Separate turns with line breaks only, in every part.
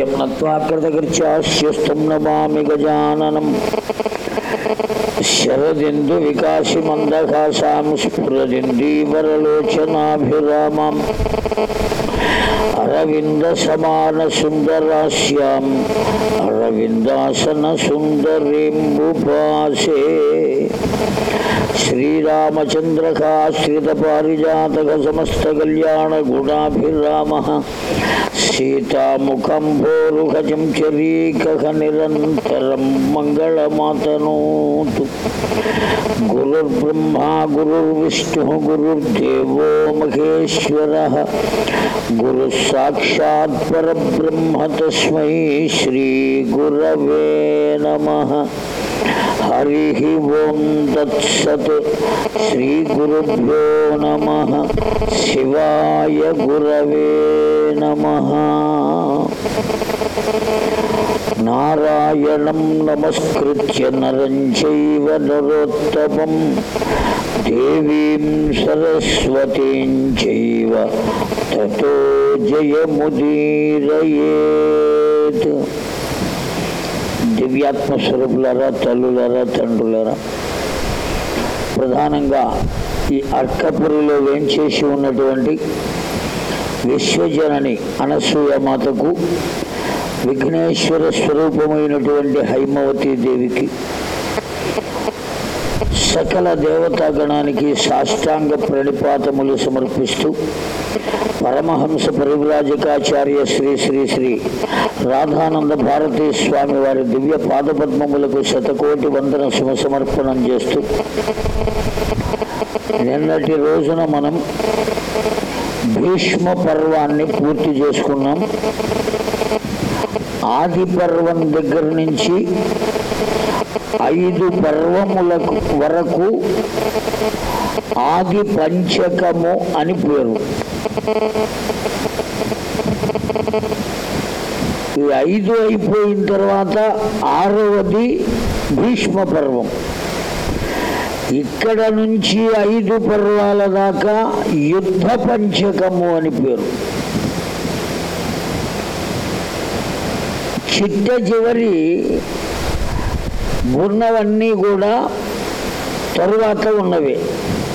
యమ్నత్వాకృతకృత్యాస్యస్తం నమామి గజాననం శరదిందు వికాసి మందకాశాం స్ఫురదిందీవరలోచనాభిరామం అరవింద సమాన శ్రీరామచంద్రకాశ్రిత పారిజాతక సమస్త కళ్యాణ గుణాభిరామ సీతాముఖంభోరుహజం చరీకహ నిరంతరం మంగళమాతనోతు గురుర్బ్రహ్మా గురుర్విష్ణు గురుర్దేవో మహేశ్వర గురు సాక్షాత్ పరబ్రహ్మ తస్మై శ్రీగురవే నమ హరి ఓం తత్సత్ శ్రీ గురుభ్యో నమ శివాయ గురవే నమ నారాయణం నమస్కృత్య నరం చైవ నరోత్తమం దేవీం సరస్వతీం చైవ తతో జయముదీరయేత్ దివ్యాత్మ స్వరూపులరా తల్లులరా తండ్రులరా ప్రధానంగా ఈ అర్కపురిలో వేంచేసి ఉన్నటువంటి విశ్వజనని అనసూయ మాతకు విఘ్నేశ్వర స్వరూపమైనటువంటి హైమవతి దేవికి సకల దేవతాగణానికి సాష్టాంగ ప్రణిపాతములు సమర్పిస్తూ పరమహంస పరివ్రాజకాచార్య శ్రీ శ్రీ శ్రీ రాధానంద భారతీ స్వామి వారి దివ్య పాదపద్మములకు శతకోటి వందన సమర్పణం చేస్తూ నిన్నటి రోజున మనం భీష్మ పర్వాన్ని పూర్తి చేసుకున్నాం ఆది పర్వం దగ్గర నుంచి ఐదు పర్వముల వరకు ఆది పంచకము అని పేరు ఈ ఐదు అయిపోయిన తర్వాత ఆరవది భీష్మ పర్వం ఇక్కడ నుంచి ఐదు పర్వాల దాకా యుద్ధ పంచకము అని పేరు చిట్ట చివరి ఉన్నవన్నీ కూడా తరువాత ఉన్నవే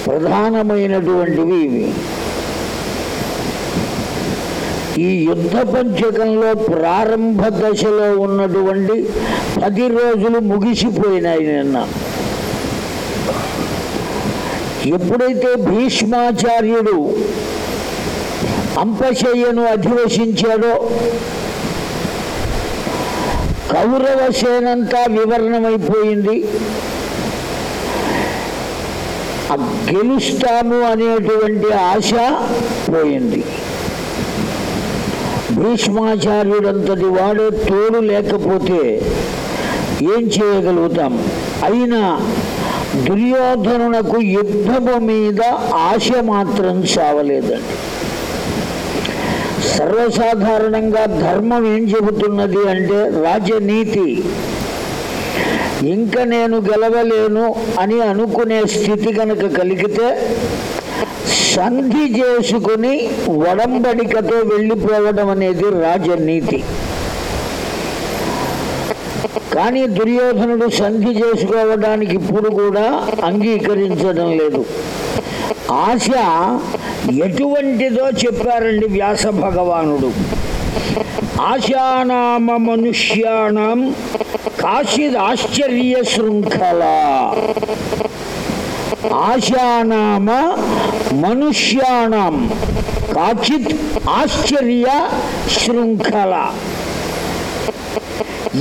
ప్రధానమైనటువంటివి ఇవి ఈ యుద్ధ పంచకంలో ప్రారంభ దశలో ఉన్నటువంటి పది రోజులు ముగిసిపోయినాయి నిన్న ఎప్పుడైతే భీష్మాచార్యుడు అంపశయ్యను అధివసించాడో కౌరవ సేనంతా వివరణమైపోయింది గెలుస్తాము అనేటువంటి ఆశ పోయింది భీష్మాచార్యుడంతటి వాడే తోడు లేకపోతే ఏం చేయగలుగుతాం అయినా దుర్యోధనునకు యుద్ధము మీద ఆశ మాత్రం చావలేదండి సర్వసాధారణంగా ధర్మం ఏం చెబుతున్నది అంటే రాజనీతి ఇంకా నేను గెలవలేను అని అనుకునే స్థితి కనుక కలిగితే సంధి చేసుకుని వడంబడికతో వెళ్ళిపోవడం అనేది రాజనీతి కానీ దుర్యోధనుడు సంధి చేసుకోవడానికి ఇప్పుడు కూడా అంగీకరించడం లేదు ఆశ ఎటువంటిదో చెప్పారండి వ్యాస భగవానుడు ఆశానామ మనుష్యాణం కాశీ ఆశ్చర్య శృంఖల ఆశానామ మనుష్యాణం కాచిత్ ఆశ్చర్య శృంఖల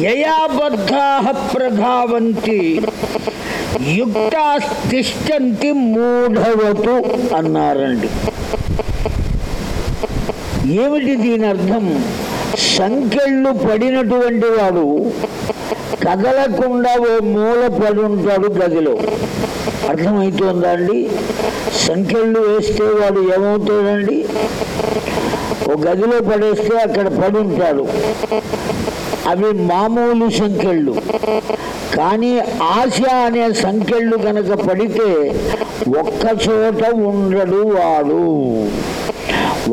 యయాబద్ధా ప్రధావంతి యుక్తాస్తిష్టంతి మూఢవతు అన్నారండి ఏమిటి దీని అర్థం సంఖ్యలు పడినటువంటి వాడు కదలకుండా ఓ మూల పడి ఉంటాడు గదిలో అర్థమవుతుందా అండి సంఖ్యలు వేస్తే వాడు ఏమవుతాడండి ఒక గదిలో పడేస్తే అక్కడ పడి ఉంటాడు అవి మామూలు సంఖ్యలు కానీ ఆశ అనే సంఖ్యలు కనుక పడితే ఒక్కచోట ఉండడు వాడు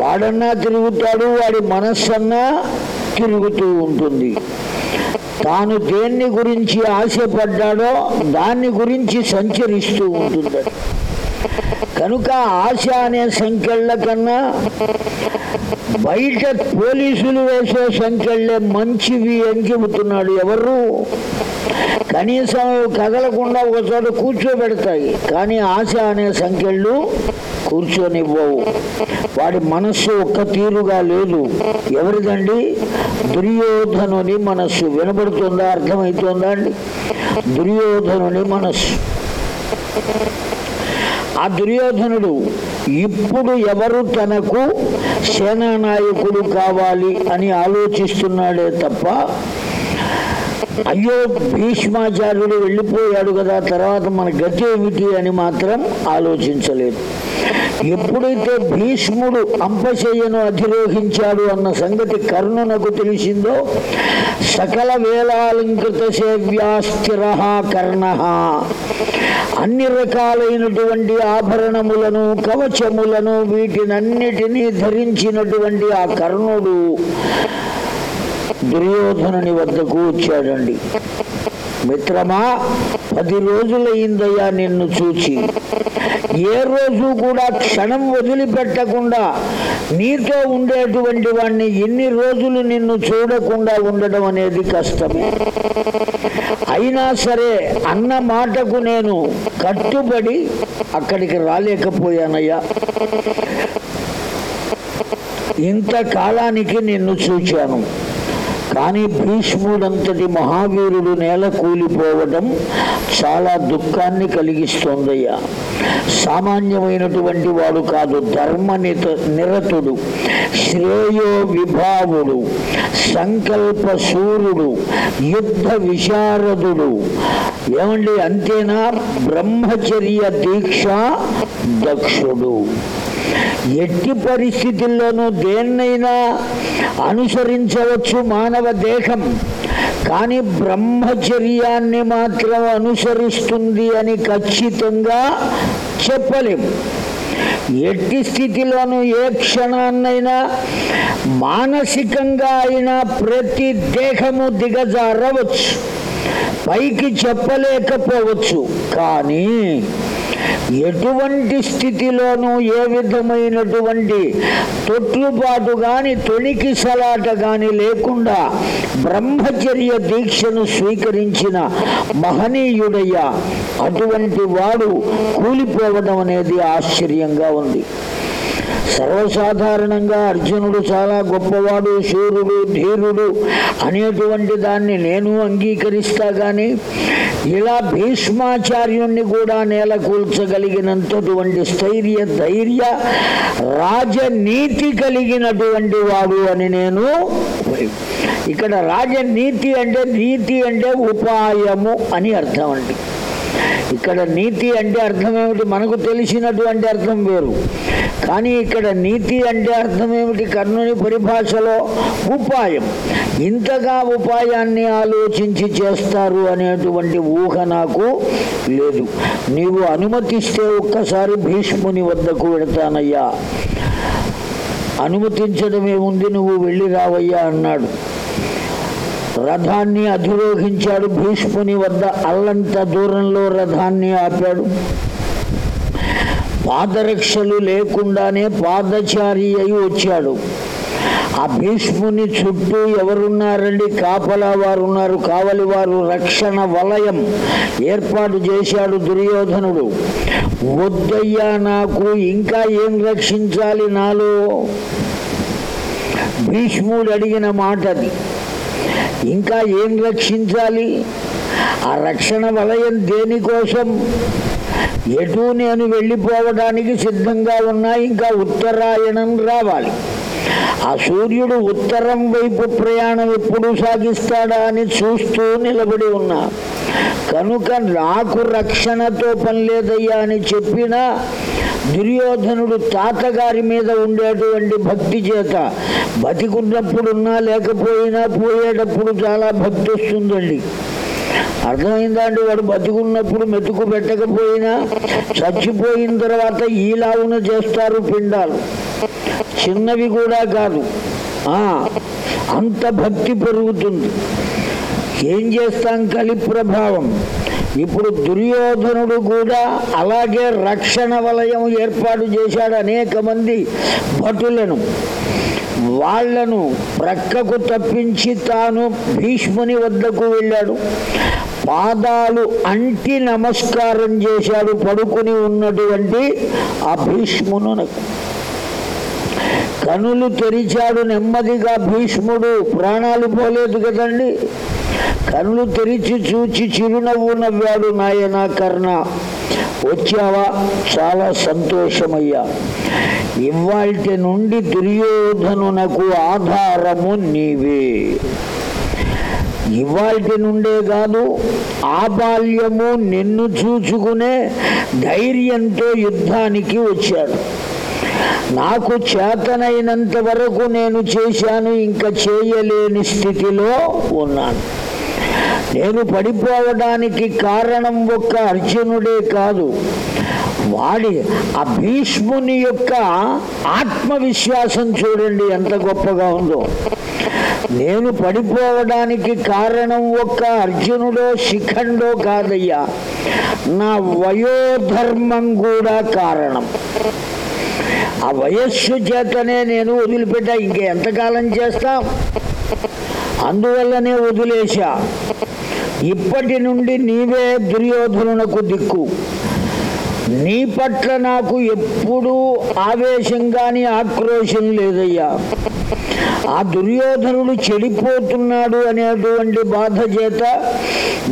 వాడన్నా తిరుగుతాడు వాడి మనస్సన్నా తిరుగుతూ ఉంటుంది తాను దేన్ని గురించి ఆశపడ్డాడో దాన్ని గురించి సంచరిస్తూ ఉంటుంది కనుక ఆశ అనే సంఖ్యల కన్నా బయట పోలీసులు వేసే సంఖ్యలే మంచివి అని చెబుతున్నాడు ఎవరు కనీసం కదలకుండా ఒకసారి కూర్చోబెడతాయి కానీ ఆశ అనే సంఖ్యలు కూర్చొనివ్వవు వాడి మనస్సు ఒక్క తీరుగా లేదు ఎవరిదండి దుర్యోధనుని మనస్సు వినబడుతుందా అర్థమవుతుందా అండి దుర్యోధనుని మనస్సు ఆ దుర్యోధనుడు ఇప్పుడు ఎవరు తనకు సేనానాయకుడు కావాలి అని ఆలోచిస్తున్నాడే తప్ప అయ్యో భీష్మాచార్యుడు వెళ్ళిపోయాడు కదా తర్వాత మన గతి ఏమిటి అని మాత్రం ఆలోచించలేదు ఎప్పుడైతే భీష్ముడు అంపశయ్యను అధిరోహించాడు అన్న సంగతి కర్ణునకు తెలిసిందో సకల వేలాలంకృత సేవ్యాస్థిర కర్ణ అన్ని రకాలైనటువంటి ఆభరణములను కవచములను వీటినన్నిటినీ ధరించినటువంటి ఆ కర్ణుడు దుర్యోధనుని వద్దకు వచ్చాడండి మిత్రమా పది రోజులయ్యిందయ్యా నిన్ను చూచి ఏ రోజు కూడా క్షణం వదిలిపెట్టకుండా నీతో ఉండేటువంటి వాణ్ణి ఎన్ని రోజులు నిన్ను చూడకుండా ఉండడం అనేది కష్టమే అయినా సరే అన్న మాటకు నేను కట్టుబడి అక్కడికి రాలేకపోయానయ్యా ఇంత కాలానికి నిన్ను చూచాను కానీ భీష్ముడంతటి మహావీరుడు నేల కూలిపోవడం చాలా దుఃఖాన్ని కలిగిస్తోందయ్యా సామాన్యమైనటువంటి వాడు కాదు ధర్మ నిరతుడు శ్రేయో విభావుడు సంకల్ప సూర్యుడు యుద్ధ విశారదుడు ఏమండి అంతేనా బ్రహ్మచర్య దీక్ష దక్షుడు ఎట్టి పరిస్థితుల్లోనూ దేన్నైనా అనుసరించవచ్చు మానవ దేహం కానీ బ్రహ్మచర్యాన్ని మాత్రం అనుసరిస్తుంది అని ఖచ్చితంగా చెప్పలేము ఎట్టి స్థితిలోనూ ఏ క్షణాన్నైనా మానసికంగా అయినా ప్రతి దేహము దిగజారవచ్చు పైకి చెప్పలేకపోవచ్చు కానీ ఎటువంటి స్థితిలోనూ ఏ విధమైనటువంటి తొట్లుబాటు కానీ తొణికి సలాట కానీ లేకుండా బ్రహ్మచర్య దీక్షను స్వీకరించిన మహనీయుడయ్య అటువంటి వాడు కూలిపోవడం అనేది ఆశ్చర్యంగా ఉంది సర్వసాధారణంగా అర్జునుడు చాలా గొప్పవాడు శూరుడు ధీరుడు అనేటువంటి దాన్ని నేను అంగీకరిస్తా కానీ ఇలా భీష్మాచార్యుణ్ణి కూడా నేల కూల్చగలిగినంతటువంటి స్థైర్య ధైర్య రాజనీతి కలిగినటువంటి వాడు అని నేను ఇక్కడ రాజనీతి అంటే నీతి అంటే ఉపాయము అని అర్థం అండి ఇక్కడ నీతి అంటే అర్థం ఏమిటి మనకు తెలిసినటువంటి అర్థం వేరు కానీ ఇక్కడ నీతి అంటే అర్థం ఏమిటి కర్ణుని పరిభాషలో ఉపాయం ఇంతగా ఉపాయాన్ని ఆలోచించి చేస్తారు అనేటువంటి ఊహ నాకు లేదు నీవు అనుమతిస్తే ఒక్కసారి భీష్ముని వద్దకు వెడతానయ్యా అనుమతించడం ఏముంది నువ్వు వెళ్ళి రావయ్యా అన్నాడు రథాన్ని అధిరోహించాడు భీష్ముని వద్ద అల్లంత దూరంలో రథాన్ని ఆపాడు పాదరక్షలు లేకుండానే పాదచారి అయి వచ్చాడు ఆ భీష్ముని చుట్టూ ఎవరున్నారండి కాపలా వారు ఉన్నారు కావలి వారు రక్షణ వలయం ఏర్పాటు చేశాడు దుర్యోధనుడు వద్దయ్యా నాకు ఇంకా ఏం రక్షించాలి నాలో భీష్ముడు అడిగిన మాట అది ఇంకా ఏం రక్షించాలి ఆ రక్షణ వలయం దేనికోసం ఎటు నేను వెళ్ళిపోవడానికి సిద్ధంగా ఉన్నా ఇంకా ఉత్తరాయణం రావాలి ఆ సూర్యుడు ఉత్తరం వైపు ప్రయాణం ఎప్పుడు సాగిస్తాడా అని చూస్తూ నిలబడి ఉన్నా కనుక నాకు రక్షణతో పని లేదయ్యా అని చెప్పినా దుర్యోధనుడు తాతగారి మీద ఉండేటువంటి భక్తి చేత బతికున్నప్పుడున్నా లేకపోయినా పోయేటప్పుడు చాలా భక్తి వస్తుందండి అర్థమైందా అండి వాడు బతికున్నప్పుడు మెతుకు పెట్టకపోయినా చచ్చిపోయిన తర్వాత ఈలావున చేస్తారు పిండాలు చిన్నవి కూడా కాదు అంత భక్తి పెరుగుతుంది ఏం చేస్తాం కలి ప్రభావం ఇప్పుడు దుర్యోధనుడు కూడా అలాగే రక్షణ వలయం ఏర్పాటు చేశాడు అనేక మంది భటులను వాళ్లను ప్రక్కకు తప్పించి తాను భీష్ముని వద్దకు వెళ్ళాడు పాదాలు అంటి నమస్కారం చేశాడు పడుకుని ఉన్నటువంటి ఆ భీష్మును కనులు తెరిచాడు నెమ్మదిగా భీష్ముడు ప్రాణాలు పోలేదు కదండి కనులు తెరిచి చూచి చిరునవ్వు నవ్వాడు నాయన కర్ణ వచ్చావా చాలా సంతోషమయ్యా ఇవాళ్ళ నుండి దుర్యోధనునకు ఆధారము నీవే ఇవాళ్ళ నుండే కాదు ఆ బాల్యము నిన్ను చూచుకునే ధైర్యంతో యుద్ధానికి వచ్చాడు నాకు చేతనైనంత వరకు నేను చేశాను ఇంకా చేయలేని స్థితిలో ఉన్నాను నేను పడిపోవడానికి కారణం ఒక్క అర్జునుడే కాదు వాడి ఆ భీష్ముని యొక్క ఆత్మవిశ్వాసం చూడండి ఎంత గొప్పగా ఉందో నేను పడిపోవడానికి కారణం ఒక్క అర్జునుడో శిఖండో కాదయ్యా నా వయోధర్మం కూడా కారణం ఆ వయస్సు చేతనే నేను వదిలిపెట్టా ఇంకెంతకాలం చేస్తా అందువల్లనే వదిలేశా ఇప్పటి నుండి నీవే దుర్యోధనునకు దిక్కు నీ పట్ల నాకు ఎప్పుడూ ఆవేశం కానీ ఆక్రోశం లేదయ్యా ఆ దుర్యోధనుడు చెడిపోతున్నాడు అనేటువంటి బాధ చేత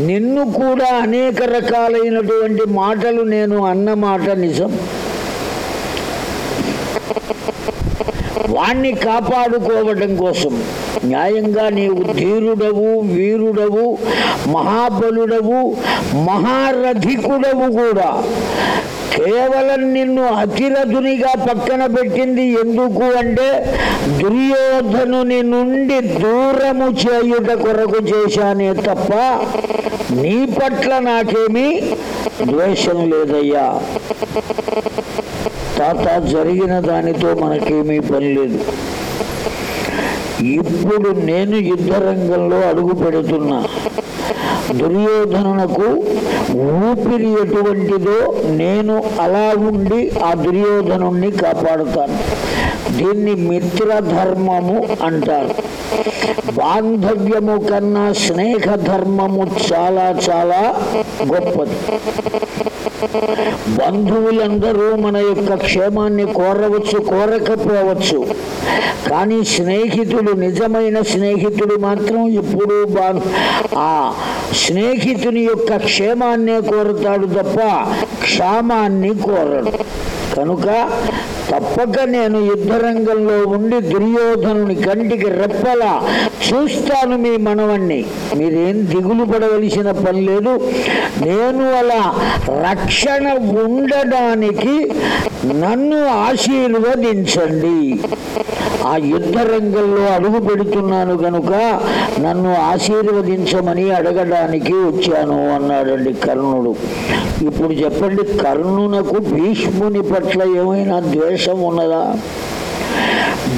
నిన్ను కూడా అనేక రకాలైనటువంటి మాటలు నేను అన్నమాట నిజం వాణ్ణి కాపాడుకోవడం కోసం న్యాయంగా నీవు ధీరుడవు వీరుడవు మహాబలుడవు మహారథికుడవు కూడా కేవలం నిన్ను అతిరథునిగా పక్కన పెట్టింది ఎందుకు అంటే దుర్యోధనుని నుండి దూరము చేయుట కొరకు చేశానే తప్ప నీ పట్ల నాకేమీ ద్వేషం లేదయ్యా తాత జరిగిన దానితో మనకేమీ పని లేదు ఇప్పుడు నేను రంగంలో అడుగు పెడుతున్నా దుర్యోధనునకు ఊపిరి ఎటువంటిదో నేను అలా ఉండి ఆ దుర్యోధను కాపాడుతాను దీన్ని మిత్రధర్మము అంటారు బాంధవ్యము కన్నా స్నేహ ధర్మము చాలా చాలా గొప్పది బంధువులందరూ మన యొక్క క్షేమాన్ని కోరవచ్చు కోరకపోవచ్చు కానీ స్నేహితుడు నిజమైన స్నేహితుడు మాత్రం ఎప్పుడూ బా ఆ స్నేహితుని యొక్క క్షేమాన్నే కోరుతాడు తప్ప క్షేమాన్ని కోరడు కనుక తప్పక నేను రంగంలో ఉండి దుర్యోధనుని కంటికి రెప్పలా చూస్తాను మీ మనవణ్ణి మీరేం దిగులు పడవలసిన పని లేదు నేను అలా రక్షణ ఉండడానికి నన్ను ఆశీర్వదించండి ఆ యుద్ధ రంగంలో అడుగు పెడుతున్నాను కనుక నన్ను ఆశీర్వదించమని అడగడానికి వచ్చాను అన్నాడండి కర్ణుడు ఇప్పుడు చెప్పండి కర్ణునకు భీష్ముని పట్ల ఏమైనా ద్వేషం ఉన్నదా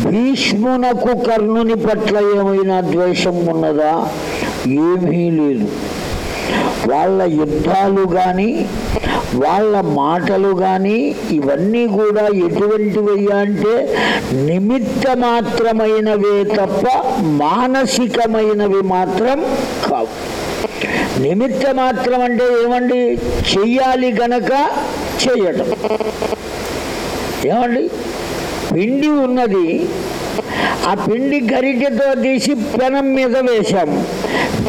భీష్మునకు కర్ణుని పట్ల ఏమైనా ద్వేషం ఉన్నదా ఏమీ లేదు వాళ్ళ యుద్ధాలు కానీ వాళ్ళ మాటలు కానీ ఇవన్నీ కూడా ఎటువంటివయ్యా అంటే నిమిత్త మాత్రమైనవే తప్ప మానసికమైనవి మాత్రం కావు నిమిత్త మాత్రం అంటే ఏమండి చెయ్యాలి గనక చెయ్యటం ఏమండి పిండి ఉన్నది ఆ పిండి గరిటెతో తీసి పెనం మీద వేశాము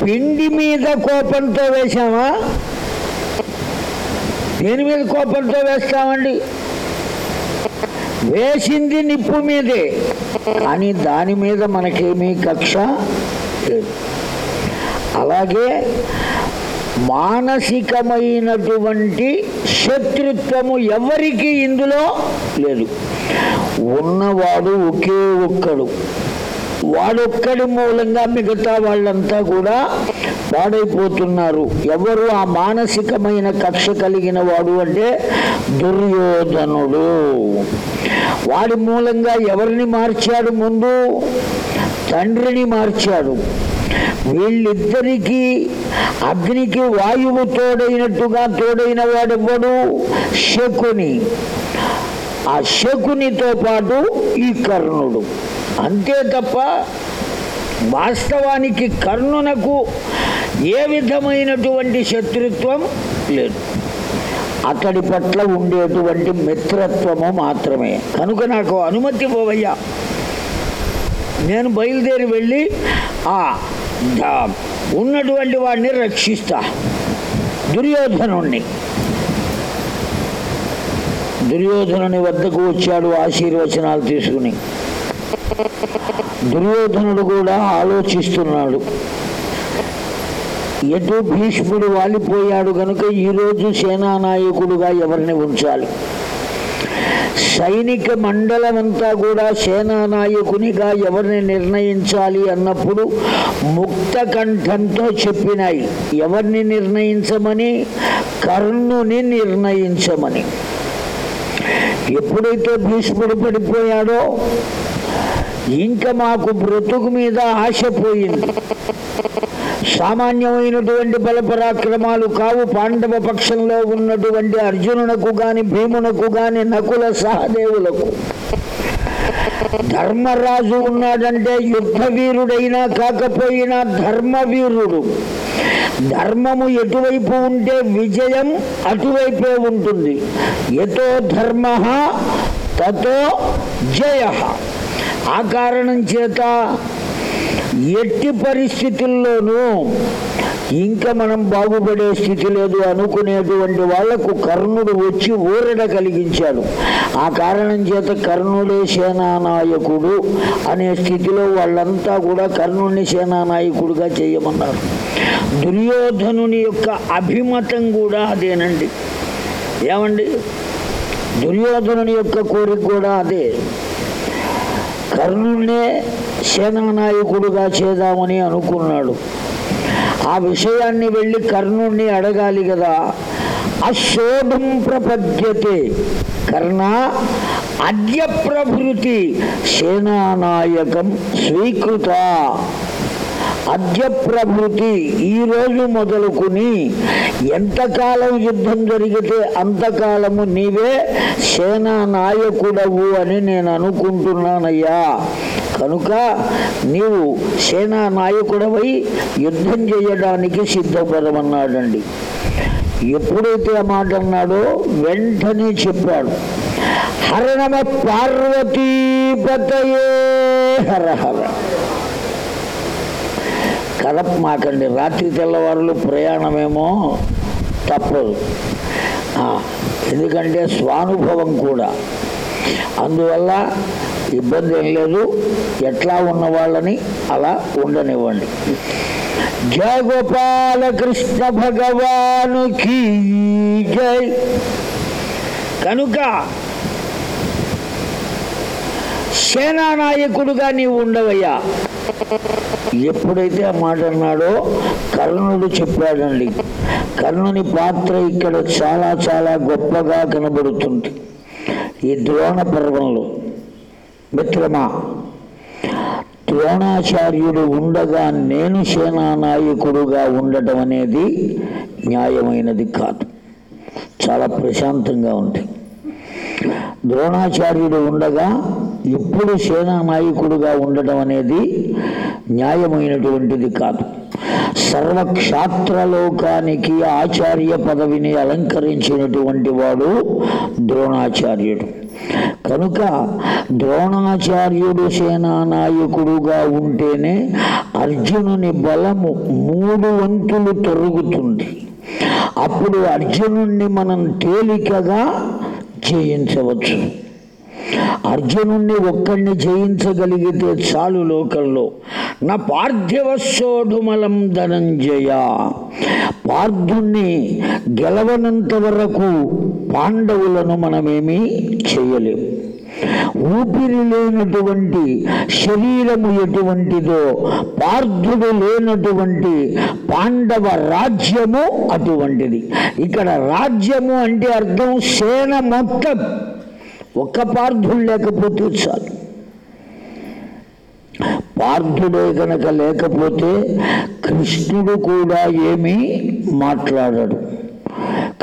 పిండి మీద కోపంతో వేశామా మీద కోపంతో వేస్తామండి వేసింది నిప్పు మీదే కానీ దాని మీద మనకేమీ కక్ష లేదు అలాగే మానసికమైనటువంటి శత్రుత్వము ఎవరికి ఇందులో లేదు ఉన్నవాడు ఒకే ఒక్కడు వాడొక్కడి మూలంగా మిగతా వాళ్ళంతా కూడా పాడైపోతున్నారు ఎవరు ఆ మానసికమైన కక్ష కలిగిన వాడు అంటే దుర్యోధనుడు వాడి మూలంగా ఎవరిని మార్చాడు ముందు తండ్రిని మార్చాడు వీళ్ళిద్దరికీ అగ్నికి వాయువు తోడైనట్టుగా తోడైన వాడెవ్వడు శకుని ఆ శకునితో పాటు ఈ కర్ణుడు అంతే తప్ప వాస్తవానికి కర్ణునకు ఏ విధమైనటువంటి శత్రుత్వం లేదు అతడి పట్ల ఉండేటువంటి మిత్రత్వము మాత్రమే కనుక నాకు అనుమతి పోవయ్యా నేను బయలుదేరి వెళ్ళి ఆ ఉన్నటువంటి వాడిని రక్షిస్తా దుర్యోధనుణ్ణి దుర్యోధనుని వద్దకు వచ్చాడు ఆశీర్వచనాలు తీసుకుని దుర్యోధనుడు కూడా ఆలోచిస్తున్నాడు ఎటు భీష్ముడు వాలిపోయాడు కనుక ఈరోజు సేనానాయకుడుగా ఎవరిని ఉంచాలి సైనిక మండలం అంతా కూడా సేనానాయకునిగా ఎవరిని నిర్ణయించాలి అన్నప్పుడు ముక్త కంఠంతో చెప్పినాయి ఎవరిని నిర్ణయించమని కర్ణుని నిర్ణయించమని ఎప్పుడైతే భీష్ముడు పడిపోయాడో ఇంకా మాకు బ్రతుకు మీద ఆశ పోయింది సామాన్యమైనటువంటి బల పరాక్రమాలు కావు పాండవ పక్షంలో ఉన్నటువంటి అర్జునునకు గాని భీమునకు గాని నకుల సహదేవులకు ధర్మరాజు ఉన్నాడంటే యుద్ధ వీరుడైనా కాకపోయినా ధర్మవీరుడు ధర్మము ఎటువైపు ఉంటే విజయం అటువైపే ఉంటుంది ఎతో ధర్మ తతో జయ ఆ కారణం చేత ఎట్టి పరిస్థితుల్లోనూ ఇంకా మనం బాగుపడే స్థితి లేదు అనుకునేటువంటి వాళ్లకు కర్ణుడు వచ్చి ఊరడ కలిగించాడు ఆ కారణం చేత కర్ణుడే సేనానాయకుడు అనే స్థితిలో వాళ్ళంతా కూడా కర్ణుడిని సేనానాయకుడుగా చేయమన్నారు దుర్యోధనుని యొక్క అభిమతం కూడా అదేనండి ఏమండి దుర్యోధనుని యొక్క కోరిక కూడా అదే కర్ణుణ్ణే సేనానాయకుడుగా చేద్దామని అనుకున్నాడు ఆ విషయాన్ని వెళ్ళి కర్ణుణ్ణి అడగాలి కదా అశోభం ప్రపద్యతే కర్ణ అద్య ప్రభృతి సేనానాయకం స్వీకృత అద్య ఈ ఈరోజు మొదలుకుని ఎంతకాలం యుద్ధం జరిగితే అంతకాలము నీవే సేనా నాయకుడవు అని నేను అనుకుంటున్నానయ్యా కనుక నీవు సేనా నాయకుడవై యుద్ధం చేయడానికి సిద్ధపడమన్నాడండి ఎప్పుడైతే ఆ మాట అన్నాడో వెంటనే చెప్పాడు హరణమ పార్వతీపతయే హర హర మాకండి రాత్రి తెల్లవారులు ప్రయాణమేమో తప్పదు ఎందుకంటే స్వానుభవం కూడా అందువల్ల ఇబ్బంది ఏం లేదు ఎట్లా ఉన్న వాళ్ళని అలా ఉండనివ్వండి జయగోపాల కృష్ణ భగవానుకి జై కనుక సేనానాయకుడుగా నీవు ఉండవయ్యా ఎప్పుడైతే ఆ మాట అన్నాడో కర్ణుడు చెప్పాడండి కర్ణుని పాత్ర ఇక్కడ చాలా చాలా గొప్పగా కనబడుతుంది ఈ ద్రోణ పర్వంలో మిత్రమా ద్రోణాచార్యుడు ఉండగా నేను సేనానాయకుడుగా ఉండటం అనేది న్యాయమైనది కాదు చాలా ప్రశాంతంగా ఉంది ద్రోణాచార్యుడు ఉండగా ఎప్పుడు సేనా నాయకుడుగా ఉండటం అనేది న్యాయమైనటువంటిది కాదు సర్వక్షాత్రలోకానికి ఆచార్య పదవిని అలంకరించినటువంటి వాడు ద్రోణాచార్యుడు కనుక ద్రోణాచార్యుడు సేనానాయకుడుగా ఉంటేనే అర్జునుని బలము మూడు వంతులు తొరుగుతుంది అప్పుడు అర్జునుణ్ణి మనం తేలికగా జయించవచ్చు అర్జునుణ్ణి ఒక్కడిని జయించగలిగితే చాలు లోకంలో నా సోధుమలం ధనంజయ పార్థుణ్ణి గెలవనంత వరకు పాండవులను మనమేమీ చేయలేం ఊపిరి లేనటువంటి శరీరము ఎటువంటిదో పార్థుడు లేనటువంటి పాండవ రాజ్యము అటువంటిది ఇక్కడ రాజ్యము అంటే అర్థం సేన మొత్తం ఒక్క పార్థుడు లేకపోతే చాలు పార్థుడే కనుక లేకపోతే కృష్ణుడు కూడా ఏమీ మాట్లాడడు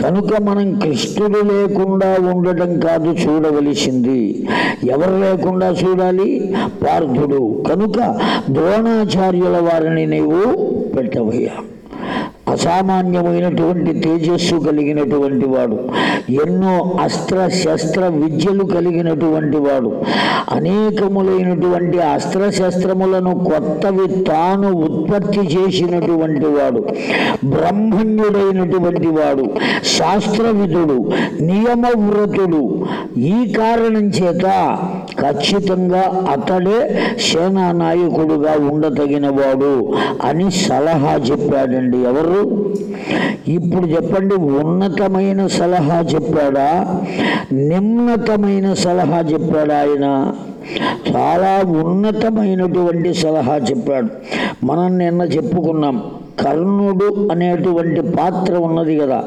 కనుక మనం కృష్ణుడు లేకుండా ఉండటం కాదు చూడవలసింది ఎవరు లేకుండా చూడాలి పార్థుడు కనుక ద్రోణాచార్యుల వారిని నీవు పెట్టబోయా అసామాన్యమైనటువంటి తేజస్సు కలిగినటువంటి వాడు ఎన్నో అస్త్ర శస్త్ర విద్యలు కలిగినటువంటి వాడు అనేకములైనటువంటి అస్త్రశస్త్రములను కొత్తవి తాను ఉత్పత్తి చేసినటువంటి వాడు బ్రహ్మణ్యుడైనటువంటి వాడు శాస్త్రవిధుడు నియమవ్రతుడు ఈ కారణం చేత ఖచ్చితంగా అతడే సేనా నాయకుడుగా ఉండతగినవాడు అని సలహా చెప్పాడండి ఎవరు చెప్పారు ఇప్పుడు చెప్పండి ఉన్నతమైన సలహా చెప్పాడా నిమ్నతమైన సలహా చెప్పాడా ఆయన చాలా ఉన్నతమైనటువంటి సలహా చెప్పాడు మనం నిన్న చెప్పుకున్నాం కర్ణుడు అనేటువంటి పాత్ర ఉన్నది కదా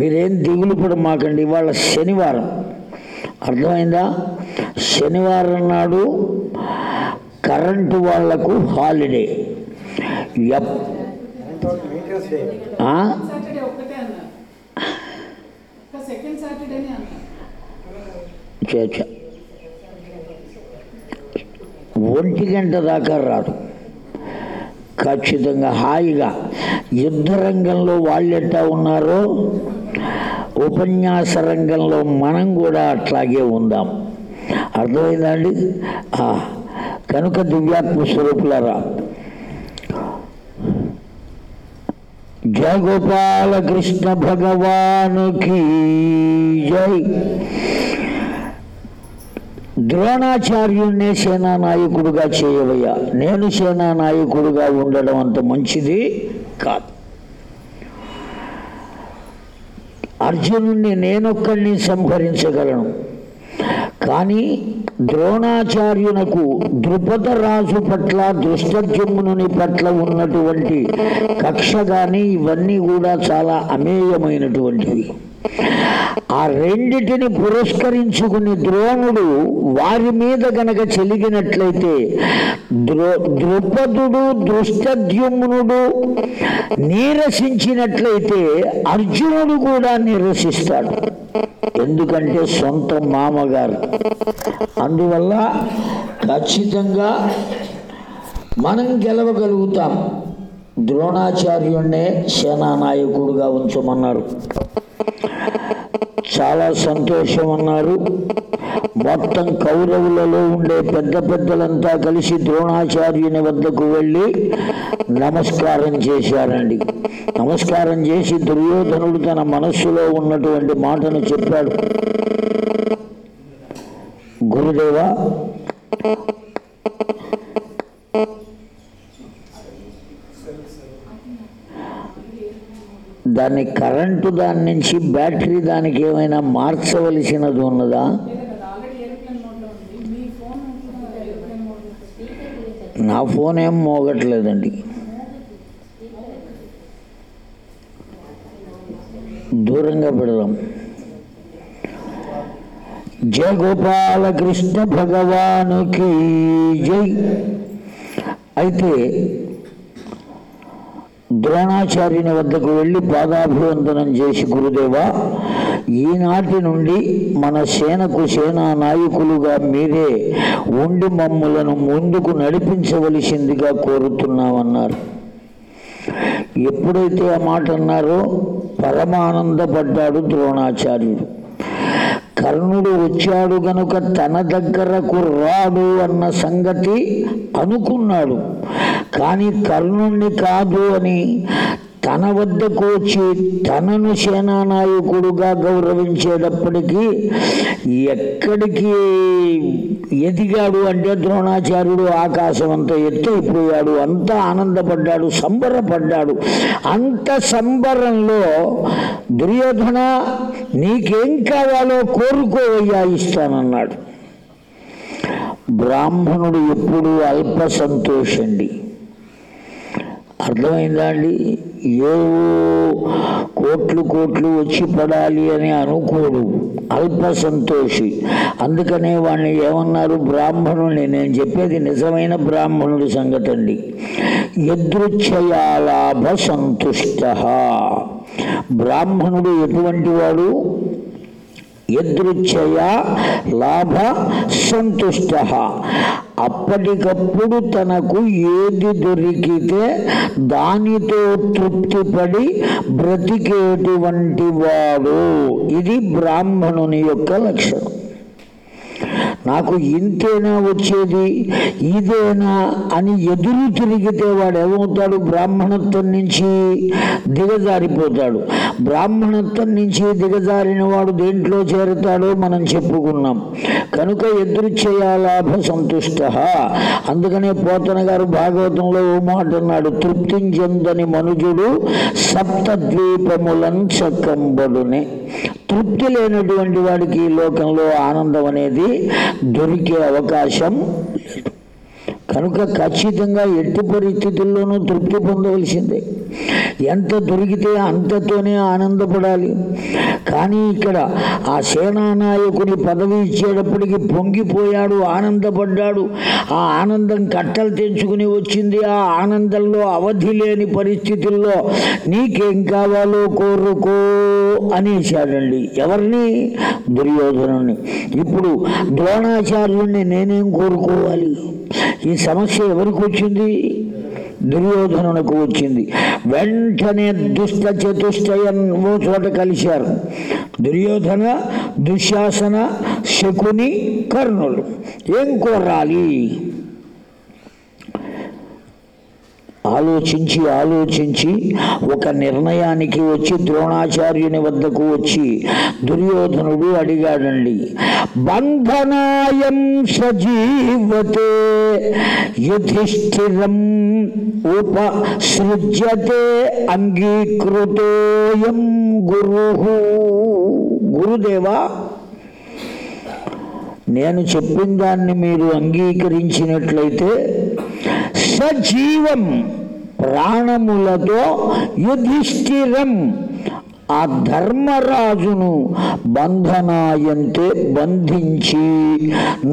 మీరేం దిగులు పడమాకండి ఇవాళ శనివారం అర్థమైందా శనివారం నాడు కరెంటు వాళ్లకు హాలిడే ఎప్ ఒంటి గంట దాకా రాడు ఖచ్చితంగా హాయిగా యుద్ధ రంగంలో వాళ్ళు ఎట్లా ఉన్నారో ఉపన్యాస రంగంలో మనం కూడా అట్లాగే ఉందాం అర్థమైందండి కనుక దివ్యాత్మ స్వరూపులరా కృష్ణ భగవానుకి జై ద్రోణాచార్యుణ్ణి నాయకుడుగా చేయవయ్యా నేను సేనా నాయకుడుగా ఉండడం అంత మంచిది కాదు అర్జునుణ్ణి నేనొక్కడిని సంహరించగలను కానీ ద్రోణాచార్యునకు ద్రుపద రాజు పట్ల దుష్టజమ్మునుని పట్ల ఉన్నటువంటి కక్ష కానీ ఇవన్నీ కూడా చాలా అమేయమైనటువంటివి ఆ రెండింటిని పురస్కరించుకుని ద్రోణుడు వారి మీద గనక చెలిగినట్లయితే ద్రో ద్రుపదుడు దృష్టద్యుమ్నుడు నీరసించినట్లయితే అర్జునుడు కూడా నిరసిస్తాడు ఎందుకంటే సొంత మామగారు అందువల్ల ఖచ్చితంగా మనం గెలవగలుగుతాం ద్రోణాచార్యుణ్ణే నాయకుడుగా ఉంచమన్నారు చాలా సంతోషం అన్నారు మొత్తం కౌరవులలో ఉండే పెద్ద పెద్దలంతా కలిసి ద్రోణాచార్యుని వద్దకు వెళ్ళి నమస్కారం చేశారండి నమస్కారం చేసి దుర్యోధనుడు తన మనస్సులో ఉన్నటువంటి మాటను చెప్పాడు గురుదేవా దాన్ని కరెంటు దాని నుంచి బ్యాటరీ దానికి ఏమైనా మార్చవలసినది ఉన్నదా నా ఫోన్ ఏం మోగట్లేదండి దూరంగా పెడదాం జయగోపాలకృష్ణ భగవానుకి జై అయితే ద్రోణాచార్యుని వద్దకు వెళ్ళి పాదాభివందనం చేసి గురుదేవా ఈనాటి నుండి మన సేనకు సేనా నాయకులుగా మీరే ఉండి మమ్ములను ముందుకు నడిపించవలసిందిగా కోరుతున్నామన్నారు ఎప్పుడైతే ఆ మాట అన్నారో పరమానందపడ్డాడు ద్రోణాచార్యుడు కర్ణుడు వచ్చాడు గనుక తన దగ్గరకు రాడు అన్న సంగతి అనుకున్నాడు కానీ కర్ణుణ్ణి కాదు అని తన వద్దకు వచ్చి తనను సేనానాయకుడుగా గౌరవించేటప్పటికీ ఎక్కడికి ఎదిగాడు అంటే ద్రోణాచార్యుడు ఆకాశం అంత ఎత్తైపోయాడు అంత ఆనందపడ్డాడు సంబరపడ్డాడు అంత సంబరంలో దుర్యోధన నీకేం కావాలో కోరుకోవయ్యా ఇస్తానన్నాడు బ్రాహ్మణుడు ఎప్పుడూ అల్ప సంతోషండి అర్థమైందా అండి ఏవో కోట్లు కోట్లు వచ్చి పడాలి అని అనుకోడు అల్ప సంతోషి అందుకనే వాడిని ఏమన్నారు బ్రాహ్మణుని నేను చెప్పేది నిజమైన బ్రాహ్మణుడి సంగతి అండి ఎదృచ్ఛయాలాభ సంతుష్ట బ్రాహ్మణుడు ఎటువంటి వాడు ఎదృచ్ఛయ లాభ సంతుష్ట అప్పటికప్పుడు తనకు ఏది దొరికితే దానితో తృప్తిపడి బ్రతికేటువంటి వాడు ఇది బ్రాహ్మణుని యొక్క లక్షణం నాకు ఇంతేనా వచ్చేది ఇదేనా అని ఎదురు తిరిగితే వాడు ఏమవుతాడు బ్రాహ్మణత్వం నుంచి దిగజారిపోతాడు బ్రాహ్మణత్వం నుంచి దిగజారిన వాడు దేంట్లో చేరుతాడో మనం చెప్పుకున్నాం కనుక ఎదురు చేయాలాభ సంతుష్ట అందుకనే పోతన గారు భాగవతంలో ఓ మాట అన్నాడు తృప్తి చెందని మనుజుడు సప్త ద్వీపములను చక్కంబడునే తృప్తి లేనటువంటి వాడికి లోకంలో ఆనందం అనేది దొరికే అవకాశం లేదు కనుక ఖచ్చితంగా ఎట్టి పరిస్థితుల్లోనూ తృప్తి పొందవలసిందే ఎంత దొరికితే అంతతోనే ఆనందపడాలి కానీ ఇక్కడ ఆ సేనానాయకుని పదవి ఇచ్చేటప్పటికి పొంగిపోయాడు ఆనందపడ్డాడు ఆ ఆనందం కట్టలు తెంచుకుని వచ్చింది ఆ ఆనందంలో అవధి లేని పరిస్థితుల్లో నీకేం కావాలో కోరుకో అనేశాడండి ఎవరిని దుర్యోధను ఇప్పుడు ద్రోణాచార్యుణ్ణి నేనేం కోరుకోవాలి ఈ సమస్య ఎవరికి వచ్చింది దుర్యోధనునకు వచ్చింది వెంటనే దుష్ట చతుష్టయన్ ఓ చోట కలిశారు దుర్యోధన దుశ్శాసన శకుని కర్ణులు ఏం కోరాలి ఆలోచించి ఆలోచించి ఒక నిర్ణయానికి వచ్చి ద్రోణాచార్యుని వద్దకు వచ్చి దుర్యోధనుడు అడిగాడండి బంధనాయం సజీవతే యుధిష్ఠిరం ఉపసృజ్యతే అంగీకృతోయం గురు గురుదేవా నేను చెప్పిన దాన్ని మీరు అంగీకరించినట్లయితే సజీవం ప్రాణములతో యుధిష్ఠిరం ఆ ధర్మరాజును బంధనాయంతే బంధించి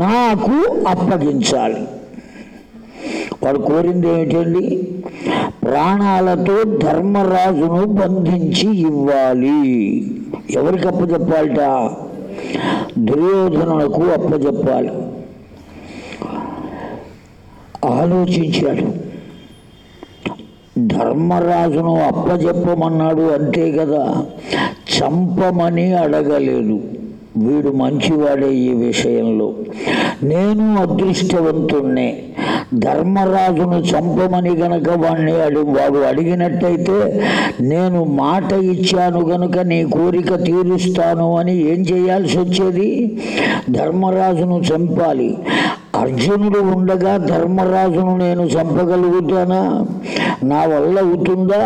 నాకు అప్పగించాలి వాడు కోరింది ఏమిటండి ప్రాణాలతో ధర్మరాజును బంధించి ఇవ్వాలి ఎవరికి అప్పచెప్పాలట దుర్యోధనులకు అప్పచెప్పాలి ఆలోచించాడు ధర్మరాజును అప్పజెప్పమన్నాడు అంతే కదా చంపమని అడగలేదు వీడు మంచివాడే ఈ విషయంలో నేను అదృష్టవంతుణ్ణే ధర్మరాజును చంపమని గనక వాణ్ణి అడి వాడు అడిగినట్టయితే నేను మాట ఇచ్చాను గనుక నీ కోరిక తీరుస్తాను అని ఏం చేయాల్సి వచ్చేది ధర్మరాజును చంపాలి అర్జునుడు ఉండగా ధర్మరాజును నేను చంపగలుగుతానా నా వల్ల అవుతుందా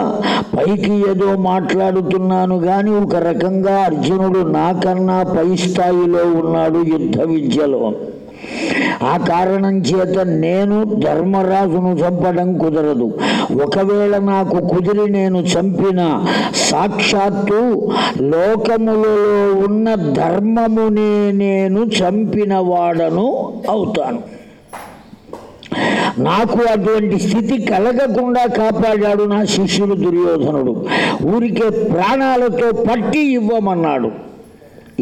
పైకి ఏదో మాట్లాడుతున్నాను కానీ ఒక రకంగా అర్జునుడు నాకన్నా పై స్థాయిలో ఉన్నాడు యుద్ధ విద్యలో ఆ కారణం చేత నేను ధర్మరాజును చంపడం కుదరదు ఒకవేళ నాకు కుదిరి నేను చంపిన సాక్షాత్తు లోకములలో ఉన్న ధర్మమునే నేను చంపిన వాడను అవుతాను నాకు అటువంటి స్థితి కలగకుండా కాపాడాడు నా శిష్యుడు దుర్యోధనుడు ఊరికే ప్రాణాలతో పట్టి ఇవ్వమన్నాడు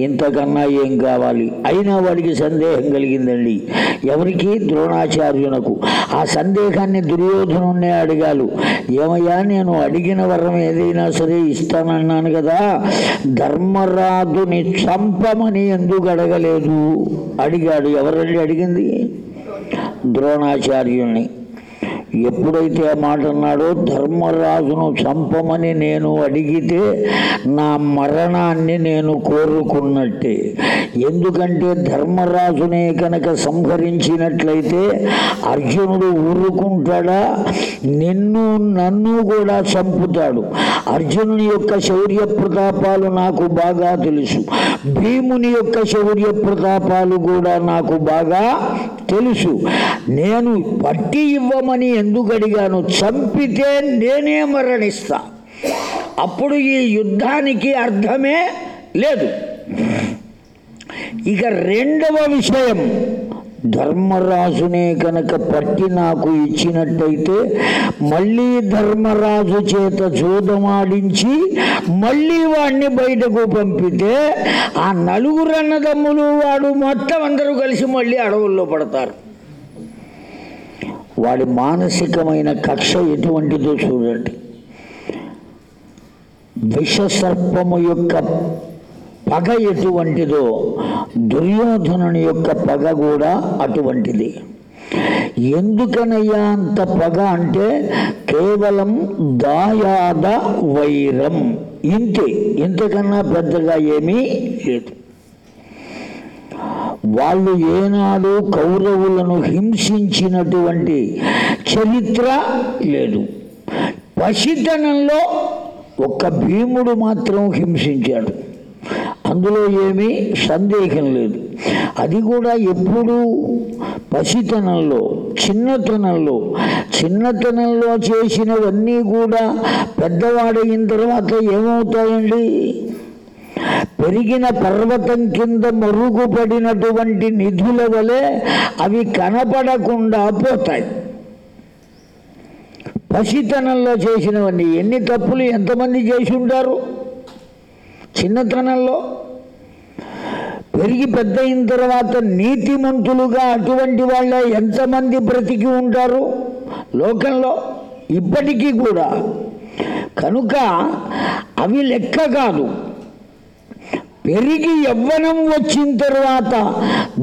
ఇంతకన్నా ఏం కావాలి అయినా వాడికి సందేహం కలిగిందండి ఎవరికి ద్రోణాచార్యునకు ఆ సందేహాన్ని దుర్యోధను అడిగాలు ఏమయ్యా నేను అడిగిన వరం ఏదైనా సరే ఇస్తానన్నాను కదా ధర్మరాజుని చంపమని ఎందుకు అడగలేదు అడిగాడు ఎవరండి అడిగింది ద్రోణాచార్యుణ్ణి ఎప్పుడైతే ఆ మాట అన్నాడో ధర్మరాజును చంపమని నేను అడిగితే నా మరణాన్ని నేను కోరుకున్నట్టే ఎందుకంటే ధర్మరాజునే కనుక సంహరించినట్లయితే అర్జునుడు ఊరుకుంటాడా నిన్ను నన్ను కూడా చంపుతాడు అర్జునుని యొక్క శౌర్య ప్రతాపాలు నాకు బాగా తెలుసు భీముని యొక్క శౌర్య ప్రతాపాలు కూడా నాకు బాగా తెలుసు నేను పట్టి ఇవ్వమని ఎందుకడిగాను చంపితే నేనే మరణిస్తా అప్పుడు ఈ యుద్ధానికి అర్థమే లేదు ఇక రెండవ విషయం ధర్మరాజునే కనుక పట్టి నాకు ఇచ్చినట్టయితే మళ్ళీ ధర్మరాజు చేత చూదమాడించి మళ్ళీ వాడిని బయటకు పంపితే ఆ నలుగురు అన్నదమ్ములు వాడు మొత్తం అందరూ కలిసి మళ్ళీ అడవుల్లో పడతారు వాడి మానసికమైన కక్ష ఎటువంటిదో చూడండి విషసర్పము యొక్క పగ ఎటువంటిదో దుర్యోధనుని యొక్క పగ కూడా అటువంటిది ఎందుకనయ్యా అంత పగ అంటే కేవలం దాయాద వైరం ఇంతే ఇంతకన్నా పెద్దగా ఏమీ లేదు వాళ్ళు ఏనాడు కౌరవులను హింసించినటువంటి చరిత్ర లేదు పసితనంలో ఒక్క భీముడు మాత్రం హింసించాడు అందులో ఏమీ సందేహం లేదు అది కూడా ఎప్పుడూ పసితనంలో చిన్నతనంలో చిన్నతనంలో చేసినవన్నీ కూడా పెద్దవాడైన తర్వాత ఏమవుతాయండి పెరిగిన పర్వతం కింద మరుగుపడినటువంటి నిధుల వలె అవి కనపడకుండా పోతాయి పసితనంలో చేసినవన్నీ ఎన్ని తప్పులు ఎంతమంది చేసి ఉంటారు చిన్నతనంలో పెరిగి పెద్ద అయిన తర్వాత నీతిమంతులుగా అటువంటి వాళ్ళ ఎంతమంది బ్రతికి ఉంటారు లోకంలో ఇప్పటికీ కూడా కనుక అవి లెక్క కాదు పెరిగి యవ్వనం వచ్చిన తర్వాత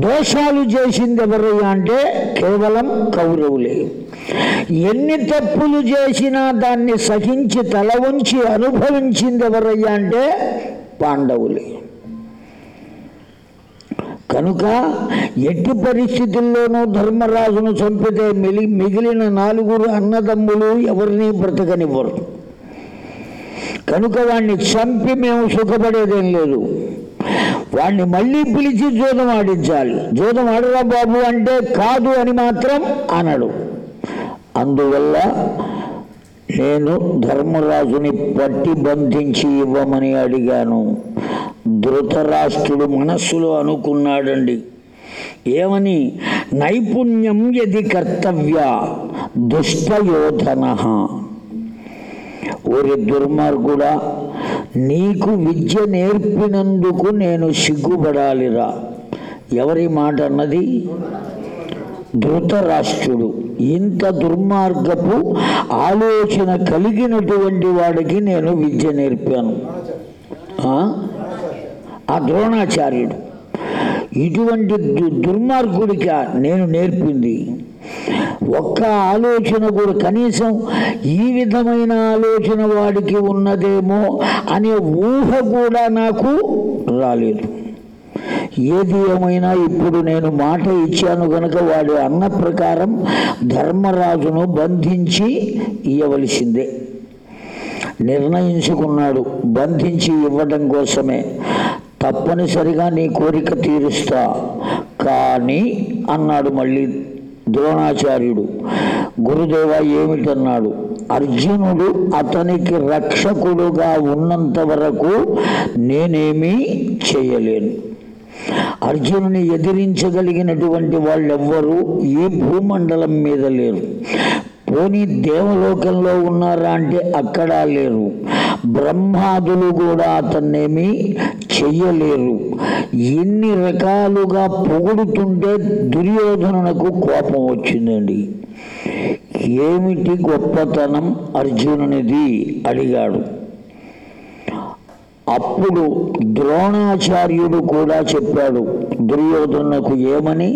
దోషాలు చేసింది ఎవరయ్యా అంటే కేవలం కౌరవులే ఎన్ని తప్పులు చేసినా దాన్ని సహించి తల ఉంచి అనుభవించింది ఎవరయ్యా అంటే పాండవులే కనుక ఎట్టి పరిస్థితుల్లోనూ ధర్మరాజును చంపితే మిగిలిన నాలుగురు అన్నదమ్ములు ఎవరిని బ్రతకనివ్వరు కనుక వాణ్ణి చంపి మేము సుఖపడేదేం లేదు వాణ్ణి మళ్ళీ పిలిచి జూదం ఆడించాలి జూదం ఆడరా బాబు అంటే కాదు అని మాత్రం అనడు అందువల్ల నేను ధర్మరాజుని పట్టి బంధించి ఇవ్వమని అడిగాను ధృతరాష్ట్రుడు మనస్సులో అనుకున్నాడండి ఏమని నైపుణ్యం యది కర్తవ్య దుష్టయోధన ఓరి దుర్మార్గుడా నీకు విద్య నేర్పినందుకు నేను సిగ్గుపడాలిరా ఎవరి మాట అన్నది ధృతరాష్ట్రుడు ఇంత దుర్మార్గపు ఆలోచన కలిగినటువంటి వాడికి నేను విద్య నేర్పాను ఆ ద్రోణాచార్యుడు ఇటువంటి దుర్మార్గుడిగా నేను నేర్పింది ఒక్క ఆలోచన కూడా కనీసం ఈ విధమైన ఆలోచన వాడికి ఉన్నదేమో అనే ఊహ కూడా నాకు రాలేదు ఏది ఏమైనా ఇప్పుడు నేను మాట ఇచ్చాను గనక వాడు అన్న ప్రకారం ధర్మరాజును బంధించి ఇవ్వవలసిందే నిర్ణయించుకున్నాడు బంధించి ఇవ్వడం కోసమే తప్పనిసరిగా నీ కోరిక తీరుస్తా కానీ అన్నాడు మళ్ళీ ద్రోణాచార్యుడు గురుదేవ ఏమిటన్నాడు అర్జునుడు అతనికి రక్షకుడుగా ఉన్నంత వరకు నేనేమీ చేయలేను అర్జునుని ఎదిరించగలిగినటువంటి వాళ్ళెవ్వరూ ఈ భూమండలం మీద లేరు పోనీ దేవలోకంలో ఉన్నారా అంటే అక్కడా లేరు బ్రహ్మాదులు కూడా అతన్నేమి చెయ్యలేరు ఎన్ని రకాలుగా పొగుడుతుంటే దుర్యోధనునకు కోపం వచ్చిందండి ఏమిటి గొప్పతనం అర్జునునిది అడిగాడు అప్పుడు ద్రోణాచార్యుడు కూడా చెప్పాడు దుర్యోధనకు ఏమని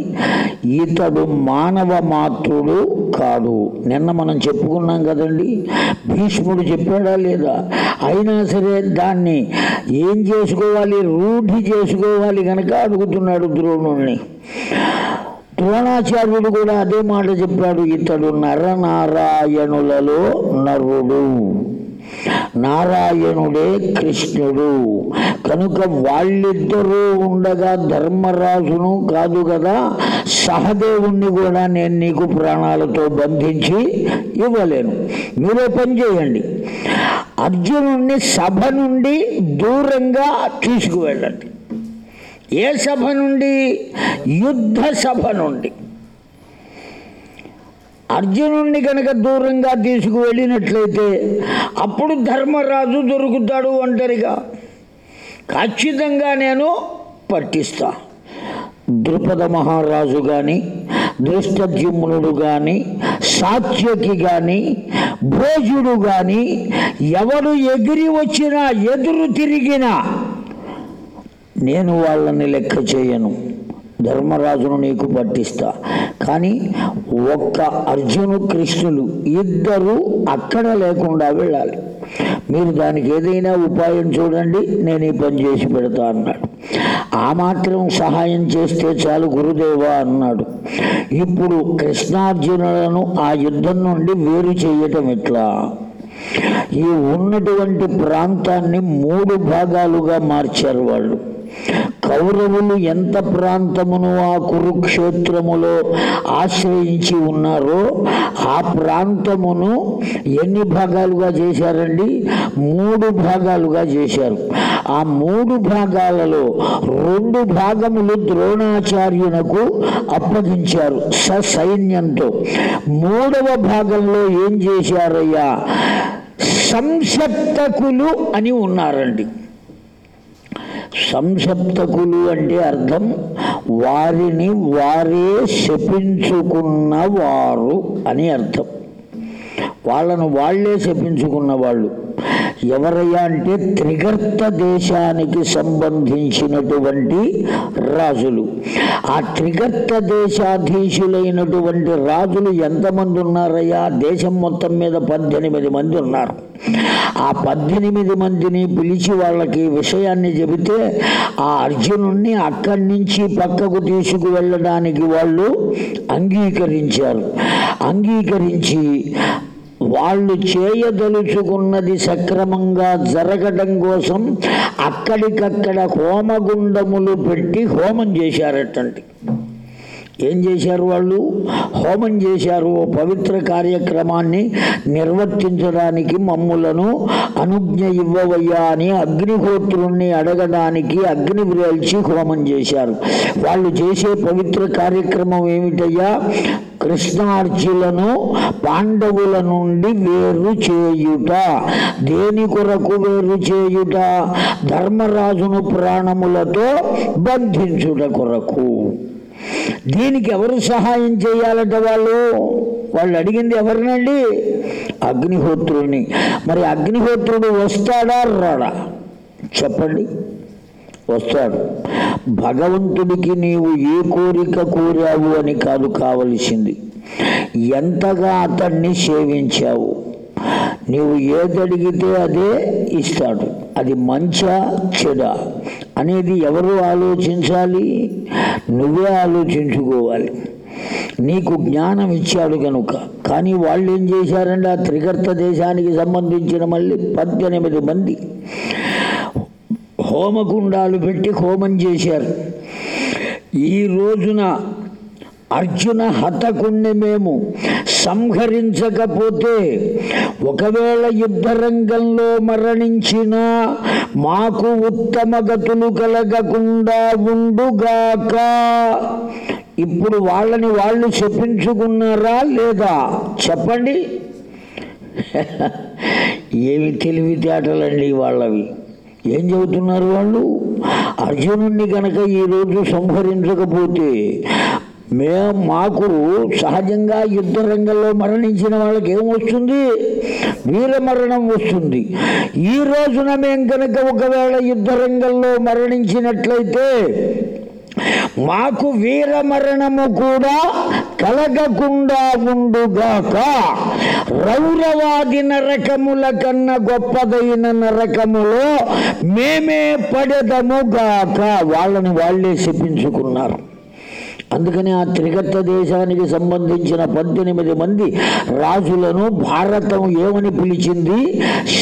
ఇతడు మానవ మాతృడు కాదు నిన్న మనం చెప్పుకున్నాం కదండి భీష్ముడు చెప్పాడా లేదా అయినా సరే దాన్ని ఏం చేసుకోవాలి రూఢి చేసుకోవాలి కనుక అడుగుతున్నాడు ద్రోణుణ్ణి ద్రోణాచార్యుడు కూడా అదే మాట చెప్పాడు ఇతడు నరనారాయణులలో నరుడు నారాయణుడే కృష్ణుడు కనుక వాళ్ళిద్దరూ ఉండగా ధర్మరాజును కాదు కదా సహదేవుణ్ణి కూడా నేను నీకు ప్రాణాలతో బంధించి ఇవ్వలేను మీరే పని చేయండి అర్జునుణ్ణి సభ నుండి దూరంగా తీసుకువెళ్ళండి ఏ సభ నుండి యుద్ధ సభ నుండి అర్జునుణ్ణి కనుక దూరంగా తీసుకువెళ్ళినట్లయితే అప్పుడు ధర్మరాజు దొరుకుతాడు ఒంటరిగా ఖచ్చితంగా నేను పట్టిస్తా ద్రుపద మహారాజు కానీ దృష్టజిమ్మునుడు కానీ సాత్యకి కానీ భోజుడు కానీ ఎవరు ఎగిరి వచ్చినా ఎదురు తిరిగినా నేను వాళ్ళని లెక్క చేయను ధర్మరాజును నీకు పట్టిస్తా కానీ ఒక్క అర్జును కృష్ణులు ఇద్దరు అక్కడ లేకుండా వెళ్ళాలి మీరు దానికి ఏదైనా ఉపాయం చూడండి నేను ఈ పని చేసి పెడతా అన్నాడు ఆ మాత్రం సహాయం చేస్తే చాలు గురుదేవా అన్నాడు ఇప్పుడు కృష్ణార్జునులను ఆ యుద్ధం నుండి వేరు చేయటం ఎట్లా ఈ ఉన్నటువంటి ప్రాంతాన్ని మూడు భాగాలుగా మార్చారు వాళ్ళు కౌరవులు ఎంత ప్రాంతమును ఆ కురుక్షేత్రములో ఆశ్రయించి ఉన్నారో ఆ ప్రాంతమును ఎన్ని భాగాలుగా చేశారండి మూడు భాగాలుగా చేశారు ఆ మూడు భాగాలలో రెండు భాగములు ద్రోణాచార్యునకు అప్పగించారు ససైన్యంతో మూడవ భాగంలో ఏం చేశారయ్యా సంసప్తకులు అని ఉన్నారండి సంసప్తకులు అంటే అర్థం వారిని వారే శపించుకున్నవారు అని అర్థం వాళ్ళను వాళ్లే శపించుకున్న వాళ్ళు ఎవరయ్యా అంటే త్రిగర్త దేశానికి సంబంధించినటువంటి రాజులు ఆ త్రిగర్త దేశాధీశులైనటువంటి రాజులు ఎంతమంది ఉన్నారయ్యా దేశం మొత్తం మీద పద్దెనిమిది మంది ఉన్నారు ఆ పద్దెనిమిది మందిని పిలిచి వాళ్ళకి విషయాన్ని చెబితే ఆ అర్జునుణ్ణి అక్కడి నుంచి పక్కకు తీసుకువెళ్ళడానికి వాళ్ళు అంగీకరించారు అంగీకరించి వాళ్ళు చేయదలుచుకున్నది సక్రమంగా జరగడం కోసం అక్కడికక్కడ హోమగుండములు పెట్టి హోమం చేశారటండి ఏం చేశారు వాళ్ళు హోమం చేశారు పవిత్ర కార్యక్రమాన్ని నిర్వర్తించడానికి మమ్ములను అనుజ్ఞ ఇవ్వవయ్యా అని అగ్నిహోత్రుణ్ణి అడగడానికి అగ్ని వేల్చి హోమం చేశారు వాళ్ళు చేసే పవిత్ర కార్యక్రమం ఏమిటయ్యా కృష్ణార్జులను పాండవుల నుండి వేరు చేయుట దేని కొరకు వేరు చేయుట ధర్మరాజును ప్రాణములతో బంధించుట కొరకు దీనికి ఎవరు సహాయం చేయాలంట వాళ్ళు వాళ్ళు అడిగింది ఎవరినండి అగ్నిహోత్రుడిని మరి అగ్నిహోత్రుడు వస్తాడా రాడా చెప్పండి వస్తాడు భగవంతుడికి నీవు ఏ కోరిక కోరావు అని కాదు కావలసింది ఎంతగా అతన్ని సేవించావు నీవు ఏదడిగితే అదే ఇస్తాడు అది మంచా చెడ అనేది ఎవరు ఆలోచించాలి నువ్వే ఆలోచించుకోవాలి నీకు జ్ఞానం ఇచ్చాడు కనుక కానీ వాళ్ళు ఏం చేశారంటే ఆ త్రికర్త దేశానికి సంబంధించిన మళ్ళీ పద్దెనిమిది మంది హోమకుండాలు పెట్టి హోమం చేశారు ఈ రోజున అర్జున హతకుణ్ణి మేము సంహరించకపోతే ఒకవేళ యుద్ధరంగంలో మరణించినా మాకు ఉత్తమ గతులు కలగకుండా ఉండుగాక ఇప్పుడు వాళ్ళని వాళ్ళు చెప్పించుకున్నారా లేదా చెప్పండి ఏమి తెలివితేటలండి వాళ్ళవి ఏం చెబుతున్నారు వాళ్ళు అర్జునుణ్ణి కనుక ఈరోజు సంహరించకపోతే మేము మాకు సహజంగా యుద్ధ రంగంలో మరణించిన వాళ్ళకి ఏమొస్తుంది వీర మరణం వస్తుంది ఈ రోజున మేము కనుక ఒకవేళ యుద్ధ రంగంలో మరణించినట్లయితే మాకు వీర మరణము కూడా కలగకుండా ఉండుగాక రౌరవాది నరకముల కన్నా గొప్పదైన నరకములో మేమే పడదముగాక వాళ్ళని వాళ్ళే శపించుకున్నారు అందుకని ఆ త్రిగత్త దేశానికి సంబంధించిన పద్దెనిమిది మంది రాజులను భారతం ఏమని పిలిచింది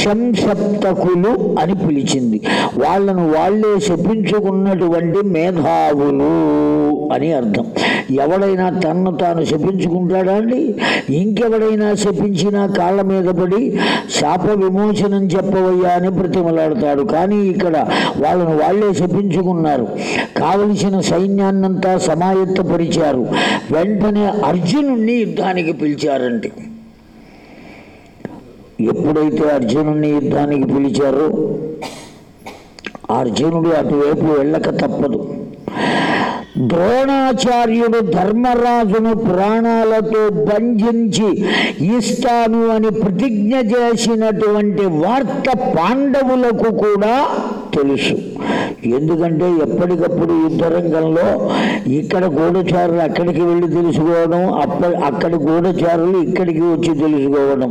శంసప్తకులు అని పిలిచింది వాళ్ళను వాళ్లే శపించుకున్నటువంటి మేధావులు అని అర్థం ఎవడైనా తన్ను తాను శపించుకుంటాడా అండి ఇంకెవడైనా శపించినా కాళ్ళ మీద పడి శాప విమోచనం చెప్పవయ్యా అని ప్రతిమలాడతాడు కానీ ఇక్కడ వాళ్ళను వాళ్లే శపించుకున్నారు కావలసిన సైన్యాన్నంతా సమాయత్తం సిద్ధపరిచారు వెంటనే అర్జునుణ్ణి యుద్ధానికి పిలిచారండి ఎప్పుడైతే అర్జునుణ్ణి యుద్ధానికి పిలిచారో అర్జునుడు అటువైపు వెళ్ళక తప్పదు ద్రోణాచార్యుడు ధర్మరాజును ప్రాణాలతో బంధించి ఇస్తాను అని ప్రతిజ్ఞ చేసినటువంటి వార్త పాండవులకు కూడా తెలుసు ఎందుకంటే ఎప్పటికప్పుడు యుద్ధరంగంలో ఇక్కడ గూఢచారులు అక్కడికి వెళ్ళి తెలుసుకోవడం అప్ప అక్కడ గూఢచారులు ఇక్కడికి వచ్చి తెలుసుకోవడం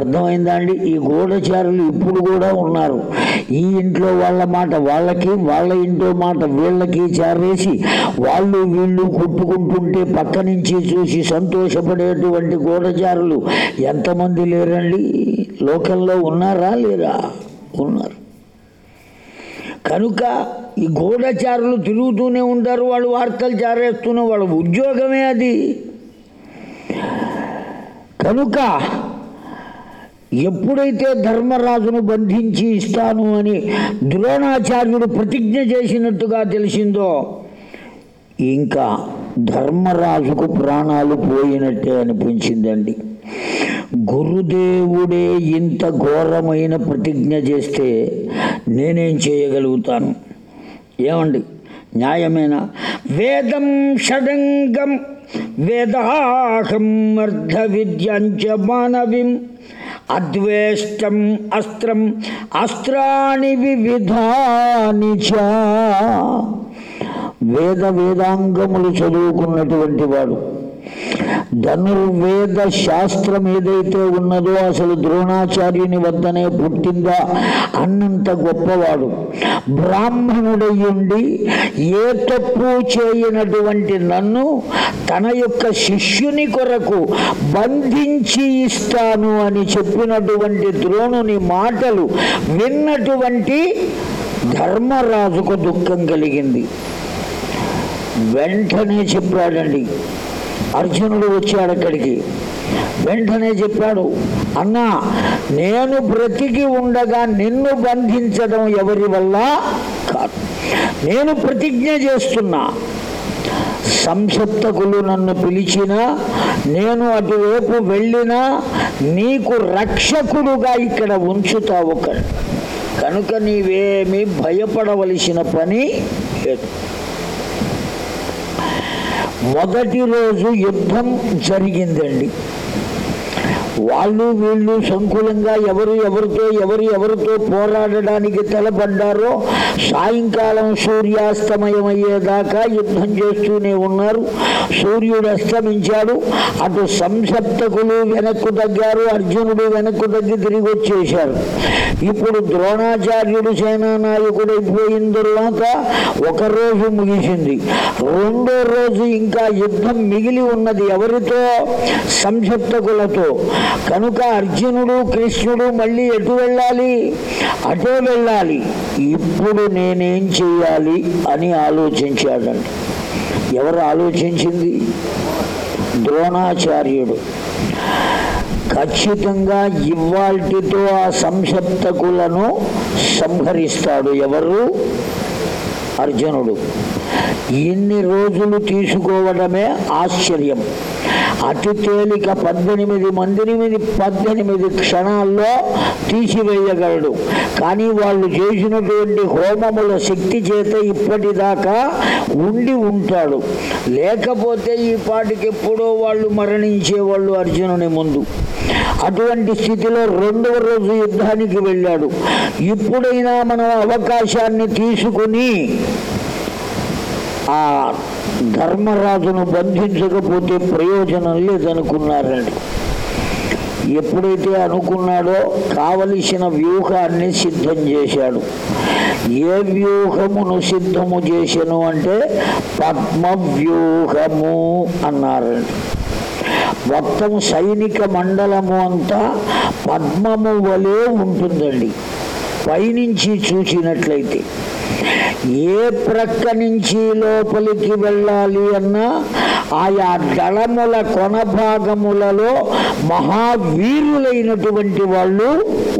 అర్థమైందా అండి ఈ గూఢచారులు ఇప్పుడు కూడా ఉన్నారు ఈ ఇంట్లో వాళ్ళ మాట వాళ్ళకి వాళ్ళ ఇంట్లో మాట వీళ్ళకి చేరేసి వాళ్ళు వీళ్ళు కొట్టుకుంటుంటే పక్క నుంచి చూసి సంతోషపడేటువంటి గోడజారులు ఎంతమంది లేరండి లోకంలో ఉన్నారా లేరా ఉన్నారు కనుక ఈ గోడచారులు తిరుగుతూనే ఉంటారు వాళ్ళు వార్తలు జారేస్తూనే వాళ్ళ ఉద్యోగమే అది కనుక ఎప్పుడైతే ధర్మరాజును బంధించి ఇస్తాను అని ద్రోణాచార్యుడు ప్రతిజ్ఞ చేసినట్టుగా తెలిసిందో ఇంకా ధర్మరాజుకు ప్రాణాలు పోయినట్టే అనిపించిందండి గురుదేవుడే ఇంత ఘోరమైన ప్రతిజ్ఞ చేస్తే నేనేం చేయగలుగుతాను ఏమండి న్యాయమేనా వేదం షడంగం వేదాహం అర్ధ విద్యంచ మానవిం అద్వేష్టం అస్త్రం అస్త్రాణి వివిధాని చ వేద వేదాంగములు చదువుకున్నటువంటి వాడు ధనుర్వేద శాస్త్రం ఏదైతే ఉన్నదో అసలు ద్రోణాచార్యుని వద్దనే పుట్టిందా అన్నంత గొప్పవాడు బ్రాహ్మణుడయ్యుండి ఏ తప్పు చేయనటువంటి నన్ను తన యొక్క శిష్యుని కొరకు బంధించి ఇస్తాను అని చెప్పినటువంటి ద్రోణుని మాటలు విన్నటువంటి ధర్మరాజుకు దుఃఖం కలిగింది వెంటనే చెప్పాడండి అర్జునుడు వచ్చాడు అక్కడికి వెంటనే చెప్పాడు అన్నా నేను బ్రతికి ఉండగా నిన్ను బంధించడం ఎవరి వల్ల కాదు నేను ప్రతిజ్ఞ చేస్తున్నా సంసప్తకులు నన్ను పిలిచినా నేను అటువైపు వెళ్ళినా నీకు రక్షకుడుగా ఇక్కడ ఉంచుతావు కనుక నీవేమీ భయపడవలసిన పని లేదు మొదటి రోజు యుద్ధం జరిగిందండి వాళ్ళు వీళ్ళు సంకులంగా ఎవరు ఎవరితో ఎవరు ఎవరితో పోరాడడానికి తలపడ్డారో సాయంకాలం సూర్యాస్తమయమయ్యేదాకా యుద్ధం చేస్తూనే ఉన్నారు సూర్యుడు అస్తమించాడు అటు సంసప్తకులు వెనక్కు తగ్గారు అర్జునుడు వెనక్కు తగ్గి తిరిగి వచ్చేశారు ఇప్పుడు ద్రోణాచార్యుడు సేనానాయకుడైపోయిందర్వాత ఒక రోజు ముగిసింది రెండో రోజు ఇంకా యుద్ధం మిగిలి ఉన్నది ఎవరితో సంసప్తకులతో కనుక అర్జునుడు కృష్ణుడు మళ్ళీ ఎటు వెళ్ళాలి అటు వెళ్ళాలి ఇప్పుడు నేనేం చేయాలి అని ఆలోచించాడండి ఎవరు ఆలోచించింది ద్రోణాచార్యుడు ఖచ్చితంగా ఇవాల్టితో ఆ సంసప్తకులను సంహరిస్తాడు ఎవరు అర్జునుడు ఇన్ని రోజులు తీసుకోవడమే ఆశ్చర్యం అతి తేలిక పద్దెనిమిది మందిని మీద పద్దెనిమిది క్షణాల్లో తీసివేయగలడు కానీ వాళ్ళు చేసినటువంటి హోమముల శక్తి చేత ఇప్పటిదాకా ఉండి ఉంటాడు లేకపోతే ఈ ఎప్పుడో వాళ్ళు మరణించేవాళ్ళు అర్జునుని ముందు అటువంటి స్థితిలో రెండవ రోజు యుద్ధానికి వెళ్ళాడు ఇప్పుడైనా మనం అవకాశాన్ని తీసుకుని ఆ ధర్మరాజును బంధించకపోతే ప్రయోజనం లేదనుకున్నారండి ఎప్పుడైతే అనుకున్నాడో కావలసిన వ్యూహాన్ని సిద్ధం చేశాడు ఏ వ్యూహమును సిద్ధము చేశాను అంటే పద్మ వ్యూహము అన్నారండి మొత్తం సైనిక మండలము అంతా పద్మము వలె ఉంటుందండి పైనుంచి చూసినట్లయితే ఏ ప్రక్క నుంచి లోపలికి వెళ్ళాలి అన్నా ఆయా దళముల కొనభాగములలో మహావీరులైనటువంటి వాళ్ళు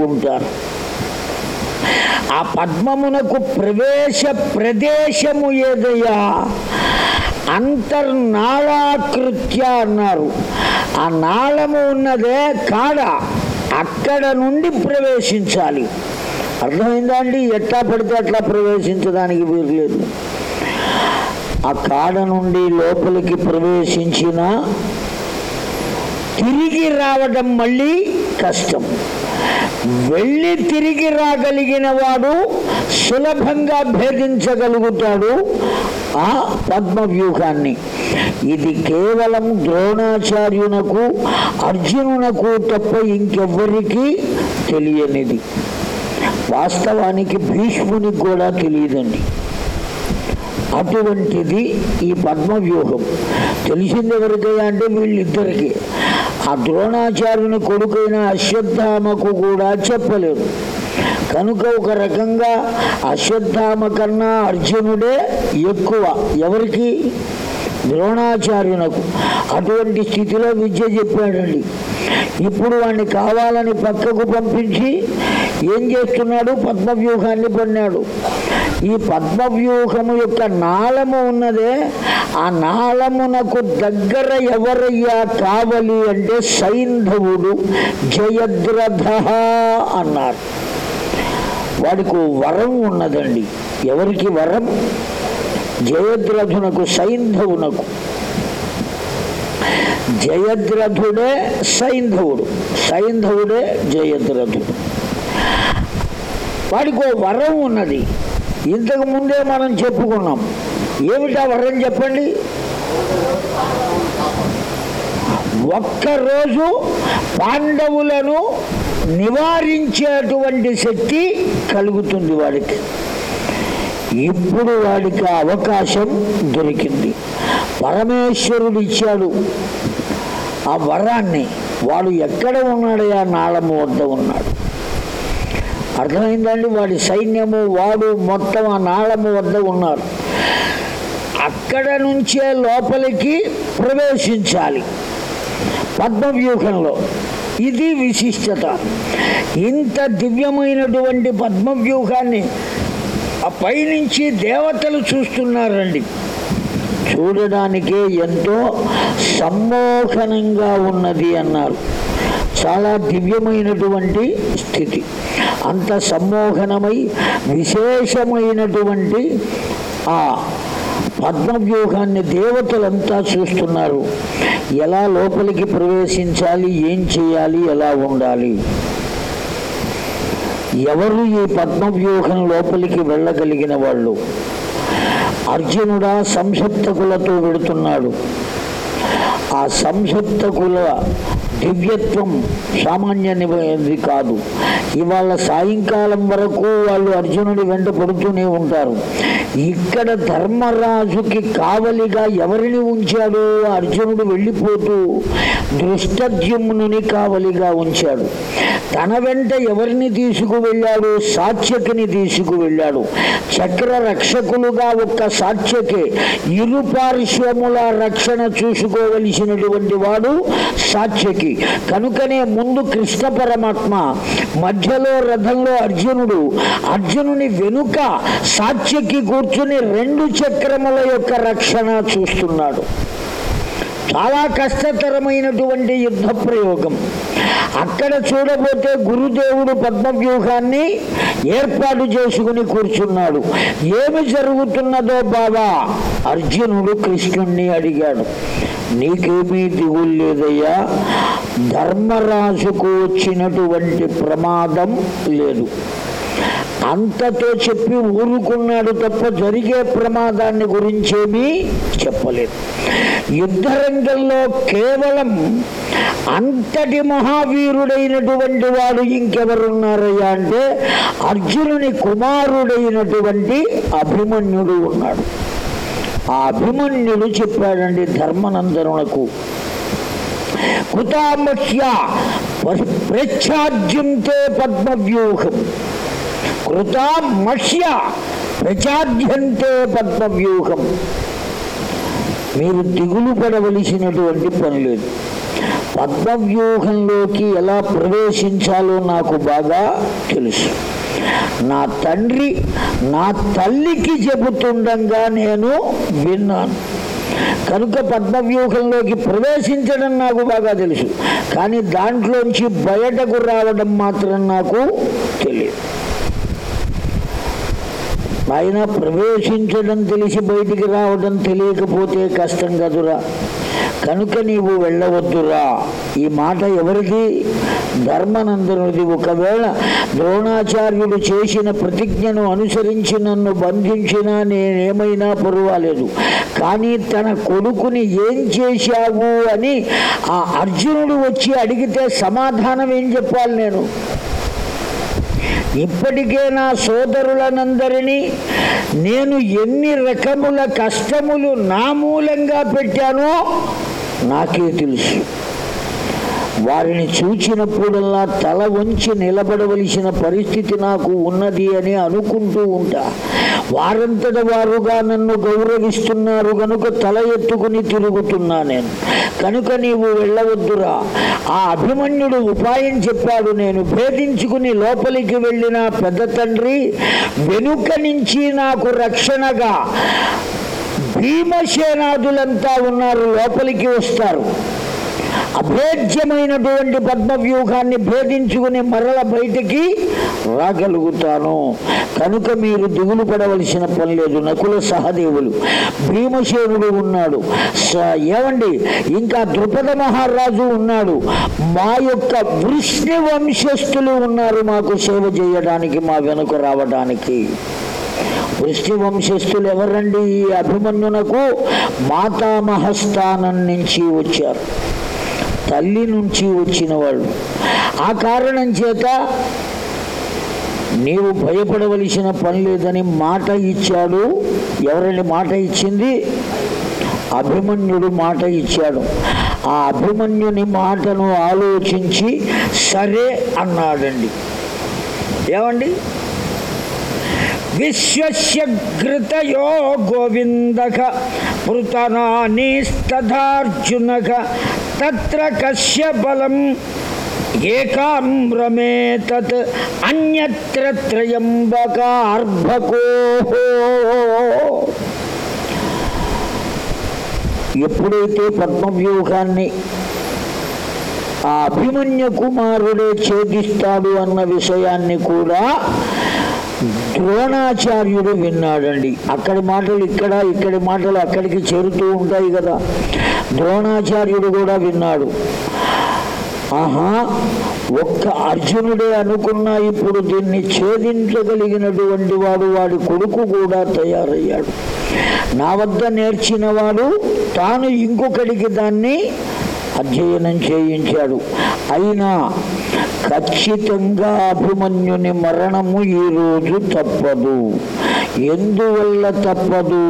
ఉంటారు ఆ పద్మమునకు ప్రవేశ ప్రదేశము ఏదయ్యా అంతర్నాళాకృత్య అన్నారు ఆ నాళము ఉన్నదే కాడ అక్కడ నుండి ప్రవేశించాలి అర్థమైందా అండి ఎట్లా పడితే అట్లా ప్రవేశించడానికి వీలు లేదు ఆ కాడ నుండి లోపలికి ప్రవేశించిన తిరిగి రావడం మళ్ళీ కష్టం వెళ్ళి తిరిగి రాగలిగిన వాడు సులభంగా భేదించగలుగుతాడు ఆ పద్మవ్యూహాన్ని ఇది కేవలం ద్రోణాచార్యునకు అర్జునునకు తప్ప ఇంకెవ్వరికీ తెలియనిది వాస్తవానికి భీష్మునికి కూడా తెలియదండి అటువంటిది ఈ పద్మవ్యూహం తెలిసింది ఎవరికైనా అంటే వీళ్ళిద్దరికి ఆ ద్రోణాచార్యుని కొడుకైన అశ్వత్థామకు కూడా చెప్పలేదు కనుక ఒక రకంగా అశ్వత్థామ కన్నా అర్జునుడే ఎక్కువ ఎవరికి ద్రోణాచార్యునకు అటువంటి స్థితిలో విద్య చెప్పాడండి ఇప్పుడు వాడిని కావాలని పక్కకు పంపించి ఏం చేస్తున్నాడు పద్మవ్యూహాన్ని కొన్నాడు ఈ పద్మవ్యూహము యొక్క నాళము ఉన్నదే ఆ నాళమునకు దగ్గర ఎవరయ్యా కావాలి అంటే సైంధవుడు జయద్రథ అన్నారు వాడికి వరం ఉన్నదండి ఎవరికి వరం జయద్రథునకు సైంధవునకు జయద్రథుడే సైంధవుడు సైంధవుడే జయద్రథుడు వాడికి ఓ వరం ఉన్నది ఇంతకు ముందే మనం చెప్పుకున్నాం ఏమిటా వరం చెప్పండి ఒక్కరోజు పాండవులను నివారించేటువంటి శక్తి కలుగుతుంది వాడికి ఇప్పుడు వాడికి అవకాశం దొరికింది పరమేశ్వరుడు ఇచ్చాడు ఆ వరాన్ని వాడు ఎక్కడ ఉన్నాడయా నాళము వద్ద ఉన్నాడు అర్థమైందండి వాడి సైన్యము వాడు మొత్తం ఆ నాళము వద్ద ఉన్నారు అక్కడ నుంచే లోపలికి ప్రవేశించాలి పద్మవ్యూహంలో ఇది విశిష్టత ఇంత దివ్యమైనటువంటి పద్మవ్యూహాన్ని ఆ పైనుంచి దేవతలు చూస్తున్నారండి చూడడానికే ఎంతో సమ్మోహనంగా ఉన్నది అన్నారు చాలా దివ్యమైనటువంటి స్థితి అంత సమ్మోహనమై విశేషమైనటువంటి ఆ పద్మవ్యూహాన్ని దేవతలంతా చూస్తున్నారు ఎలా లోపలికి ప్రవేశించాలి ఏం చేయాలి ఎలా ఉండాలి ఎవరు ఈ పద్మవ్యూహం లోపలికి వెళ్ళగలిగిన వాళ్ళు అర్జునుడా సంసప్తకులతో వెడుతున్నాడు ఆ సంసప్తకుల దివ్యత్వం సామాన్య నిది కాదు ఇవాళ సాయంకాలం వరకు వాళ్ళు అర్జునుడి వెంట పడుతూనే ఉంటారు ఇక్కడ ధర్మరాజుకి కావలిగా ఎవరిని ఉంచాడో అర్జునుడు వెళ్ళిపోతూ దృష్టద్యుమ్నుని కావలిగా ఉంచాడు తన వెంట ఎవరిని తీసుకువెళ్ళాడు సాత్యకిని తీసుకువెళ్ళాడు చక్ర రక్షకులుగా ఒక్క సాత్యకే ఇరు పార్శ్వముల రక్షణ చూసుకోవలసినటువంటి వాడు సాత్యకి కనుకనే ముందు కృష్ణ పరమాత్మ మధ్యలో రథంలో అర్జునుడు అర్జునుని వెనుక సాక్ష్యకి కూర్చుని రెండు చక్రముల యొక్క రక్షణ చూస్తున్నాడు చాలా కష్టతరమైనటువంటి యుద్ధ ప్రయోగం అక్కడ చూడబోతే గురుదేవుడు పద్మవ్యూహాన్ని ఏర్పాటు చేసుకుని కూర్చున్నాడు ఏమి జరుగుతున్నదో బాబా అర్జునుడు కృష్ణుణ్ణి అడిగాడు నీకేమీ దిగులు లేదయ్యా ధర్మరాశుకు వచ్చినటువంటి ప్రమాదం లేదు అంతతో చెప్పి ఊరుకున్నాడు తప్ప జరిగే ప్రమాదాన్ని గురించేమీ చెప్పలేదు యుద్ధరంగంలో కేవలం అంతటి మహావీరుడైనటువంటి వాడు ఇంకెవరున్నారయ్యా అంటే అర్జునుని కుమారుడైనటువంటి అభిమన్యుడు ఉన్నాడు ఆ అభిమన్యుడు చెప్పాడండి ధర్మనందనునకు కృతామహ్య ప్రచ్ఛాద్యంతే పద్మవ్యూహం కృతామహ్య ప్రచాద్యంతే పద్మవ్యూహం మీరు దిగులు పడవలసినటువంటి పని లేదు పద్మవ్యూహంలోకి ఎలా ప్రవేశించాలో నాకు బాగా తెలుసు నా తండ్రి నా తల్లికి చెబుతుండగా నేను విన్నాను కనుక పద్మవ్యూహంలోకి ప్రవేశించడం నాకు బాగా తెలుసు కానీ దాంట్లోంచి బయటకు రావడం మాత్రం నాకు తెలియదు ఆయన ప్రవేశించడం తెలిసి బయటికి రావడం తెలియకపోతే కష్టం కదురా కనుక నీవు వెళ్ళవద్దురా ఈ మాట ఎవరిది ధర్మనందనుడిది ఒకవేళ ద్రోణాచార్యుడు చేసిన ప్రతిజ్ఞను అనుసరించి నన్ను బంధించినా నేనేమైనా పర్వాలేదు కానీ తన కొడుకుని ఏం చేశావు అని ఆ అర్జునుడు వచ్చి అడిగితే సమాధానం ఏం చెప్పాలి నేను ఇప్పటికే నా సోదరులనందరినీ నేను ఎన్ని రకముల కష్టములు నా మూలంగా పెట్టానో నాకే తెలుసు వారిని చూచినప్పుడల్లా తల వంచి నిలబడవలసిన పరిస్థితి నాకు ఉన్నది అని అనుకుంటూ ఉంటా వారంతట వారుగా నన్ను గౌరవిస్తున్నారు గనుక తల ఎత్తుకుని తిరుగుతున్నా నేను కనుక నీవు వెళ్ళవద్దురా ఆ అభిమన్యుడు ఉపాయం చెప్పాడు నేను భేదించుకుని లోపలికి వెళ్ళిన పెద్ద తండ్రి వెనుక నుంచి నాకు రక్షణగా భీమసేనాదులంతా ఉన్నారు లోపలికి వస్తారు అభేద్యమైనటువంటి పద్మవ్యూహాన్ని భేదించుకుని మరల బయటికి రాగలుగుతాను కనుక మీరు దిగులు పడవలసిన పని లేదు నకుల సహదేవులు భీమసేనుడు ఉన్నాడు ఏమండి ఇంకా ద్రుపద మహారాజు ఉన్నాడు మా యొక్క వృష్ణి వంశస్థులు ఉన్నారు మాకు సేవ చేయడానికి మా వెనుక రావడానికి వృష్టి వంశస్థులు ఎవరండి ఈ అభిమన్యునకు మాతామహస్థానం నుంచి వచ్చారు తల్లి నుంచి వచ్చిన వాళ్ళు ఆ కారణం చేత నీవు భయపడవలసిన పని లేదని మాట ఇచ్చాడు ఎవరని మాట ఇచ్చింది అభిమన్యుడు మాట ఇచ్చాడు ఆ అభిమన్యుని మాటను ఆలోచించి సరే అన్నాడండి ఏమండి విశ్వస్య ఘృతయో గోవిందక పృతనానీస్తథార్జునక తత్ర కశ్య బలం ఏకామ్రమే తత్ అన్యత్ర త్రయంబకార్భకో ఎప్పుడైతే పద్మవ్యూహాన్ని ఆ అభిమన్య కుమారుడే ఛేదిస్తాడు అన్న విషయాన్ని కూడా ద్రోణాచార్యుడు విన్నాడండి అక్కడి మాటలు ఇక్కడ ఇక్కడి మాటలు అక్కడికి చేరుతూ ఉంటాయి కదా ద్రోణాచార్యుడు కూడా విన్నాడు ఆహా ఒక్క అర్జునుడే అనుకున్నా ఇప్పుడు దీన్ని ఛేదించగలిగినటువంటి వాడు వాడి కొడుకు కూడా తయారయ్యాడు నా వద్ద నేర్చిన వాడు తాను ఇంకొకడికి దాన్ని అధ్యయనం చేయించాడు అయినా ఖచ్చితంగా అభిమన్యుని మరణము ఈరోజు తప్పదు ఎందువల్ల తప్పదు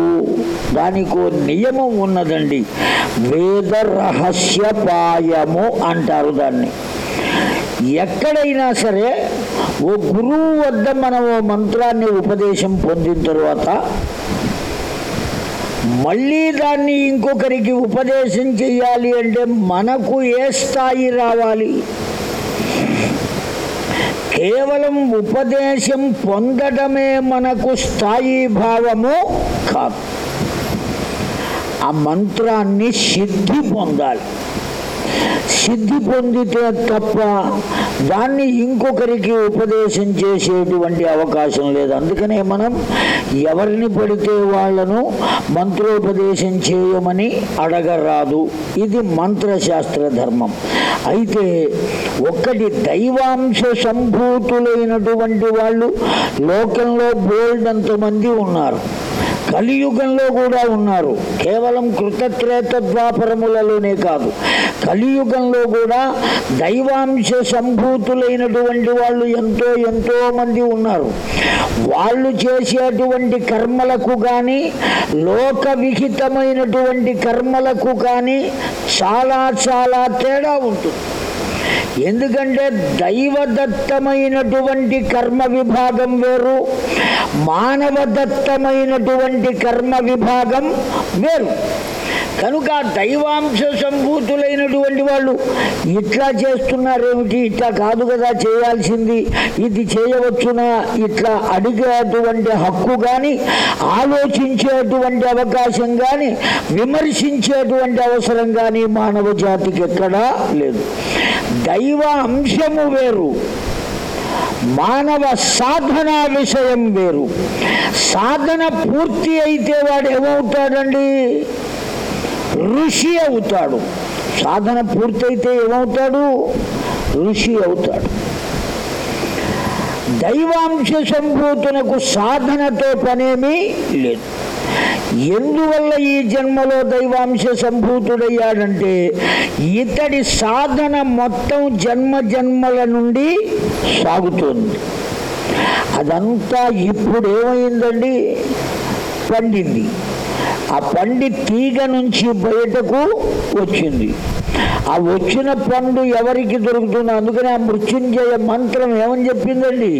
దానికో నియమం ఉన్నదండి వేద రహస్య పాయము అంటారు దాన్ని ఎక్కడైనా సరే ఓ గురువు వద్ద మనం ఓ మంత్రాన్ని ఉపదేశం పొందిన తర్వాత మళ్ళీ దాన్ని ఇంకొకరికి ఉపదేశం చేయాలి అంటే మనకు ఏ స్థాయి రావాలి కేవలం ఉపదేశం పొందడమే మనకు స్థాయి భావము కాదు ఆ మంత్రాన్ని సిద్ధి పొందాలి సిద్ధి పొందితే తప్ప దాన్ని ఇంకొకరికి ఉపదేశం చేసేటువంటి అవకాశం లేదు అందుకనే మనం ఎవరిని పడితే వాళ్లను మంత్రోపదేశం చేయమని అడగరాదు ఇది మంత్రశాస్త్ర ధర్మం అయితే ఒక్కటి దైవాంశ సంభూతులైనటువంటి వాళ్ళు లోకంలో బోల్డంతమంది ఉన్నారు కలియుగంలో కూడా ఉన్నారు కేవలం కృతత్రేత ద్వాపరములలోనే కాదు కలియుగంలో కూడా దైవాంశ సంభూతులైనటువంటి వాళ్ళు ఎంతో ఎంతో మంది ఉన్నారు వాళ్ళు చేసేటువంటి కర్మలకు కానీ లోక విహితమైనటువంటి కర్మలకు కానీ చాలా చాలా తేడా ఉంటుంది ఎందుకంటే దైవదత్తమైనటువంటి కర్మ విభాగం వేరు మానవ దత్తమైనటువంటి కర్మ విభాగం వేరు కనుక దైవాంశ సంభూతులైనటువంటి వాళ్ళు ఇట్లా చేస్తున్నారేమిటి ఇట్లా కాదు కదా చేయాల్సింది ఇది చేయవచ్చునా ఇట్లా అడిగేటువంటి హక్కు కానీ ఆలోచించేటువంటి అవకాశం కానీ విమర్శించేటువంటి అవసరం కానీ మానవ జాతికి ఎక్కడా లేదు దైవ అంశము వేరు మానవ సాధన విషయం వేరు సాధన పూర్తి అయితే వాడు ఏమవుతాడండి ఋషి అవుతాడు సాధన పూర్తయితే ఏమవుతాడు ఋషి అవుతాడు దైవాంశ సంభూతులకు సాధనతో పనేమీ లేదు ఎందువల్ల ఈ జన్మలో దైవాంశ సంభూతుడయ్యాడంటే ఇతడి సాధన మొత్తం జన్మ జన్మల నుండి సాగుతుంది అదంతా ఇప్పుడు ఏమైందండి పండింది ఆ పండి తీగ నుంచి బయటకు వచ్చింది ఆ వచ్చిన పండు ఎవరికి దొరుకుతుంది అందుకని ఆ మృత్యుంజయ మంత్రం ఏమని చెప్పిందండి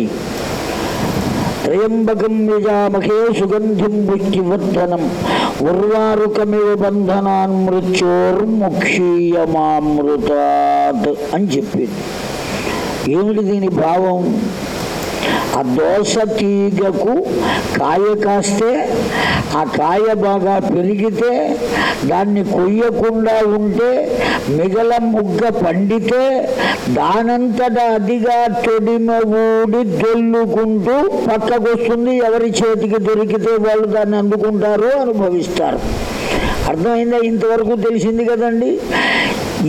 త్రయంబకం యజామహే సుగంధిం బుద్ధివర్ధనం ఉర్వారుకమివ బంధనాన్ మృత్యోర్ముక్షీయమామృతాత్ అని చెప్పింది ఏమిటి దీని భావం ఆ దోశ తీగకు కాయ కాస్తే ఆ కాయ బాగా పెరిగితే దాన్ని కొయ్యకుండా ఉంటే మిగల ముగ్గ పండితే దానంతట అదిగా తొడిమ ఊడి దొల్లుకుంటూ వస్తుంది ఎవరి చేతికి దొరికితే వాళ్ళు దాన్ని అందుకుంటారు అనుభవిస్తారు అర్థమైందా ఇంతవరకు తెలిసింది కదండి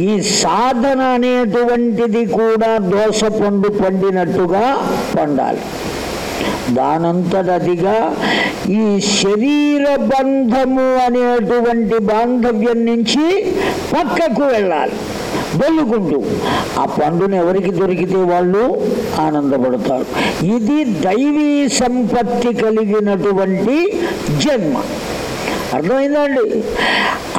ఈ సాధన అనేటువంటిది కూడా దోష పండు పండినట్టుగా పండాలి దానంతటదిగా ఈ శరీర బంధము అనేటువంటి బాంధవ్యం నుంచి పక్కకు వెళ్ళాలి వెలుగుండు ఆ పండును ఎవరికి దొరికితే వాళ్ళు ఆనందపడతారు ఇది దైవీ సంపత్తి కలిగినటువంటి జన్మ అర్థమైందండి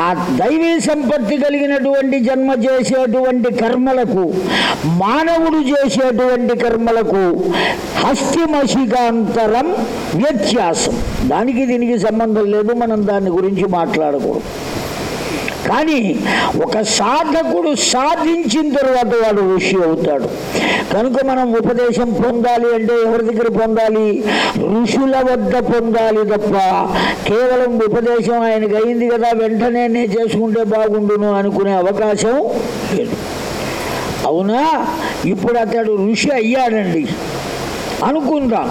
ఆ దైవీ సంపత్తి కలిగినటువంటి జన్మ చేసేటువంటి కర్మలకు మానవుడు చేసేటువంటి కర్మలకు హస్తిమశికాంతరం వ్యత్యాసం దానికి దీనికి సంబంధం లేదు మనం దాని గురించి మాట్లాడకూడదు కానీ ఒక సాధకుడు సాధించిన తర్వాత వాడు ఋషి అవుతాడు కనుక మనం ఉపదేశం పొందాలి అంటే ఎవరి దగ్గర పొందాలి ఋషుల వద్ద పొందాలి తప్ప కేవలం ఉపదేశం ఆయనకి అయింది కదా వెంటనే నేను చేసుకుంటే బాగుండును అనుకునే అవకాశం లేదు అవునా ఇప్పుడు అతడు ఋషి అయ్యాడండి అనుకుందాం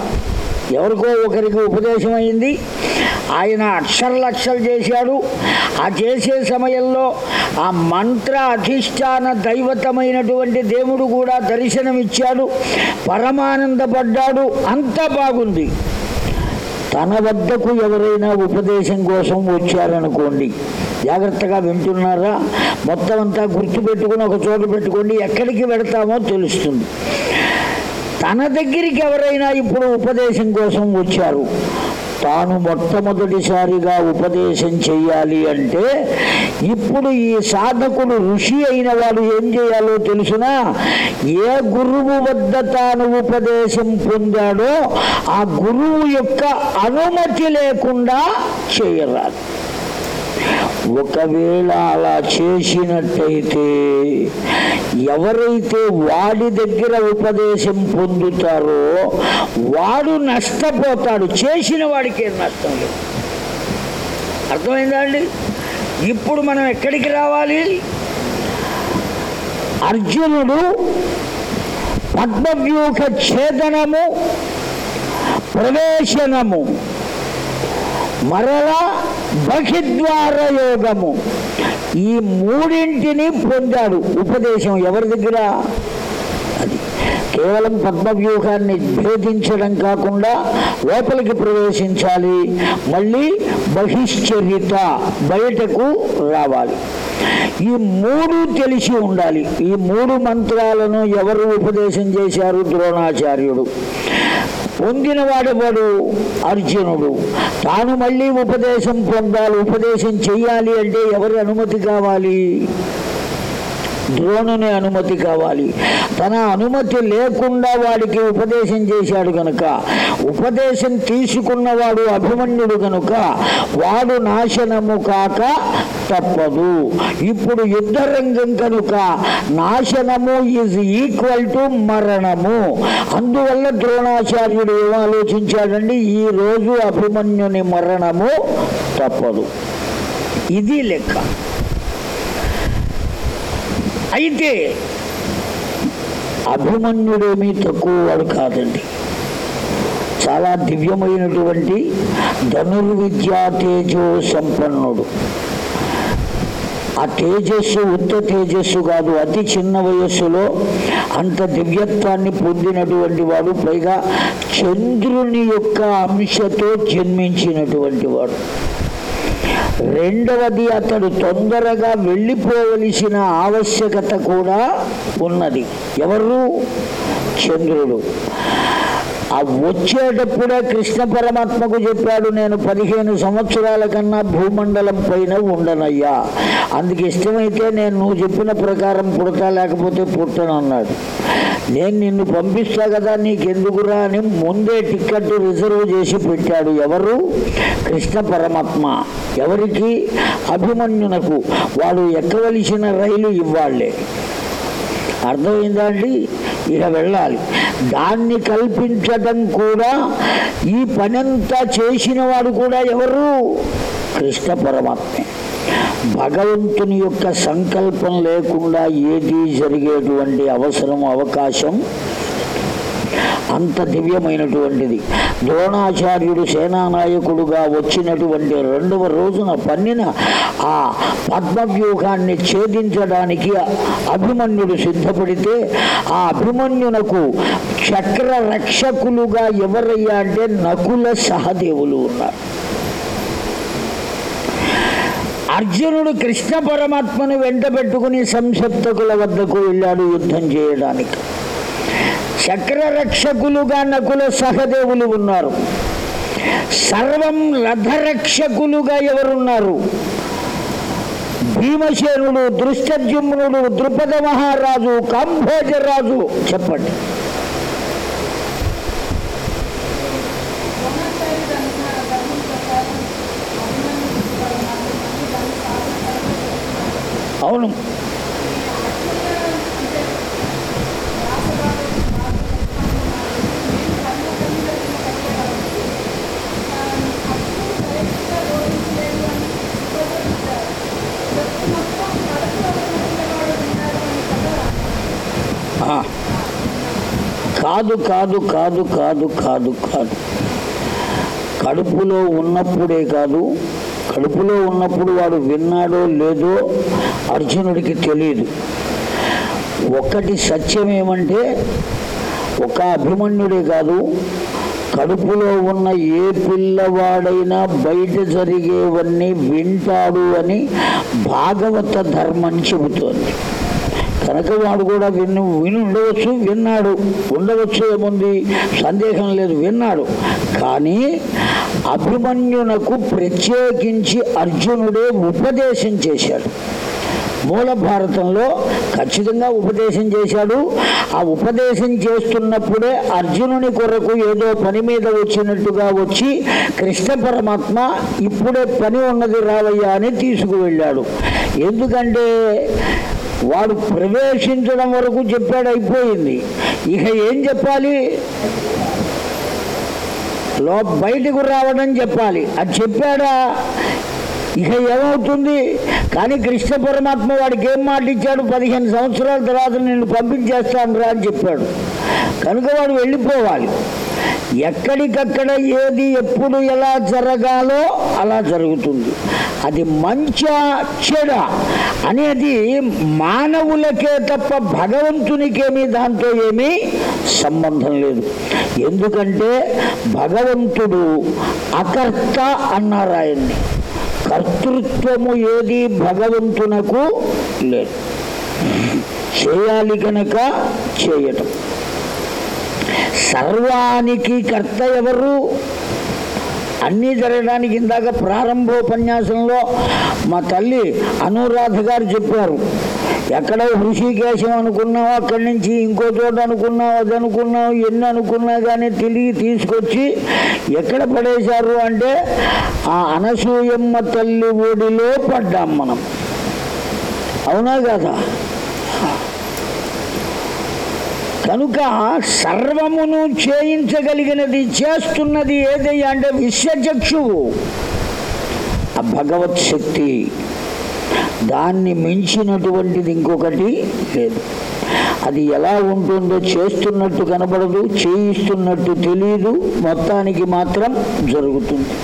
ఎవరికో ఒకరికి ఉపదేశం అయింది ఆయన అక్షరలక్షలు చేశాడు ఆ చేసే సమయంలో ఆ మంత్ర అధిష్టాన దైవతమైనటువంటి దేవుడు కూడా దర్శనమిచ్చాడు పరమానందపడ్డాడు అంతా బాగుంది తన వద్దకు ఎవరైనా ఉపదేశం కోసం వచ్చారనుకోండి జాగ్రత్తగా వింటున్నారా మొత్తం అంతా గుర్తుపెట్టుకుని ఒక చోటు పెట్టుకోండి ఎక్కడికి పెడతామో తెలుస్తుంది తన దగ్గరికి ఎవరైనా ఇప్పుడు ఉపదేశం కోసం వచ్చారు తాను మొట్టమొదటిసారిగా ఉపదేశం చేయాలి అంటే ఇప్పుడు ఈ సాధకుడు ఋషి అయిన వాడు ఏం చేయాలో తెలుసిన ఏ గురువు వద్ద తాను ఉపదేశం పొందాడో ఆ గురువు యొక్క అనుమతి లేకుండా చేయరాదు ఒకవేళ అలా చేసినట్టయితే ఎవరైతే వాడి దగ్గర ఉపదేశం పొందుతారో వాడు నష్టపోతాడు చేసిన వాడికి నష్టం లేదు అర్థమైందా అండి ఇప్పుడు మనం ఎక్కడికి రావాలి అర్జునుడు పద్మవ్యూహ ఛేదనము ప్రవేశనము మరలా బహిద్వార యోగము ఈ మూడింటిని పొందాడు ఉపదేశం ఎవరి దగ్గర అది కేవలం పద్మవ్యూహాన్ని భేదించడం కాకుండా లోపలికి ప్రవేశించాలి మళ్ళీ బహిశ్చర్యత బయటకు రావాలి ఈ మూడు తెలిసి ఉండాలి ఈ మూడు మంత్రాలను ఎవరు ఉపదేశం చేశారు ద్రోణాచార్యుడు పొందిన వాడేవాడు అర్జునుడు తాను మళ్ళీ ఉపదేశం పొందాలి ఉపదేశం చెయ్యాలి అంటే ఎవరి అనుమతి కావాలి ద్రోణుని అనుమతి కావాలి తన అనుమతి లేకుండా వాడికి ఉపదేశం చేశాడు గనుక ఉపదేశం తీసుకున్నవాడు అభిమన్యుడు గనుక వాడు నాశనము కాక తప్పదు ఇప్పుడు యుద్ధరంగం కనుక నాశనము ఈజ్ ఈక్వల్ టు మరణము అందువల్ల ద్రోణాచార్యుడు ఏం ఆలోచించాడండి రోజు అభిమన్యుని మరణము తప్పదు ఇది లెక్క అయితే అభిమన్యుడేమీ తక్కువ వాడు కాదండి చాలా దివ్యమైనటువంటి ధనుర్విద్యా తేజో సంపన్నుడు ఆ తేజస్సు ఉత్త తేజస్సు కాదు అతి చిన్న వయస్సులో అంత దివ్యత్వాన్ని పొందినటువంటి వాడు పైగా చంద్రుని యొక్క అంశతో జన్మించినటువంటి వాడు రెండవది అతడు తొందరగా వెళ్ళిపోవలసిన ఆవశ్యకత కూడా ఉన్నది ఎవరు చంద్రుడు ఆ వచ్చేటప్పుడే కృష్ణ పరమాత్మకు చెప్పాడు నేను పదిహేను సంవత్సరాల కన్నా భూమండలం పైన ఉండనయ్యా అందుకు ఇష్టమైతే నేను నువ్వు చెప్పిన ప్రకారం పుడతా లేకపోతే పుట్టను అన్నాడు నేను నిన్ను పంపిస్తా కదా నీకెందుకురా అని ముందే టిక్కెట్ రిజర్వ్ చేసి పెట్టాడు ఎవరు కృష్ణ పరమాత్మ ఎవరికి అభిమన్యునకు వాడు ఎక్కవలసిన రైలు ఇవ్వాలే అర్థమైందా అండి ఇక వెళ్ళాలి దాన్ని కల్పించడం కూడా ఈ పనంతా చేసిన వాడు కూడా ఎవరు కృష్ణ పరమాత్మే భగవంతుని యొక్క సంకల్పం లేకుండా ఏది జరిగేటువంటి అవసరం అవకాశం అంత దివ్యమైనటువంటిది ద్రోణాచార్యుడు సేనానాయకుడుగా వచ్చినటువంటి రెండవ రోజున పన్నిన ఆ పద్మవ్యూహాన్ని ఛేదించడానికి అభిమన్యుడు సిద్ధపడితే ఆ అభిమన్యునకు చక్ర రక్షకులుగా ఎవరయ్యా అంటే నకుల సహదేవులు ఉన్నారు అర్జునుడు కృష్ణ పరమాత్మను వెంట పెట్టుకుని సంసప్తకుల వద్దకు వెళ్ళాడు యుద్ధం చేయడానికి చక్రరక్షకులుగా నకుల సహదేవులు ఉన్నారు సర్వం లధరక్షకులుగా ఎవరున్నారు భీమసేనుడు దృష్టజుమ్నుడు ద్రుపద మహారాజు కాంభోజరాజు చెప్పండి అవును కాదు కాదు కాదు కాదు కాదు కాదు కడుపులో ఉన్నప్పుడే కాదు కడుపులో ఉన్నప్పుడు వాడు విన్నాడో లేదో అర్జునుడికి తెలియదు ఒకటి సత్యం ఏమంటే ఒక అభిమన్యుడే కాదు కడుపులో ఉన్న ఏ పిల్లవాడైనా బయట జరిగేవన్నీ వింటాడు అని భాగవత ధర్మం చెబుతోంది కనుక వాడు కూడా విన్ను విని ఉండవచ్చు విన్నాడు ఉండవచ్చు ఏముంది సందేహం లేదు విన్నాడు కానీ అభిమన్యునకు ప్రత్యేకించి అర్జునుడే ఉపదేశం చేశాడు మూల భారతంలో ఖచ్చితంగా ఉపదేశం చేశాడు ఆ ఉపదేశం చేస్తున్నప్పుడే అర్జునుని కొరకు ఏదో పని మీద వచ్చినట్టుగా వచ్చి కృష్ణ పరమాత్మ ఇప్పుడే పని ఉన్నది రావయ్యా అని తీసుకువెళ్ళాడు ఎందుకంటే వాడు ప్రవేశించడం వరకు చెప్పాడు అయిపోయింది ఇక ఏం చెప్పాలి లో బయటకు రావడం చెప్పాలి అది చెప్పాడా ఇక ఏమవుతుంది కానీ కృష్ణ పరమాత్మ వాడికి ఏం మాట ఇచ్చాడు పదిహేను సంవత్సరాల తర్వాత నిన్ను పంపించేస్తాను రా అని చెప్పాడు కనుక వాడు వెళ్ళిపోవాలి ఎక్కడికక్కడ ఏది ఎప్పుడు ఎలా జరగాలో అలా జరుగుతుంది అది మంచా చెడ అనేది మానవులకే తప్ప భగవంతునికేమీ దాంతో ఏమీ సంబంధం లేదు ఎందుకంటే భగవంతుడు అకర్త అన్నారు ఆయన్ని కర్తృత్వము ఏది భగవంతునకు లేదు చేయాలి కనుక చేయటం సర్వానికి కర్త ఎవరు అన్నీ జరగడానికి ఇందాక ప్రారంభోపన్యాసంలో మా తల్లి అనురాధ గారు చెప్పారు ఎక్కడ హృషికేశం అనుకున్నావు అక్కడి నుంచి ఇంకో చోట అనుకున్నావు అది అనుకున్నావు ఎన్ని అనుకున్నా కానీ తిరిగి తీసుకొచ్చి ఎక్కడ పడేశారు అంటే ఆ అనసూయమ్మ తల్లి ఒడిలో పడ్డాం మనం అవునా కదా కనుక సర్వమును చేయించగలిగినది చేస్తున్నది ఏదయ్యా అంటే విశ్వచక్షువు ఆ భగవత్ శక్తి దాన్ని మించినటువంటిది ఇంకొకటి లేదు అది ఎలా ఉంటుందో చేస్తున్నట్టు కనబడదు చేయిస్తున్నట్టు తెలియదు మొత్తానికి మాత్రం జరుగుతుంది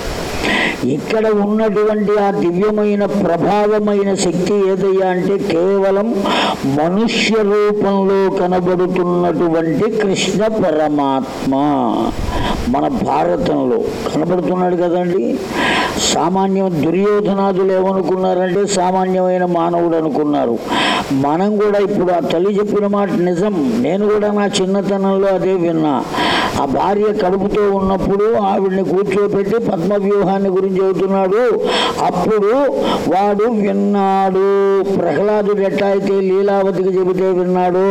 ఇక్కడ ఉన్నటువంటి ఆ దివ్యమైన ప్రభావమైన శక్తి ఏదయ్యా అంటే కేవలం మనుష్య రూపంలో కనబడుతున్నటువంటి కృష్ణ పరమాత్మ మన భారతంలో కనబడుతున్నాడు కదండి సామాన్యం దుర్యోధనాదులు ఏమనుకున్నారంటే సామాన్యమైన మానవుడు అనుకున్నారు మనం కూడా ఇప్పుడు ఆ తల్లి చెప్పిన మాట నిజం నేను కూడా నా చిన్నతనంలో అదే విన్నా ఆ భార్య కడుపుతో ఉన్నప్పుడు ఆవిడ్ని కూర్చోబెట్టి పద్మవ్యూహాన్ని గురించి చెబుతున్నాడు అప్పుడు వాడు విన్నాడు ప్రహ్లాదుడు ఎట్లా అయితే లీలావతికి చెబితే విన్నాడు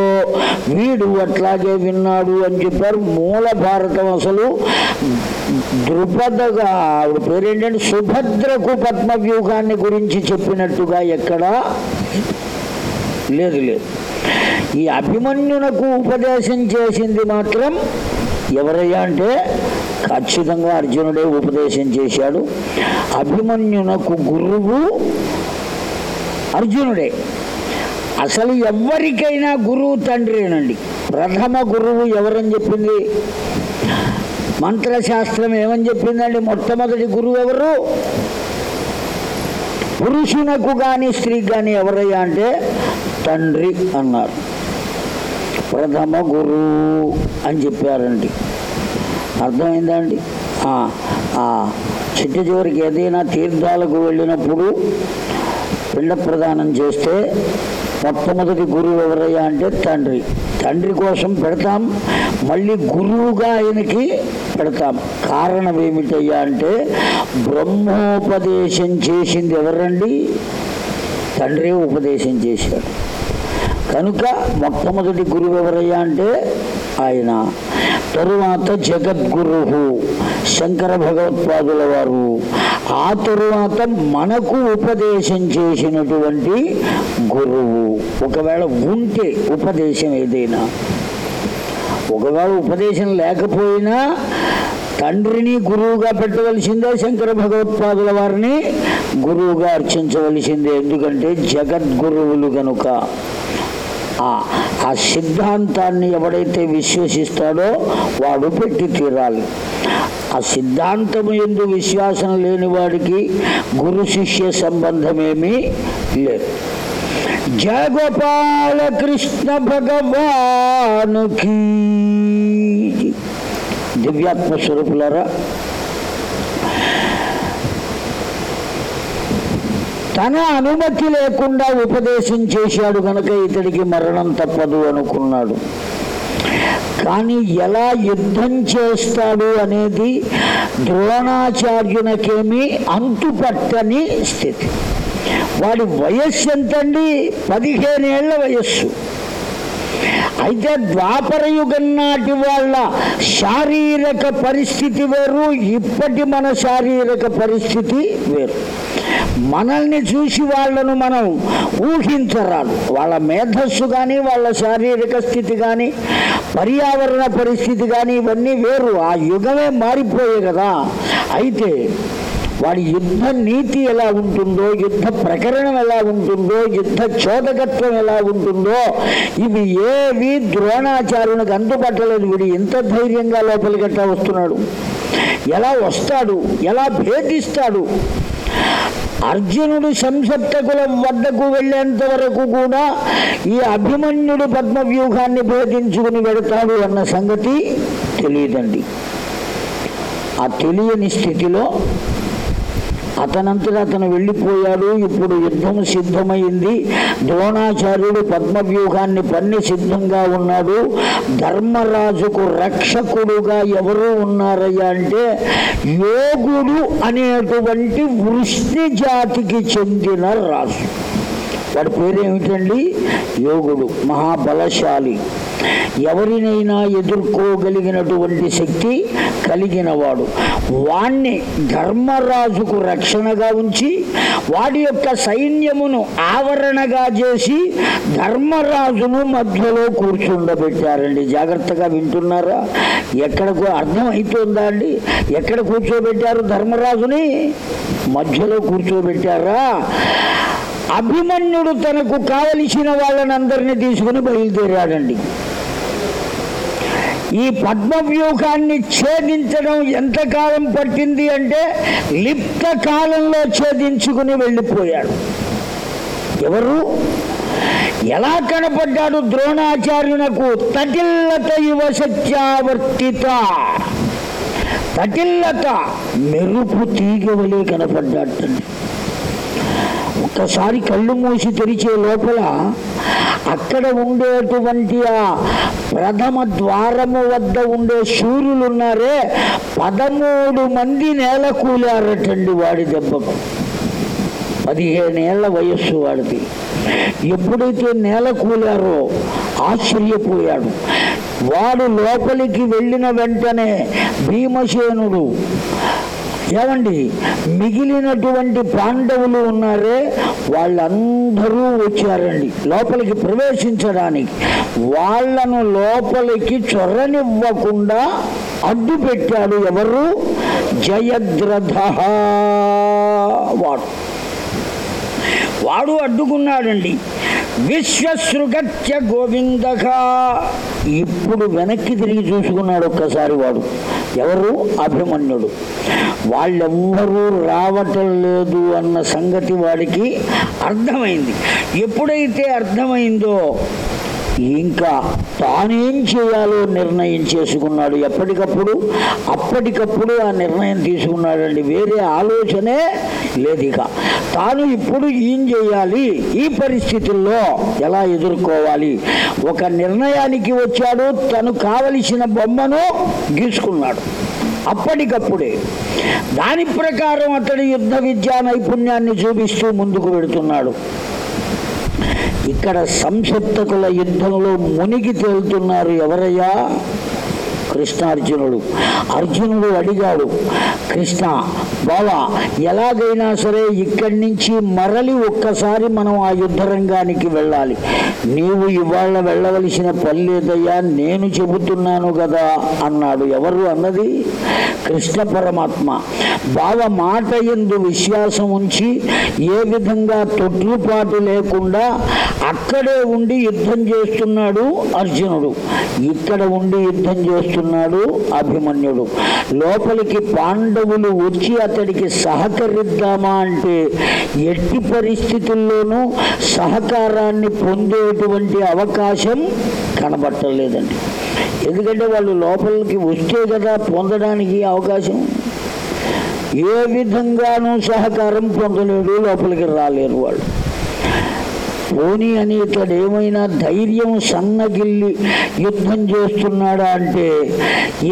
వీడు అట్లాగే విన్నాడు అని చెప్పారు మూల భారతం అసలు దృపదగా ఆవిడ పేరేంటంటే సుభద్రకు పద్మవ్యూహాన్ని గురించి చెప్పినట్టుగా ఎక్కడా లేదు లేదు ఈ అభిమన్యునకు ఉపదేశం చేసింది మాత్రం ఎవరయ్యా అంటే ఖచ్చితంగా అర్జునుడే ఉపదేశం చేశాడు అభిమన్యునకు గురువు అర్జునుడే అసలు ఎవరికైనా గురువు తండ్రినండి ప్రథమ గురువు ఎవరని చెప్పింది మంత్రశాస్త్రం ఏమని చెప్పిందండి మొట్టమొదటి గురువు ఎవరు పురుషునకు కానీ స్త్రీకి కానీ ఎవరయ్యా అంటే తండ్రి అన్నారు ప్రథమ గురు అని చెప్పారండి అర్థమైందండి చిట్ట చివరికి ఏదైనా తీర్థాలకు వెళ్ళినప్పుడు పిండ ప్రదానం చేస్తే మొట్టమొదటి గురువు ఎవరయ్యా అంటే తండ్రి తండ్రి కోసం పెడతాం మళ్ళీ గురువుగా ఆయనకి పెడతాం కారణం ఏమిటయ్యా అంటే బ్రహ్మోపదేశం చేసింది ఎవరండి తండ్రి ఉపదేశం చేశాడు కనుక మొట్టమొదటి గురువు ఎవరయ్యా అంటే ఆయన తరువాత జగద్గురు శంకర భగవత్పాదుల వారు ఆ తరువాత మనకు ఉపదేశం చేసినటువంటి గురువు ఒకవేళ ఉంటే ఉపదేశం ఏదైనా ఒకవేళ ఉపదేశం లేకపోయినా తండ్రిని గురువుగా పెట్టవలసిందే శంకర భగవత్పాదుల వారిని గురువుగా అర్చించవలసిందే ఎందుకంటే జగద్గురువులు గనుక ఆ సిద్ధాంతాన్ని ఎవడైతే విశ్వసిస్తాడో వాడు పెట్టి తీరాలి ఆ సిద్ధాంతము ఎందు విశ్వాసం లేని వాడికి గురు శిష్య సంబంధమేమీ లేదు జయగోపాల కృష్ణ భగవానుకి దివ్యాత్మ స్వరూపులరా తన అనుమతి లేకుండా ఉపదేశం చేశాడు కనుక ఇతడికి మరణం తప్పదు అనుకున్నాడు కానీ ఎలా యుద్ధం చేస్తాడు అనేది ద్రోణాచార్యునికేమీ అంతుపట్టని స్థితి వాడి వయస్సు ఎంతండి పదిహేనేళ్ల వయస్సు అయితే ద్వాపర యుగం నాటి వాళ్ళ శారీరక పరిస్థితి వేరు ఇప్పటి మన శారీరక పరిస్థితి వేరు మనల్ని చూసి వాళ్ళను మనం ఊహించరాదు వాళ్ళ మేధస్సు కానీ వాళ్ళ శారీరక స్థితి కానీ పర్యావరణ పరిస్థితి కానీ ఇవన్నీ వేరు ఆ యుగమే మారిపోయే కదా అయితే వాడి యుద్ధ నీతి ఎలా ఉంటుందో యుద్ధ ప్రకరణం ఎలా ఉంటుందో యుద్ధ చోదకత్వం ఎలా ఉంటుందో ఇవి ఏవి ద్రోణాచార్యునికి అంతుపట్టలేదు వీడు ఎంత ధైర్యంగా గట్టా వస్తున్నాడు ఎలా వస్తాడు ఎలా భేదిస్తాడు అర్జునుడు శంసప్తకులం వద్దకు వెళ్ళేంత వరకు కూడా ఈ అభిమన్యుడు పద్మవ్యూహాన్ని భేదించుకుని పెడతాడు అన్న సంగతి తెలియదండి ఆ తెలియని స్థితిలో అతనంతటా అతను వెళ్ళిపోయాడు ఇప్పుడు యుద్ధం సిద్ధమైంది ద్రోణాచార్యుడు పద్మవ్యూహాన్ని పన్ని సిద్ధంగా ఉన్నాడు ధర్మరాజుకు రక్షకుడుగా ఎవరు ఉన్నారయ్యా అంటే యోగుడు అనేటువంటి వృష్టి జాతికి చెందిన రాజు వాడి పేరేమిటండి యోగుడు మహాబలశాలి ఎవరినైనా ఎదుర్కోగలిగినటువంటి శక్తి కలిగినవాడు వాణ్ణి ధర్మరాజుకు రక్షణగా ఉంచి వాడి యొక్క సైన్యమును ఆవరణగా చేసి ధర్మరాజును మధ్యలో కూర్చుండబెట్టారండి జాగ్రత్తగా వింటున్నారా ఎక్కడకు అర్థమవుతుందా అండి ఎక్కడ కూర్చోబెట్టారు ధర్మరాజుని మధ్యలో కూర్చోబెట్టారా అభిమన్యుడు తనకు కావలసిన అందరినీ తీసుకుని బయలుదేరాడండి ఈ పద్మవ్యూహాన్ని ఛేదించడం ఎంతకాలం పట్టింది అంటే లిప్త కాలంలో ఛేదించుకుని వెళ్ళిపోయాడు ఎవరు ఎలా కనపడ్డాడు ద్రోణాచార్యునకు తటిల్లత యువ సత్యావర్తిత తటిల్లత మెరుపు తీగవలే అండి ఒక్కసారి కళ్ళు మూసి తెరిచే లోపల అక్కడ ఉండేటువంటి ఆ ప్రథమ ద్వారము వద్ద ఉండే సూర్యులున్నారే పదమూడు మంది నేల కూలారటండి వాడి దెబ్బకు పదిహేనేళ్ల వయస్సు వాడిది ఎప్పుడైతే నేల కూలారో ఆశ్చర్యపోయాడు వాడు లోపలికి వెళ్ళిన వెంటనే భీమసేనుడు ఏమండి మిగిలినటువంటి పాండవులు ఉన్నారే వాళ్ళందరూ వచ్చారండి లోపలికి ప్రవేశించడానికి వాళ్ళను లోపలికి చొరనివ్వకుండా అడ్డు పెట్టాడు ఎవరు జయద్రథ వాడు వాడు అడ్డుకున్నాడండి విశ్వశృగత్య గోవింద ఇప్పుడు వెనక్కి తిరిగి చూసుకున్నాడు ఒక్కసారి వాడు ఎవరు అభిమన్యుడు వాళ్ళెవ్వరూ రావటం లేదు అన్న సంగతి వాడికి అర్థమైంది ఎప్పుడైతే అర్థమైందో ఇంకా తానేం చేయాలో నిర్ణయం చేసుకున్నాడు ఎప్పటికప్పుడు అప్పటికప్పుడు ఆ నిర్ణయం తీసుకున్నాడండి వేరే ఆలోచనే లేదు ఇక తాను ఇప్పుడు ఏం చేయాలి ఈ పరిస్థితుల్లో ఎలా ఎదుర్కోవాలి ఒక నిర్ణయానికి వచ్చాడు తను కావలసిన బొమ్మను గీసుకున్నాడు అప్పటికప్పుడే దాని ప్రకారం అతడి యుద్ధ విద్యా నైపుణ్యాన్ని చూపిస్తూ ముందుకు వెడుతున్నాడు ఇక్కడ సంక్షిప్తకుల యుద్ధంలో మునిగి తేలుతున్నారు ఎవరయ్యా కృష్ణార్జునుడు అర్జునుడు అడిగాడు కృష్ణ బావా ఎలాగైనా సరే ఇక్కడి నుంచి మరలి ఒక్కసారి మనం ఆ యుద్ధరంగానికి వెళ్ళాలి నీవు ఇవాళ వెళ్ళవలసిన పని లేదయ్యా నేను చెబుతున్నాను కదా అన్నాడు ఎవరు అన్నది కృష్ణ పరమాత్మ బావ మాట ఎందు విశ్వాసం ఉంచి ఏ విధంగా తొట్లుపాటు లేకుండా అక్కడే ఉండి యుద్ధం చేస్తున్నాడు అర్జునుడు ఇక్కడ ఉండి యుద్ధం చేస్తున్నాడు కూర్చున్నాడు అభిమన్యుడు లోపలికి పాండవులు వచ్చి అతడికి సహకరిద్దామా అంటే ఎట్టి పరిస్థితుల్లోనూ సహకారాన్ని పొందేటువంటి అవకాశం కనబట్టలేదండి ఎందుకంటే వాళ్ళు లోపలికి వస్తే కదా పొందడానికి అవకాశం ఏ విధంగానూ సహకారం పొందలేడు లోపలికి రాలేరు వాళ్ళు పోనీ అని ఇతడు ఏమైనా ధైర్యం సన్నగిల్లి యుద్ధం చేస్తున్నాడా అంటే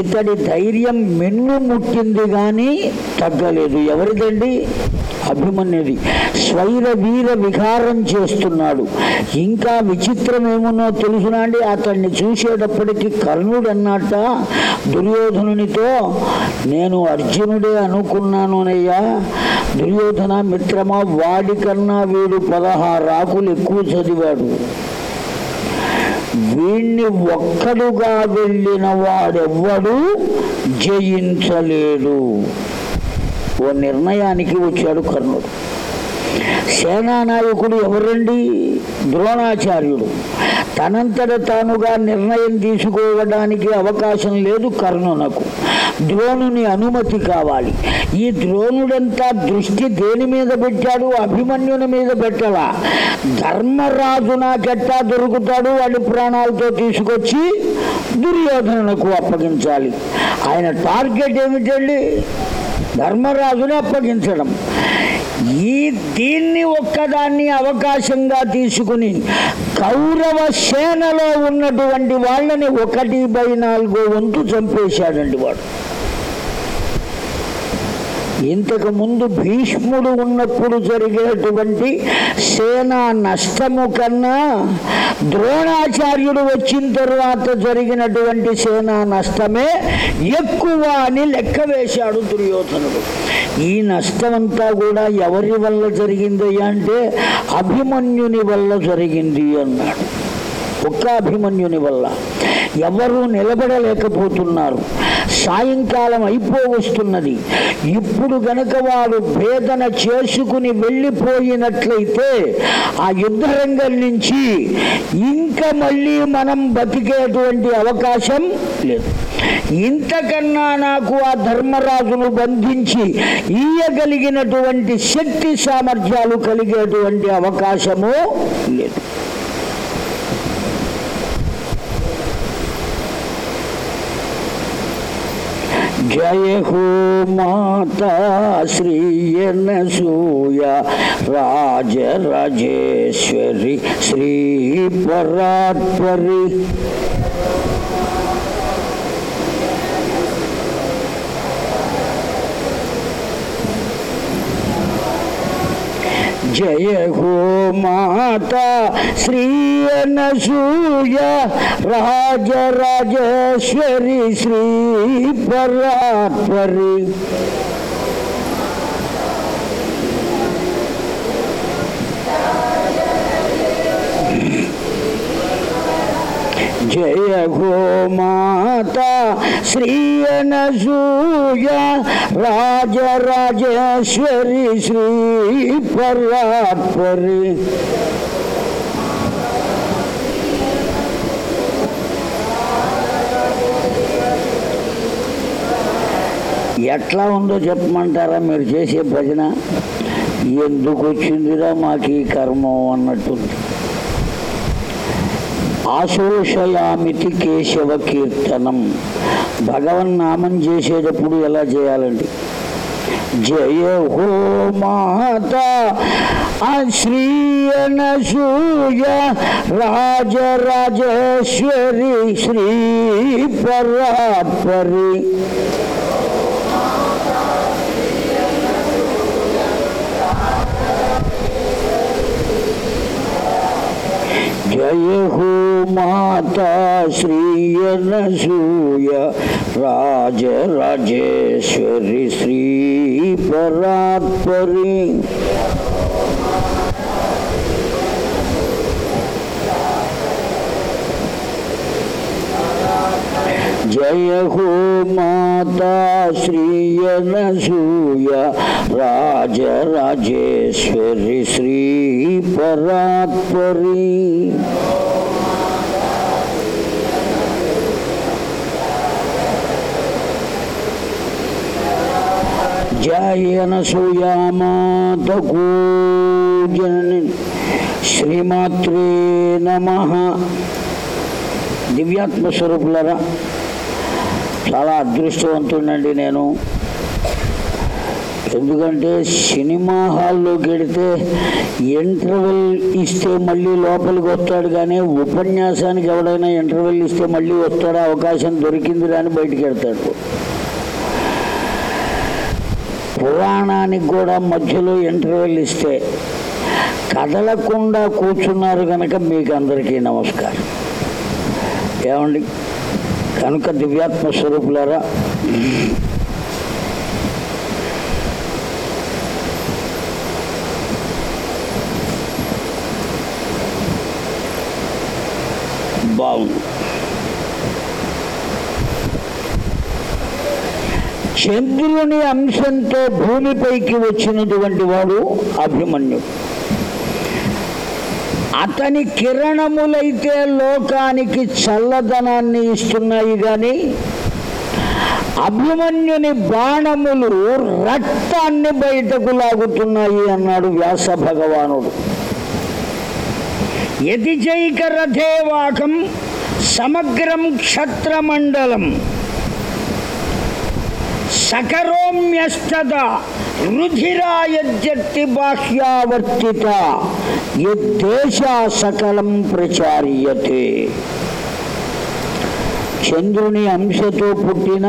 ఇతడి ధైర్యం మెన్ను ముట్టింది కానీ తగ్గలేదు ఎవరిదండి అభిమన్యుడి స్వైర వీర విహారం చేస్తున్నాడు ఇంకా విచిత్రం ఏమున్నో తెలుసునా అండి అతన్ని చూసేటప్పటికి కర్ణుడు అన్నట్ట దుర్యోధనునితో నేను అర్జునుడే అనయ్యా దుర్యోధన మిత్రమా వాడికన్నా వీడు పదహారు ఆకులు ఎక్కువ చదివాడు వీణ్ణి ఒక్కడుగా వెళ్ళిన వాడెవ్వడు జయించలేడు ఓ నిర్ణయానికి వచ్చాడు కర్ణుడు సేనానాయకుడు ఎవరండి ద్రోణాచార్యుడు తనంతట తానుగా నిర్ణయం తీసుకోవడానికి అవకాశం లేదు కర్ణునకు ద్రోణుని అనుమతి కావాలి ఈ ద్రోణుడంతా దృష్టి దేని మీద పెట్టాడు అభిమన్యుని మీద పెట్టలా ధర్మరాజు నాకెట్టా దొరుకుతాడు వాడి ప్రాణాలతో తీసుకొచ్చి దుర్యోధనకు అప్పగించాలి ఆయన టార్గెట్ ఏమిటండి ధర్మరాజుని అప్పగించడం ఈ దీన్ని ఒక్కదాన్ని అవకాశంగా తీసుకుని కౌరవ సేనలో ఉన్నటువంటి వాళ్ళని ఒకటి బై నాలుగో వంతు చంపేశాడండి వాడు ఇంతకుముందు భీష్ముడు ఉన్నప్పుడు జరిగినటువంటి సేనా నష్టము కన్నా ద్రోణాచార్యుడు వచ్చిన తర్వాత జరిగినటువంటి సేనా నష్టమే ఎక్కువ అని లెక్క వేశాడు దుర్యోధనుడు ఈ నష్టమంతా కూడా ఎవరి వల్ల జరిగింది అంటే అభిమన్యుని వల్ల జరిగింది అన్నాడు ఉగ్రాభిమన్యుని వల్ల ఎవరూ నిలబడలేకపోతున్నారు సాయంకాలం అయిపోవస్తున్నది ఇప్పుడు గనక వాడు భేదన చేసుకుని వెళ్ళిపోయినట్లయితే ఆ యుద్ధరంగం నుంచి ఇంకా మళ్ళీ మనం బతికేటువంటి అవకాశం లేదు ఇంతకన్నా నాకు ఆ ధర్మరాజును బంధించి ఈయగలిగినటువంటి శక్తి సామర్థ్యాలు కలిగేటువంటి అవకాశము లేదు जय हो माता राजेश्वरी श्री परात्परी जय हो माता श्री अनसूया राज राजेश्वरी श्री परापरी జయ గోమాత శ్రీయన శ్రీ అనసూయ రాజరాజేశ్వరి శ్రీ పరాత్పరి ఎట్లా ఉందో చెప్పమంటారా మీరు చేసే భజన ఎందుకు వచ్చిందిరా మాకు ఈ కర్మం అన్నట్టుంది ఆశోషయామితి కేశవ కీర్తనం భగవన్నామం చేసేటప్పుడు ఎలా చేయాలండి జయ హో మాత రాజ రాజేశ్వరి శ్రీ పరాపరి जय हो माता श्री सूय राज राजेश्वरी श्री परात्परी जय हो माता श्री अनसूया राज राजेश्वरी श्री परात्परी जय अनसूया माता को जन श्रीमात्रे नमः దివ్యాత్మ స్వరూపులరా చాలా అదృష్టవంతుడండి నేను ఎందుకంటే సినిమా హాల్లోకి వెడితే ఇంటర్వెల్ ఇస్తే మళ్ళీ లోపలికి వస్తాడు కానీ ఉపన్యాసానికి ఎవడైనా ఇంటర్వెల్ ఇస్తే మళ్ళీ వస్తాడు అవకాశం దొరికింది కానీ బయటికి వెళ్తాడు పురాణానికి కూడా మధ్యలో ఇంటర్వెల్ ఇస్తే కదలకుండా కూర్చున్నారు కనుక మీకు అందరికీ నమస్కారం ఏమండి కనుక దివ్యాత్మ స్వరూపులారా బాగుంది చంద్రుని అంశంతో భూమిపైకి వచ్చినటువంటి వాడు అభిమన్యుడు అతని కిరణములైతే లోకానికి చల్లదనాన్ని ఇస్తున్నాయి కానీ అభిమన్యుని బాణములు రక్తాన్ని బయటకు లాగుతున్నాయి అన్నాడు వ్యాస భగవానుడు యతిజైక వాకం సమగ్రం క్షత్రమండలం సకరోమ్యస్తద రుధిరాయజట్టి బాహ్యావర్తిత సకలం ప్రచార్యతే చంద్రుని అంశతో పుట్టిన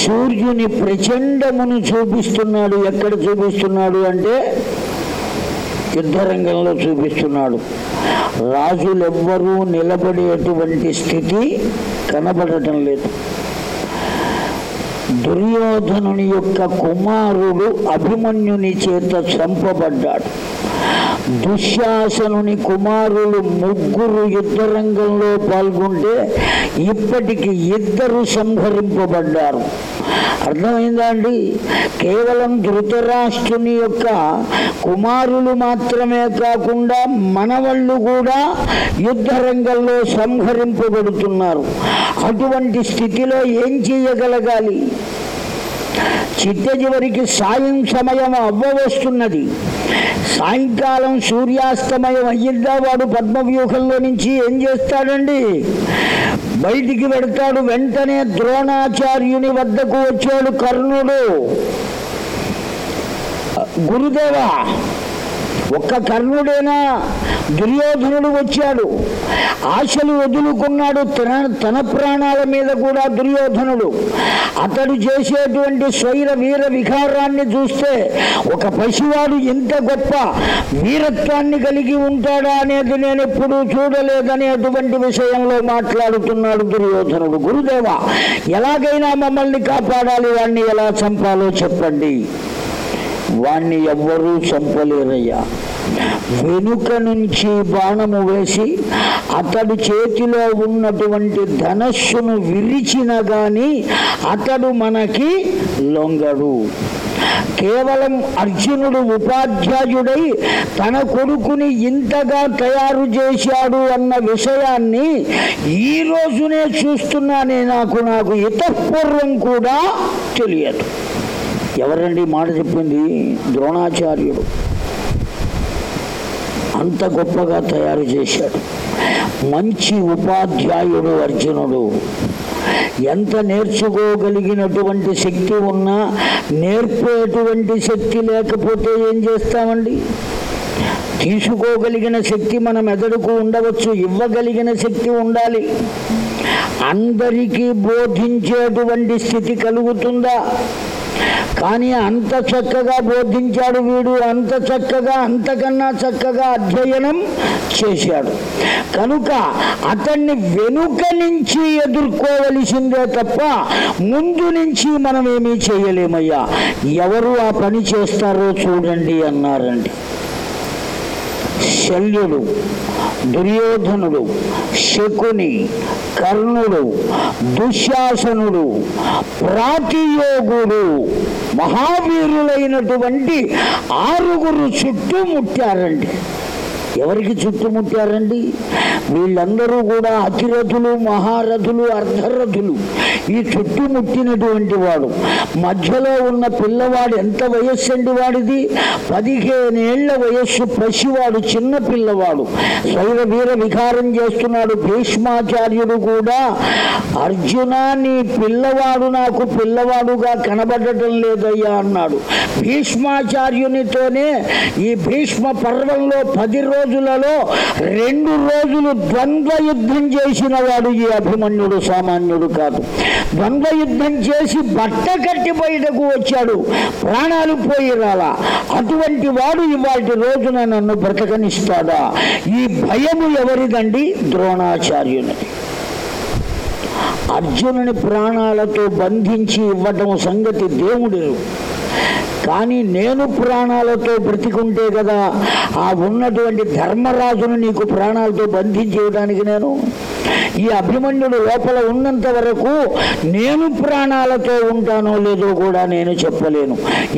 సూర్యుని ప్రచండమును చూపిస్తున్నాడు ఎక్కడ చూపిస్తున్నాడు అంటే యుద్ధరంగంలో చూపిస్తున్నాడు రాజులెవ్వరూ నిలబడేటువంటి స్థితి కనబడటం లేదు దుర్యోధనుని యొక్క కుమారుడు అభిమన్యుని చేత చంపబడ్డాడు దుశ్శాసనుని కుమారులు ముగ్గురు యుద్ధ రంగంలో పాల్గొంటే ఇప్పటికి ఇద్దరు సంహరింపబడ్డారు అర్థమైందా అండి కేవలం ధృతరాష్ట్రుని యొక్క కుమారులు మాత్రమే కాకుండా మనవళ్ళు కూడా యుద్ధ రంగంలో సంహరింపబడుతున్నారు అటువంటి స్థితిలో ఏం చేయగలగాలి చిట్ట చివరికి సాయం సమయం అవ్వవస్తున్నది సాయంకాలం సూర్యాస్తమయం అయ్యిద్దా వాడు పద్మవ్యూహంలో నుంచి ఏం చేస్తాడండి బయటికి పెడతాడు వెంటనే ద్రోణాచార్యుని వద్దకు వచ్చాడు కర్ణుడు గురుదేవా ఒక్క కర్ణుడేనా దుర్యోధనుడు వచ్చాడు ఆశలు వదులుకున్నాడు తన తన ప్రాణాల మీద కూడా దుర్యోధనుడు అతడు చేసేటువంటి స్వైర వీర వికారాన్ని చూస్తే ఒక పసివాడు ఇంత గొప్ప వీరత్వాన్ని కలిగి ఉంటాడా అనేది నేను ఎప్పుడూ చూడలేదనేటువంటి విషయంలో మాట్లాడుతున్నాడు దుర్యోధనుడు గురుదేవ ఎలాగైనా మమ్మల్ని కాపాడాలి వాడిని ఎలా చంపాలో చెప్పండి వాణ్ణి ఎవ్వరూ చంపలేరయ్యా వెనుక నుంచి బాణము వేసి అతడు చేతిలో ఉన్నటువంటి ధనస్సును విరిచిన గాని అతడు మనకి లొంగడు కేవలం అర్జునుడు ఉపాధ్యాయుడై తన కొడుకుని ఇంతగా తయారు చేశాడు అన్న విషయాన్ని ఈ రోజునే చూస్తున్నానే నాకు నాకు ఇతపూర్వం కూడా తెలియదు ఎవరండి మాట చెప్పింది ద్రోణాచార్యుడు అంత గొప్పగా తయారు చేశాడు మంచి ఉపాధ్యాయుడు అర్జునుడు ఎంత నేర్చుకోగలిగినటువంటి శక్తి ఉన్నా నేర్పేటువంటి శక్తి లేకపోతే ఏం చేస్తామండి తీసుకోగలిగిన శక్తి మన మెదడుకు ఉండవచ్చు ఇవ్వగలిగిన శక్తి ఉండాలి అందరికీ బోధించేటువంటి స్థితి కలుగుతుందా కానీ అంత చక్కగా బోధించాడు వీడు అంత చక్కగా అంతకన్నా చక్కగా అధ్యయనం చేశాడు కనుక అతన్ని వెనుక నుంచి ఎదుర్కోవలసిందే తప్ప ముందు నుంచి మనం ఏమీ చేయలేమయ్యా ఎవరు ఆ పని చేస్తారో చూడండి అన్నారండి శల్యుడు దుర్యోధనుడు శకుని కర్ణుడు దుశ్శాసనుడు ప్రాతియోగుడు మహావీరులైనటువంటి ఆరుగురు ముట్టారండి ఎవరికి చుట్టుముట్టారండి వీళ్ళందరూ కూడా అతిరథులు మహారథులు అర్ధరథులు ఈ చుట్టుముట్టినటువంటి వాడు మధ్యలో ఉన్న పిల్లవాడు ఎంత వయస్సు అండి వాడిది పదిహేనేళ్ల వయస్సు పసివాడు చిన్న పిల్లవాడు శైల వీర వికారం చేస్తున్నాడు భీష్మాచార్యుడు కూడా అర్జున నీ పిల్లవాడు నాకు పిల్లవాడుగా కనబడటం లేదయ్యా అన్నాడు భీష్మాచార్యునితోనే ఈ భీష్మ పర్వంలో పది రోజులలో రెండు రోజులు ద్వంద్వ యుద్ధం చేసిన వాడు ఈ అభిమన్యుడు సామాన్యుడు కాదు ద్వంద్వ యుద్ధం చేసి బట్ట కట్టి బయటకు వచ్చాడు ప్రాణాలు పోయి రాలా అటువంటి వాడు ఇవాటి రోజున నన్ను బ్రతకనిస్తాడా ఈ భయము ఎవరిదండి ద్రోణాచార్యుని అర్జునుని ప్రాణాలతో బంధించి ఇవ్వటం సంగతి దేవుడు కానీ నేను ప్రాణాలతో బ్రతికుంటే కదా ఆ ఉన్నటువంటి ధర్మరాజును నీకు ప్రాణాలతో బంధించేయడానికి నేను ఈ అభిమన్యుడు లోపల ఉన్నంత వరకు నేను ప్రాణాలతో ఉంటానో లేదో కూడా నేను చెప్పలేను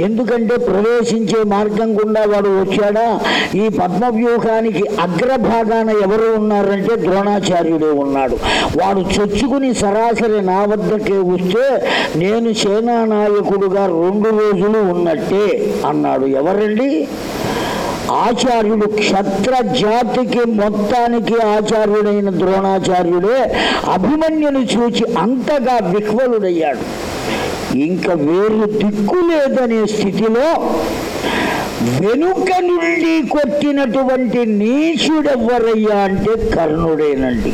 ఎందుకంటే ప్రవేశించే మార్గం గుండా వాడు వచ్చాడా ఈ పద్మవ్యూహానికి అగ్రభాగాన ఎవరు ఉన్నారంటే ద్రోణాచార్యుడే ఉన్నాడు వాడు చొచ్చుకుని సరాసరి నా వద్దకే వస్తే నేను సేనానాయకుడుగా రెండు రోజులు శివులు ఉన్నట్టే అన్నాడు ఎవరండి ఆచార్యుడు క్షత్ర జాతికి మొత్తానికి ఆచార్యుడైన ద్రోణాచార్యుడే అభిమన్యుని చూచి అంతగా విహ్వలుడయ్యాడు ఇంకా వేరు దిక్కు లేదనే స్థితిలో వెనుక నుండి కొట్టినటువంటి నీచుడెవ్వరయ్యా అంటే కర్ణుడేనండి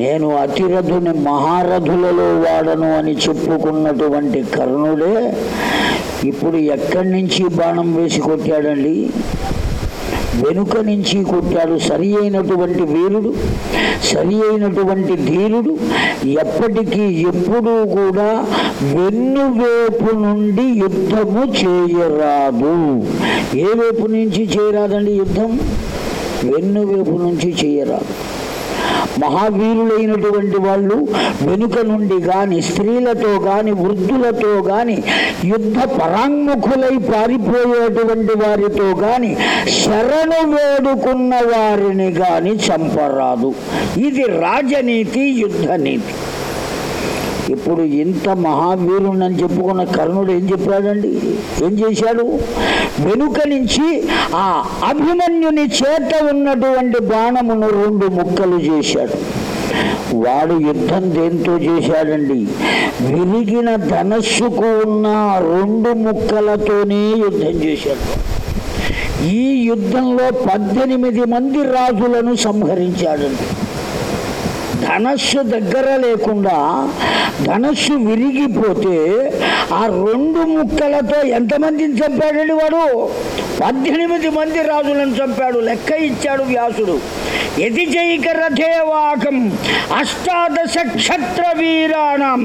నేను అతిరథుని మహారథులలో వాడను అని చెప్పుకున్నటువంటి కర్ణుడే ఇప్పుడు ఎక్కడి నుంచి బాణం వేసి కొట్టాడండి వెనుక నుంచి కొట్టాడు సరి అయినటువంటి వీరుడు సరి అయినటువంటి ధీరుడు ఎప్పటికీ ఎప్పుడూ కూడా వెన్నువేపు నుండి యుద్ధము చేయరాదు ఏ వేపు నుంచి చేయరాదండి యుద్ధం వెన్నువేపు నుంచి చేయరాదు మహావీరులైనటువంటి వాళ్ళు వెనుక నుండి గాని స్త్రీలతో గాని వృద్ధులతో గాని యుద్ధ పరాంగుఖులై పారిపోయేటువంటి వారితో గాని శరణు వేడుకున్న వారిని గాని చంపరాదు ఇది రాజనీతి యుద్ధనీతి ఇప్పుడు ఇంత మహావీరుని అని చెప్పుకున్న కర్ణుడు ఏం చెప్పాడండి ఏం చేశాడు వెనుక నుంచి ఆ అభిమన్యుని చేత ఉన్నటువంటి బాణమును రెండు ముక్కలు చేశాడు వాడు యుద్ధం దేంతో చేశాడండి విరిగిన ధనస్సుకు ఉన్న రెండు ముక్కలతోనే యుద్ధం చేశాడు ఈ యుద్ధంలో పద్దెనిమిది మంది రాజులను సంహరించాడండి ధనస్సు దగ్గర లేకుండా ధనస్సు విరిగిపోతే ఆ రెండు ముక్కలతో ఎంతమందిని చంపాడండి వాడు పద్దెనిమిది మంది రాజులను చంపాడు లెక్క ఇచ్చాడు వ్యాసుడు యతిచైక రథేవాకం అష్టాదశ క్షత్ర వీరాణం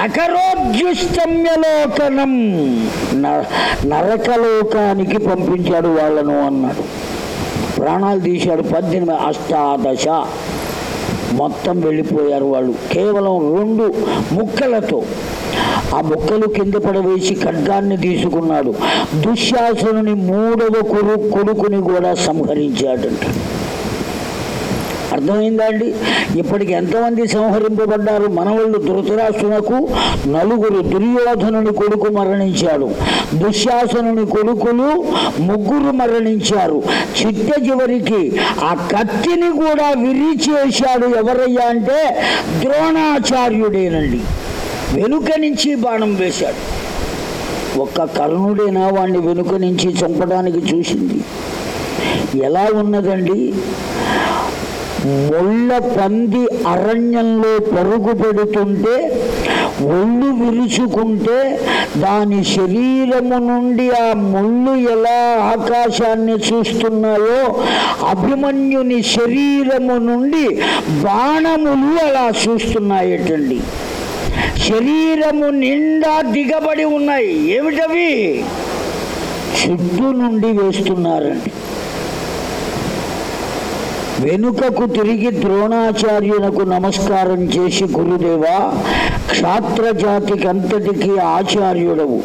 నకరోద్యుష్టమ్యలోకనం నరకలోకానికి పంపించాడు వాళ్ళను అన్నాడు ప్రాణాలు తీశాడు పద్దెనిమిది అష్టాదశ మొత్తం వెళ్ళిపోయారు వాళ్ళు కేవలం రెండు ముక్కలతో ఆ ముక్కలు కింద పడవేసి ఖడ్గాన్ని తీసుకున్నాడు దుశ్శాసనుని మూడవ కొడుకుని కూడా సంహరించాడంట అర్థమైందా అండి ఇప్పటికి ఎంతమంది సంహరింపబడ్డారు మనవళ్ళు ధృతరాష్ట్రునకు నలుగురు దుర్యోధనుని కొడుకు మరణించాడు దుశ్శాసనుని కొడుకులు ముగ్గురు మరణించారు చిట్ట చివరికి ఆ కత్తిని కూడా విరిచేశాడు ఎవరయ్యా అంటే ద్రోణాచార్యుడేనండి వెనుక నుంచి బాణం వేశాడు ఒక్క కర్ణుడేనా వాణ్ణి వెనుక నుంచి చంపడానికి చూసింది ఎలా ఉన్నదండి ఒళ్ళ పంది అరణ్యంలో పరుగు పెడుతుంటే ఒళ్ళు విరుచుకుంటే దాని శరీరము నుండి ఆ ముళ్ళు ఎలా ఆకాశాన్ని చూస్తున్నాయో అభిమన్యుని శరీరము నుండి బాణములు అలా చూస్తున్నాయటండి శరీరము నిండా దిగబడి ఉన్నాయి ఏమిటవి చుట్టూ నుండి వేస్తున్నారండి వెనుకకు తిరిగి ద్రోణాచార్యునకు నమస్కారం చేసి గురుదేవా క్షాత్ర జాతికంతటికి ఆచార్యుడవు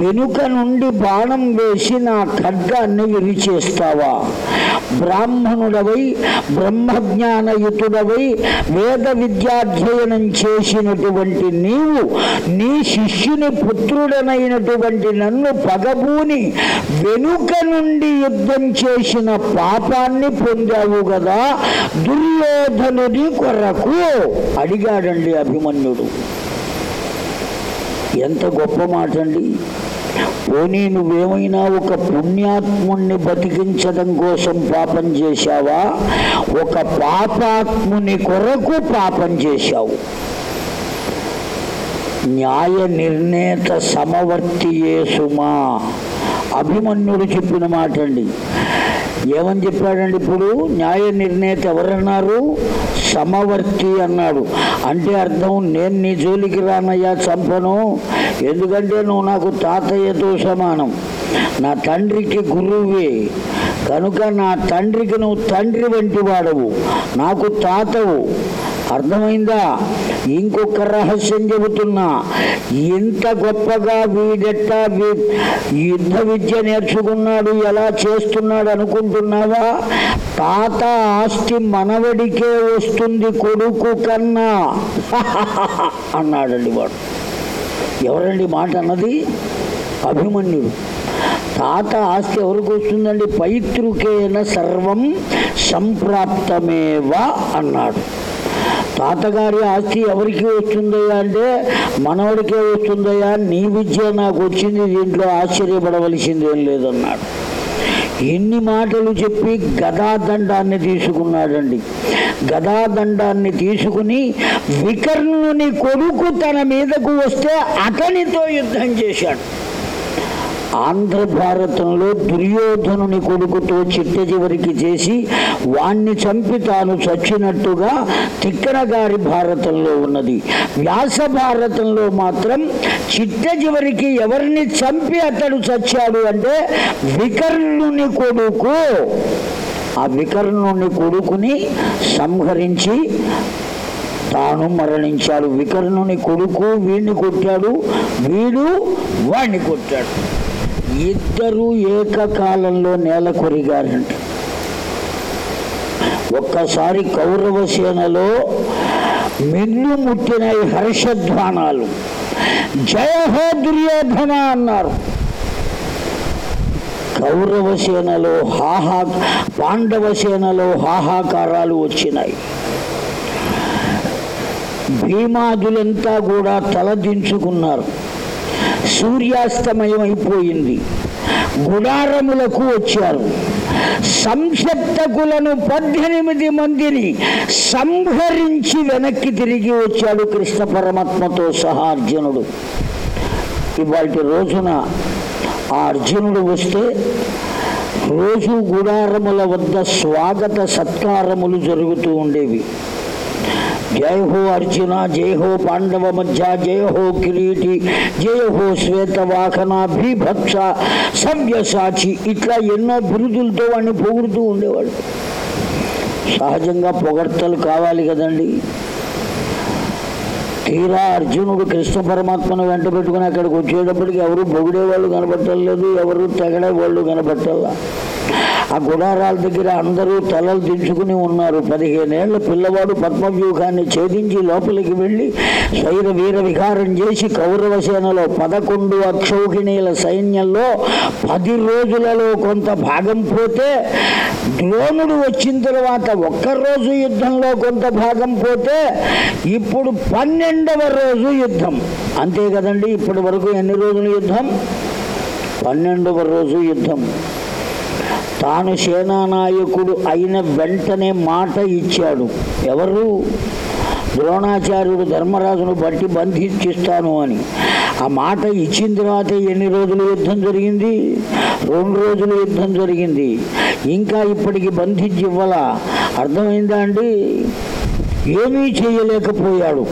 వెనుక నుండి బాణం వేసి నా ఖడ్గాన్ని విరిచేస్తావా బ్రాహ్మణుడవై బ్రహ్మజ్ఞానయుతుడవై వేద విద్యాధ్యయనం చేసినటువంటి నీవు నీ శిష్యుని పుత్రుడనైనటువంటి నన్ను పగబూని వెనుక నుండి యుద్ధం చేసిన పాపాన్ని పొందావు కదా దుర్యోధనుని కొరకు అడిగాడండి అభిమన్యుడు ఎంత గొప్ప మాట అండి పోనీ నువ్వేమైనా ఒక పుణ్యాత్ముణ్ణి బతికించడం కోసం పాపం చేశావా ఒక పాపాత్ముని కొరకు పాపం చేశావు న్యాయ నిర్ణేత సమవర్తియే సుమా అభిమన్యుడు చెప్పిన మాట అండి ఏమని చెప్పాడండి ఇప్పుడు న్యాయ నిర్ణేత ఎవరన్నారు సమవర్తి అన్నాడు అంటే అర్థం నేను నీ జోలికి రానయ్యా చంపను ఎందుకంటే నువ్వు నాకు తాతయ్యతో సమానం నా తండ్రికి గురువే కనుక నా తండ్రికి నువ్వు తండ్రి వంటి వాడవు నాకు తాతవు అర్థమైందా ఇంకొక రహస్యం చెబుతున్నా ఇంత గొప్పగా వీడెట్ట యుద్ధ విద్య నేర్చుకున్నాడు ఎలా చేస్తున్నాడు అనుకుంటున్నావా తాత ఆస్తి మనవడికే వస్తుంది కొడుకు కన్నా అన్నాడండి వాడు ఎవరండి మాట అన్నది అభిమన్యుడు తాత ఆస్తి ఎవరికి వస్తుందండి పైతృకేన సర్వం సంప్రాప్తమేవా అన్నాడు తాతగారి ఆస్తి ఎవరికి వస్తుందయ్యా అంటే మనవడికే వస్తుందయ్యా నీ విద్య నాకు వచ్చింది దీంట్లో ఆశ్చర్యపడవలసింది ఏం లేదన్నాడు ఎన్ని మాటలు చెప్పి గదాదండాన్ని తీసుకున్నాడండి గదాదండాన్ని తీసుకుని వికర్ణుని కొడుకు తన మీదకు వస్తే అతనితో యుద్ధం చేశాడు ఆంధ్ర భారతంలో దుర్యోధనుని కొడుకుతో చిట్ట చివరికి చేసి వాణ్ణి చంపి తాను చచ్చినట్టుగా తిక్కనగారి భారతంలో ఉన్నది వ్యాస భారతంలో మాత్రం చిట్ట చివరికి ఎవరిని చంపి అతడు చచ్చాడు అంటే వికర్ణుని కొడుకు ఆ వికర్ణుని కొడుకుని సంహరించి తాను మరణించాడు వికర్ణుని కొడుకు వీడిని కొట్టాడు వీడు వాణ్ణి కొట్టాడు ఇద్దరు ఏకకాలంలో నేల కొరిగారండి ఒక్కసారి కౌరవ సేనలో మిన్ను ముట్టిన హర్షధ్వానాలు జయ హో దుర్యోధన అన్నారు కౌరవ సేనలో హాహా పాండవ సేనలో హాహాకారాలు వచ్చినాయి భీమాదులంతా కూడా తలదించుకున్నారు సూర్యాస్తమయమైపోయింది గుడారములకు వచ్చారు సంక్షప్తకులను పద్దెనిమిది మందిని సంహరించి వెనక్కి తిరిగి వచ్చాడు కృష్ణ పరమాత్మతో సహా అర్జునుడు ఇవాటి రోజున ఆ అర్జునుడు వస్తే రోజు గుడారముల వద్ద స్వాగత సత్కారములు జరుగుతూ ఉండేవి జయ హో అర్జున జయ హో పాండవ మధ్య జయ హో కిరీటి జయ హో శ్వేత వాహన భీభత్స సవ్యసాచి ఇట్లా ఎన్నో బిరుదులతో వాడిని పొగుడుతూ ఉండేవాడు సహజంగా పొగడ్తలు కావాలి కదండి తీరా అర్జునుడు కృష్ణ పరమాత్మను వెంట పెట్టుకుని అక్కడికి వచ్చేటప్పటికి ఎవరు పొగిడేవాళ్ళు కనబట్టలేదు ఎవరు తెగడే వాళ్ళు కనబట్టాల ఆ గుడారాల దగ్గర అందరూ తలలు దించుకుని ఉన్నారు పదిహేనేళ్ల పిల్లవాడు పద్మవ్యూహాన్ని ఛేదించి లోపలికి వెళ్ళి శైర వీర విహారం చేసి కౌరవ సేనలో పదకొండు అక్షౌహిణీల సైన్యంలో పది రోజులలో కొంత భాగం పోతే ద్రోణుడు వచ్చిన తర్వాత ఒక్కరోజు యుద్ధంలో కొంత భాగం పోతే ఇప్పుడు పన్నెండవ రోజు యుద్ధం అంతే కదండి ఇప్పటి వరకు ఎన్ని రోజులు యుద్ధం పన్నెండవ రోజు యుద్ధం తాను సేనానాయకుడు అయిన వెంటనే మాట ఇచ్చాడు ఎవరు ద్రోణాచార్యుడు ధర్మరాజును బట్టి బంధించిస్తాను అని ఆ మాట ఇచ్చిన తర్వాత ఎన్ని రోజులు యుద్ధం జరిగింది రెండు రోజులు యుద్ధం జరిగింది ఇంకా ఇప్పటికి బంధించి ఇవ్వాల అర్థమైందా అండి ఏమీ చేయలేకపోయాడు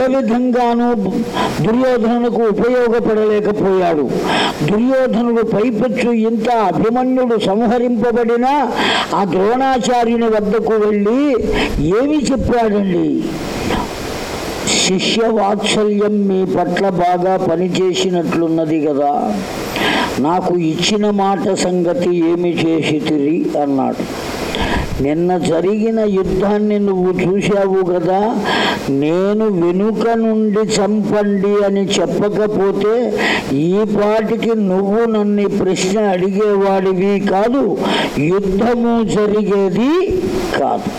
ఏ విధంగానూ దుర్యోధనుకు ఉపయోగపడలేకపోయాడు దుర్యోధనుడు పైపెచ్చు ఇంత అభిమన్యుడు సంహరింపబడినా ఆ ద్రోణాచార్యుని వద్దకు వెళ్ళి ఏమి చెప్పాడండి శిష్య వాత్సల్యం మీ పట్ల బాగా పనిచేసినట్లున్నది కదా నాకు ఇచ్చిన మాట సంగతి ఏమి చేసి తిరిగి అన్నాడు నిన్న జరిగిన యుద్ధాన్ని నువ్వు చూశావు కదా నేను వెనుక నుండి చంపండి అని చెప్పకపోతే ఈ పాటికి నువ్వు నన్ను ప్రశ్న అడిగేవాడివి కాదు యుద్ధము జరిగేది కాదు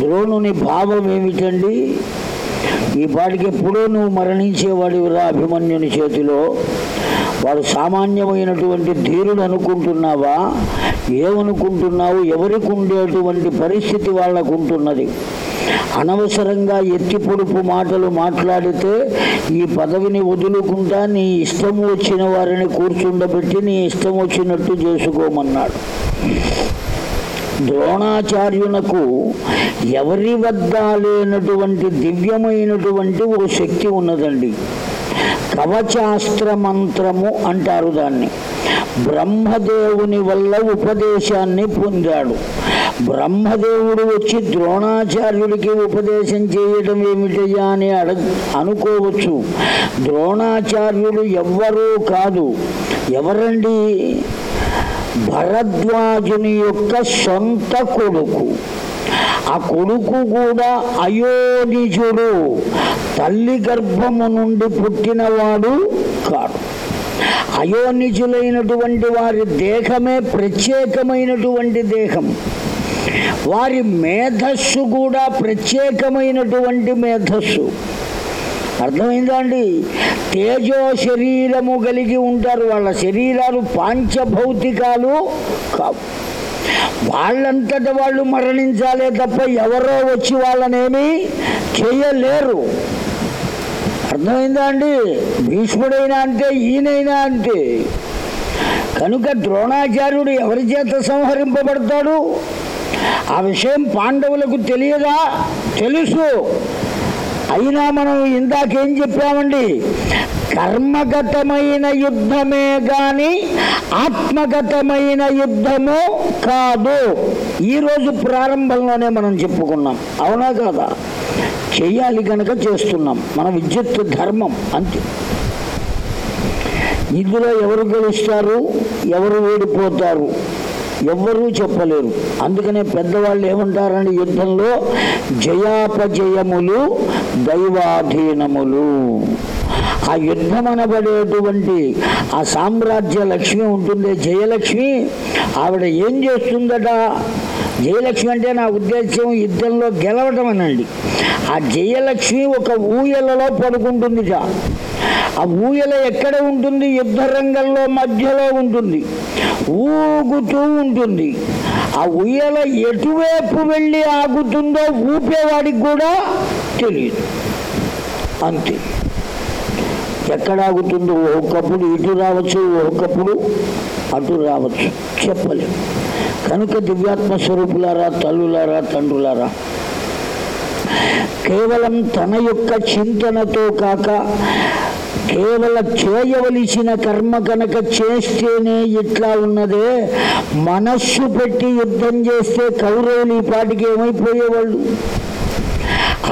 ద్రోణుని భావం ఏమిటండి ఈ పాటికి ఎప్పుడో నువ్వు మరణించేవాడివిరా అభిమన్యుని చేతిలో వాడు సామాన్యమైనటువంటి ధీరుడు అనుకుంటున్నావా ఏమనుకుంటున్నావు ఎవరికి ఉండేటువంటి పరిస్థితి వాళ్ళకు ఉంటున్నది అనవసరంగా ఎత్తి పొడుపు మాటలు మాట్లాడితే ఈ పదవిని వదులుకుంటా నీ ఇష్టం వచ్చిన వారిని కూర్చుండబెట్టి నీ ఇష్టం వచ్చినట్టు చేసుకోమన్నాడు ద్రోణాచార్యునకు ఎవరి వద్ద లేనటువంటి దివ్యమైనటువంటి ఒక శక్తి ఉన్నదండి కవచాస్త్ర మంత్రము అంటారు దాన్ని బ్రహ్మదేవుని వల్ల ఉపదేశాన్ని పొందాడు బ్రహ్మదేవుడు వచ్చి ద్రోణాచార్యుడికి ఉపదేశం చేయడం ఏమిటయ్యా అని అడ అనుకోవచ్చు ద్రోణాచార్యుడు ఎవ్వరూ కాదు ఎవరండి భరద్వాజుని యొక్క సొంత కొడుకు ఆ కొడుకు కూడా అయోనిజుడు తల్లి గర్భము నుండి పుట్టినవాడు కాడు అయోనిజులైనటువంటి వారి దేహమే ప్రత్యేకమైనటువంటి దేహం వారి మేధస్సు కూడా ప్రత్యేకమైనటువంటి మేధస్సు అర్థమైందా అండి తేజో శరీరము కలిగి ఉంటారు వాళ్ళ శరీరాలు పాంచభౌతికాలు కావు వాళ్ళంతట వాళ్ళు మరణించాలే తప్ప ఎవరో వచ్చి వాళ్ళనేమి చేయలేరు అర్థమైందా అండి భీష్ముడైనా అంతే ఈయనైనా అంతే కనుక ద్రోణాచార్యుడు ఎవరి చేత సంహరింపబడతాడు ఆ విషయం పాండవులకు తెలియదా తెలుసు అయినా మనం ఇందాకేం చెప్పామండి కర్మగతమైన యుద్ధమే గాని ఆత్మగతమైన యుద్ధము కాదు ఈరోజు ప్రారంభంలోనే మనం చెప్పుకున్నాం అవునా కాదా చేయాలి కనుక చేస్తున్నాం మన విద్యుత్ ధర్మం అంతే ఇందులో ఎవరు గెలుస్తారు ఎవరు ఓడిపోతారు ఎవ్వరూ చెప్పలేరు అందుకనే పెద్దవాళ్ళు ఏమంటారని యుద్ధంలో జయాపజయములు దైవాధీనములు ఆ యుద్ధం అనబడేటువంటి ఆ సామ్రాజ్య లక్ష్మి ఉంటుంది జయలక్ష్మి ఆవిడ ఏం చేస్తుందట జయలక్ష్మి అంటే నా ఉద్దేశం యుద్ధంలో గెలవటం అనండి ఆ జయలక్ష్మి ఒక ఊయలలో పడుకుంటుందిట ఆ ఊయల ఎక్కడ ఉంటుంది యుద్ధ రంగంలో మధ్యలో ఉంటుంది ఊగుతూ ఉంటుంది ఆ ఉయ్యల ఎటువైపు వెళ్ళి ఆగుతుందో ఊపేవాడికి కూడా తెలియదు అంతే ఎక్కడ ఆగుతుందో ఒకప్పుడు ఇటు రావచ్చు ఒకప్పుడు అటు రావచ్చు చెప్పలేము కనుక దివ్యాత్మ స్వరూపులారా తల్లులారా తండ్రులారా కేవలం తన యొక్క చింతనతో కాక కేవల చేయవలసిన కర్మ కనుక చేస్తేనే ఇట్లా ఉన్నదే మనస్సు పెట్టి యుద్ధం చేస్తే కౌరవులు ఈ పాటికి ఏమైపోయేవాళ్ళు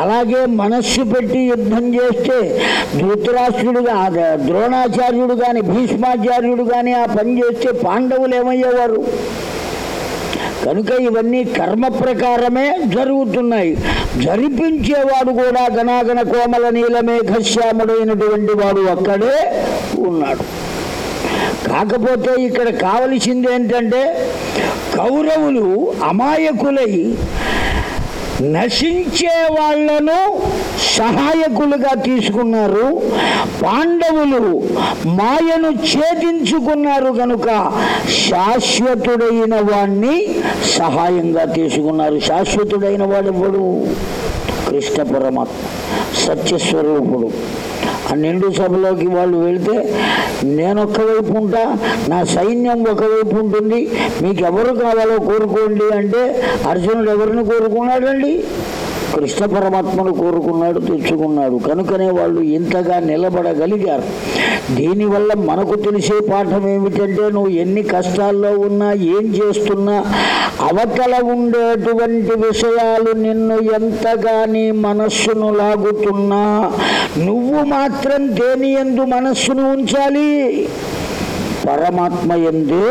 అలాగే మనస్సు పెట్టి యుద్ధం చేస్తే ధృతరాష్ట్రుడు ద్రోణాచార్యుడు కానీ భీష్మాచార్యుడు కానీ ఆ పని చేస్తే పాండవులు ఏమయ్యేవారు కనుక ఇవన్నీ కర్మ ప్రకారమే జరుగుతున్నాయి జరిపించేవాడు కూడా గణాగణ కోమల నీలమే నీలమేఘశ్యాముడైనటువంటి వాడు అక్కడే ఉన్నాడు కాకపోతే ఇక్కడ కావలసింది ఏంటంటే కౌరవులు అమాయకులై నశించే వాళ్లను సహాయకులుగా తీసుకున్నారు పాండవులు మాయను ఛేదించుకున్నారు కనుక శాశ్వతుడైన వాణ్ణి సహాయంగా తీసుకున్నారు శాశ్వతుడైన ఎవడు కృష్ణ పరమాత్మ సత్యస్వరూపుడు ఆ నిండు సభలోకి వాళ్ళు వెళితే నేను ఒక్కవైపు ఉంటా నా సైన్యం ఒకవైపు ఉంటుంది మీకు ఎవరు కావాలో కోరుకోండి అంటే అర్జునుడు ఎవరిని కోరుకున్నాడండి కృష్ణ పరమాత్మను కోరుకున్నాడు తెచ్చుకున్నాడు కనుకనే వాళ్ళు ఇంతగా నిలబడగలిగారు దీనివల్ల మనకు తెలిసే పాఠం ఏమిటంటే నువ్వు ఎన్ని కష్టాల్లో ఉన్నా ఏం చేస్తున్నా అవతల ఉండేటువంటి విషయాలు నిన్ను ఎంతగాని మనస్సును లాగుతున్నా నువ్వు మాత్రం దేని ఎందు మనస్సును ఉంచాలి పరమాత్మ ఎందే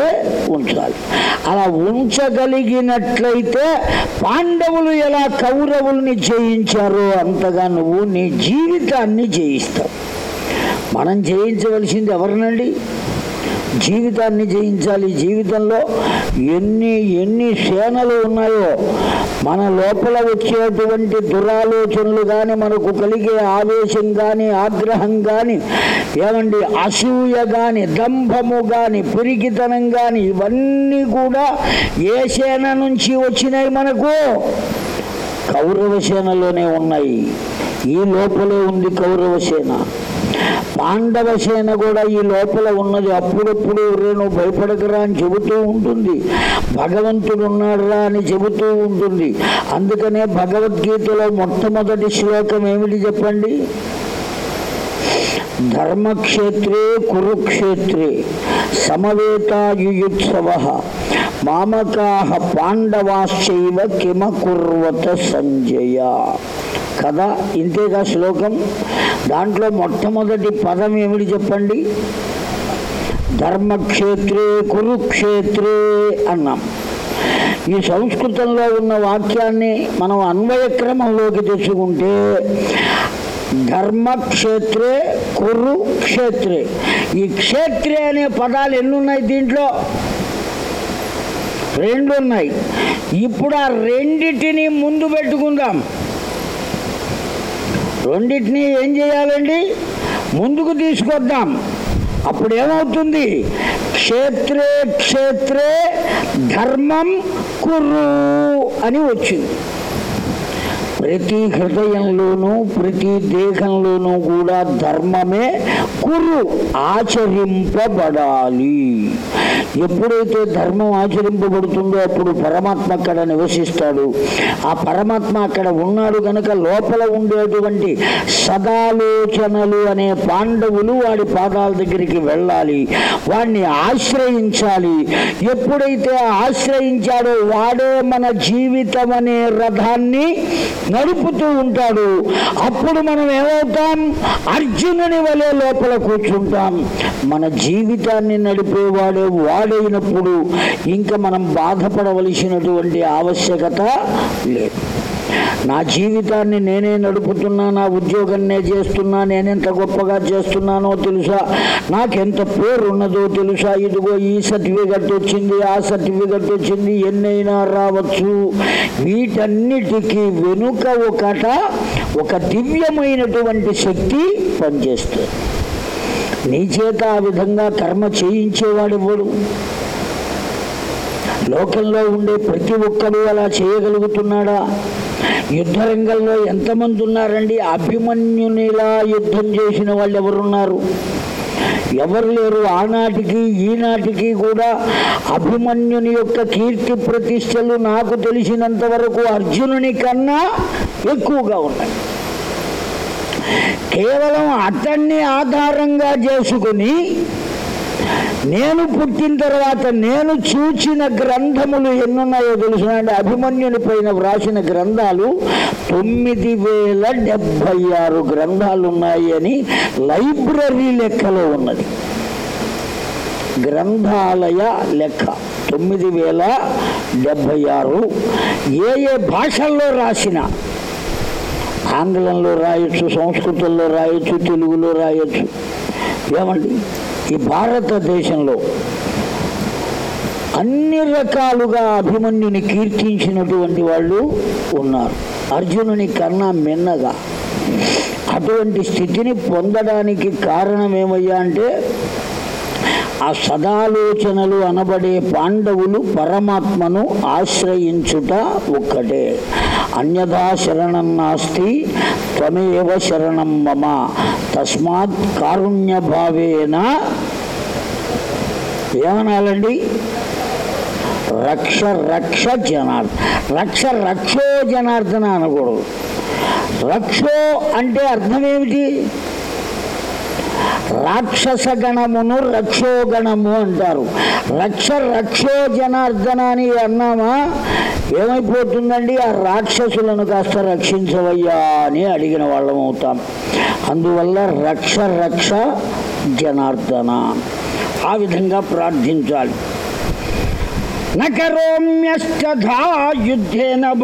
ఉంచాలి అలా ఉంచగలిగినట్లయితే పాండవులు ఎలా కౌరవుల్ని జయించారో అంతగా నువ్వు నీ జీవితాన్ని జయిస్తావు మనం జయించవలసింది ఎవరినండి జీవితాన్ని జయించాలి జీవితంలో ఎన్ని ఎన్ని సేనలు ఉన్నాయో మన లోపల వచ్చేటువంటి దురాలోచనలు కానీ మనకు కలిగే ఆవేశం కానీ ఆగ్రహం కానీ ఏమండి అసూయ కానీ దంభము కానీ పిరికితనం కానీ ఇవన్నీ కూడా ఏ సేన నుంచి వచ్చినాయి మనకు కౌరవ సేనలోనే ఉన్నాయి ఈ లోపలే ఉంది కౌరవ సేన పాండవ సేన కూడా ఈ లోపల ఉన్నది అప్పుడప్పుడు నువ్వు భయపడకరా అని చెబుతూ ఉంటుంది భగవంతుడు ఉన్నాడురా అని చెబుతూ ఉంటుంది అందుకనే భగవద్గీతలో మొట్టమొదటి శ్లోకం ఏమిటి చెప్పండి ధర్మక్షేత్రే కురుక్షేత్రే సమవేతాయుయుత్సవ మామకాహ పాండవాశ్చైవ కిమ కుర్వత సంజయ కదా ఇంతేగా శ్లోకం దాంట్లో మొట్టమొదటి పదం ఏమిటి చెప్పండి ధర్మక్షేత్రే కురుక్షేత్రే అన్నాం ఈ సంస్కృతంలో ఉన్న వాక్యాన్ని మనం అన్వయక్రమంలోకి తెచ్చుకుంటే ధర్మక్షేత్రే కురుక్షేత్రే ఈ క్షేత్రే అనే పదాలు ఎన్నున్నాయి దీంట్లో రెండు ఉన్నాయి ఇప్పుడు ఆ రెండిటిని ముందు పెట్టుకుందాం రెండింటినీ ఏం చేయాలండి ముందుకు తీసుకొద్దాం అప్పుడేమవుతుంది క్షేత్రే క్షేత్రే ధర్మం కుర్రు అని వచ్చింది ప్రతి హృదయంలోనూ ప్రతి దేహంలోనూ కూడా ధర్మమే కురు ఆచరింపబడాలి ఎప్పుడైతే ధర్మం ఆచరింపబడుతుందో అప్పుడు పరమాత్మ అక్కడ నివసిస్తాడు ఆ పరమాత్మ అక్కడ ఉన్నాడు కనుక లోపల ఉండేటువంటి సదాలోచనలు అనే పాండవులు వాడి పాదాల దగ్గరికి వెళ్ళాలి వాడిని ఆశ్రయించాలి ఎప్పుడైతే ఆశ్రయించాడో వాడే మన జీవితం అనే రథాన్ని నడుపుతూ ఉంటాడు అప్పుడు మనం ఏమవుతాం అర్జునుని వలె లోపల కూర్చుంటాం మన జీవితాన్ని నడిపేవాడే వాడైనప్పుడు ఇంకా మనం బాధపడవలసినటువంటి ఆవశ్యకత లేదు నా జీవితాన్ని నేనే నడుపుతున్నా నా ఉద్యోగం నే చేస్తున్నా నేనెంత గొప్పగా చేస్తున్నానో తెలుసా నాకెంత పేరు ఉన్నదో తెలుసా ఇదిగో ఈ సర్టిఫికెట్ వచ్చింది ఆ సర్టిఫికెట్ వచ్చింది ఎన్నైనా రావచ్చు వీటన్నిటికీ వెనుక ఒకట ఒక దివ్యమైనటువంటి శక్తి పనిచేస్తుంది నీ చేత ఆ విధంగా కర్మ ఎవడు లోకంలో ఉండే ప్రతి ఒక్కరూ అలా చేయగలుగుతున్నాడా యుద్ధ రంగంలో ఎంతమంది ఉన్నారండి అభిమన్యునిలా యుద్ధం చేసిన వాళ్ళు ఎవరున్నారు ఎవరు లేరు ఆనాటికి ఈనాటికి కూడా అభిమన్యుని యొక్క కీర్తి ప్రతిష్టలు నాకు తెలిసినంత వరకు అర్జునుని కన్నా ఎక్కువగా ఉన్నాయి కేవలం అతన్ని ఆధారంగా చేసుకుని నేను పుట్టిన తర్వాత నేను చూచిన గ్రంథములు ఎన్నున్నాయో తెలుసునండి అభిమన్యుని పైన వ్రాసిన గ్రంథాలు తొమ్మిది వేల డెబ్బై ఆరు గ్రంథాలు ఉన్నాయి అని లైబ్రరీ లెక్కలో ఉన్నది గ్రంథాలయ లెక్క తొమ్మిది వేల డెబ్బై ఆరు ఏ ఏ భాషల్లో రాసిన ఆంగ్లంలో రాయొచ్చు సంస్కృతంలో రాయొచ్చు తెలుగులో రాయొచ్చు ఏమండి ఈ భారతదేశంలో అన్ని రకాలుగా అభిమన్యుని కీర్తించినటువంటి వాళ్ళు ఉన్నారు అర్జునుని కన్నా మిన్నగా అటువంటి స్థితిని పొందడానికి కారణం ఏమయ్యా అంటే ఆ సదాలోచనలు అనబడే పాండవులు పరమాత్మను ఆశ్రయించుట ఒక్కటే అన్యథా శరణం నాస్తి త్వమేవ శరణం మమ తస్మాత్ కారుణ్యభావేన ఏమనాలండి రక్ష రక్ష జనార్ రక్ష రక్షో జనార్దన అనకూడదు రక్షో అంటే అర్థం ఏమిటి రాక్షస గణమును రక్షోగణము అంటారు రక్ష రక్షో జనార్దన అని అన్నామా ఏమైపోతుందండి ఆ రాక్షసులను కాస్త రక్షించవయ్యా అని అడిగిన వాళ్ళం అవుతాం అందువల్ల రక్ష రక్ష జనార్దన ఆ విధంగా ప్రార్థించాలి నరోమ్యష్టా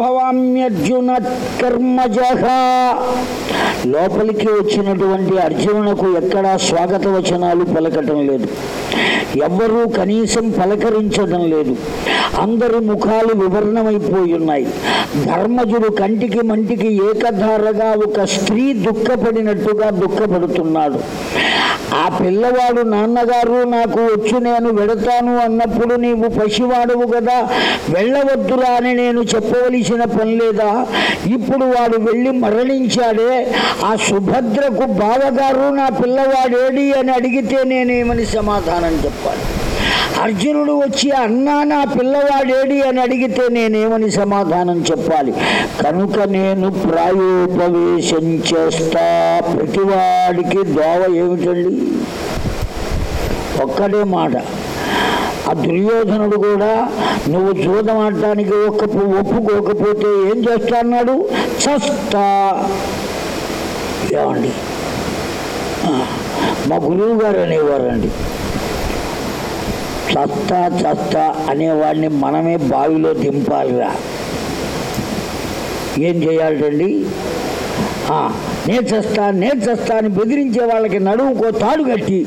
భవామ్యర్జున లోపలికి వచ్చినటువంటి అర్జునునకు ఎక్కడా స్వాగత వచనాలు పలకటం లేదు ఎవ్వరూ కనీసం పలకరించడం లేదు అందరి ముఖాలు వివరణమైపోయి ఉన్నాయి ధర్మజుడు కంటికి మంటికి ఏకధారగా ఒక స్త్రీ దుఃఖపడినట్టుగా దుఃఖపడుతున్నాడు ఆ పిల్లవాడు నాన్నగారు నాకు వచ్చి నేను వెడతాను అన్నప్పుడు నీవు పసివాడు వెళ్ళిపోదువు కదా వెళ్ళవద్దురా అని నేను చెప్పవలసిన పని లేదా ఇప్పుడు వాడు వెళ్ళి మరణించాడే ఆ సుభద్రకు బావగారు నా పిల్లవాడేడి అని అడిగితే నేనేమని సమాధానం చెప్పాలి అర్జునుడు వచ్చి అన్నా నా పిల్లవాడేడి అని అడిగితే నేనేమని సమాధానం చెప్పాలి కనుక నేను ప్రాయోపవేశం చేస్తా ప్రతివాడికి దోవ ఏమిటండి ఒక్కడే మాట ఆ దుర్యోధనుడు కూడా నువ్వు చూడమాడటానికి ఒక్క ఒప్పుకోకపోతే ఏం చేస్తా అన్నాడు చస్తాండి మా గురువు గారు అనేవారండి చస్తా చస్తా అనేవాడిని మనమే బావిలో దింపాలిరా ఏం చేయాలండి నేను చస్తాను అని బెదిరించే వాళ్ళకి నడువుకో తాడు కట్టి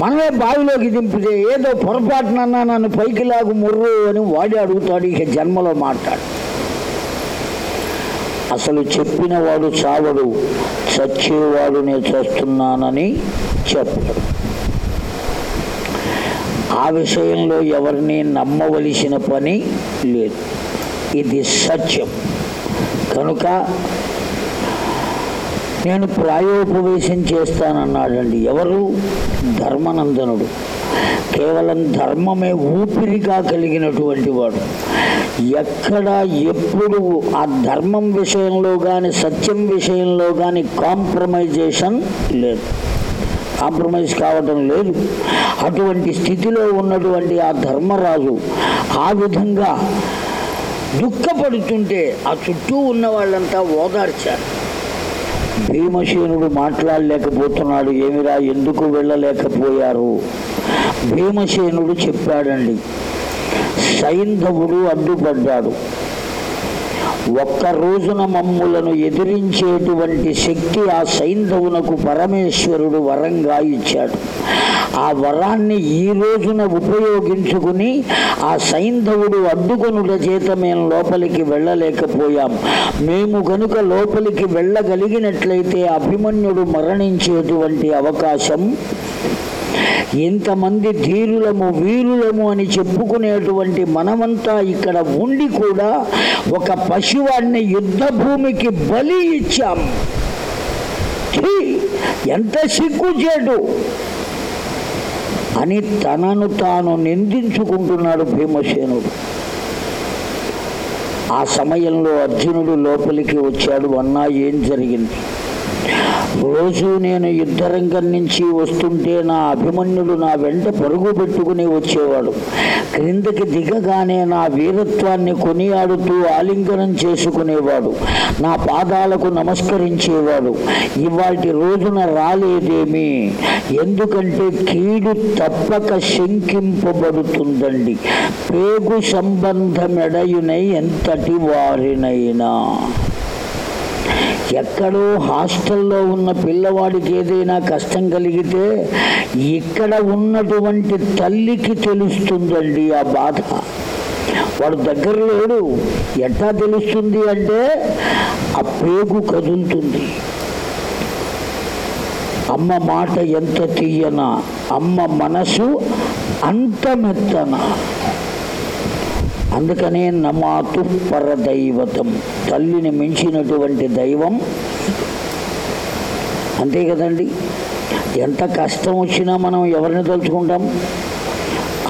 మనమే బావిలోకి దింపితే ఏదో పొరపాటునన్నా నన్ను పైకి లాగు ముర్రు అని వాడి అడుగుతాడు ఇక జన్మలో మాట్లాడు అసలు చెప్పిన వాడు చావడు చచ్చేవాడు నేను చస్తున్నానని చెప్పాడు ఆ విషయంలో ఎవరిని నమ్మవలసిన పని లేదు ఇది సత్యం కనుక నేను ప్రాయోపవేశం చేస్తానన్నాడండి ఎవరు ధర్మనందనుడు కేవలం ధర్మమే ఊపిరిగా కలిగినటువంటి వాడు ఎక్కడ ఎప్పుడు ఆ ధర్మం విషయంలో కానీ సత్యం విషయంలో కానీ కాంప్రమైజేషన్ లేదు కాంప్రమైజ్ కావటం లేదు అటువంటి స్థితిలో ఉన్నటువంటి ఆ ధర్మరాజు ఆ విధంగా దుఃఖపడుతుంటే ఆ చుట్టూ ఉన్న వాళ్ళంతా ఓదార్చారు భీమసేనుడు మాట్లాడలేకపోతున్నాడు ఏమిరా ఎందుకు వెళ్ళలేకపోయారు భీమసేనుడు చెప్పాడండి సైంధవుడు అడ్డుపడ్డాడు ఒక్క రోజున మమ్ములను ఎదిరించేటువంటి శక్తి ఆ సైంధవునకు పరమేశ్వరుడు వరంగా ఇచ్చాడు ఆ వరాన్ని ఈ రోజున ఉపయోగించుకుని ఆ సైంధవుడు అడ్డుకొనుల చేత మేము లోపలికి వెళ్ళలేకపోయాం మేము కనుక లోపలికి వెళ్ళగలిగినట్లయితే అభిమన్యుడు మరణించేటువంటి అవకాశం ఇంతమంది ధీరులము వీరులము అని చెప్పుకునేటువంటి మనమంతా ఇక్కడ ఉండి కూడా ఒక పశువాన్ని యుద్ధ భూమికి బలి ఇచ్చాం ఎంత సిగ్గుచేటు అని తనను తాను నిందించుకుంటున్నాడు భీమసేనుడు ఆ సమయంలో అర్జునుడు లోపలికి వచ్చాడు అన్నా ఏం జరిగింది రోజు నేను యుద్ధరంగం నుంచి వస్తుంటే నా అభిమన్యుడు నా వెంట పరుగు పెట్టుకుని వచ్చేవాడు క్రిందకి దిగగానే నా వీరత్వాన్ని కొనియాడుతూ ఆలింగనం చేసుకునేవాడు నా పాదాలకు నమస్కరించేవాడు ఇవాటి రోజున రాలేదేమి ఎందుకంటే కీడు తప్పక శంకింపబడుతుందండి పేగు సంబంధమెడయునై ఎంతటి వారినైనా ఎక్కడో హాస్టల్లో ఉన్న పిల్లవాడికి ఏదైనా కష్టం కలిగితే ఇక్కడ ఉన్నటువంటి తల్లికి తెలుస్తుందండి ఆ బాధ వాడు దగ్గర లేడు ఎట్లా తెలుస్తుంది అంటే ఆ పేగు కదులుతుంది అమ్మ మాట ఎంత తీయన అమ్మ మనసు అంత మెత్తన అందుకనే నమాతు పరదైవతం తల్లిని మించినటువంటి దైవం అంతే కదండి ఎంత కష్టం వచ్చినా మనం ఎవరిని తలుచుకుంటాం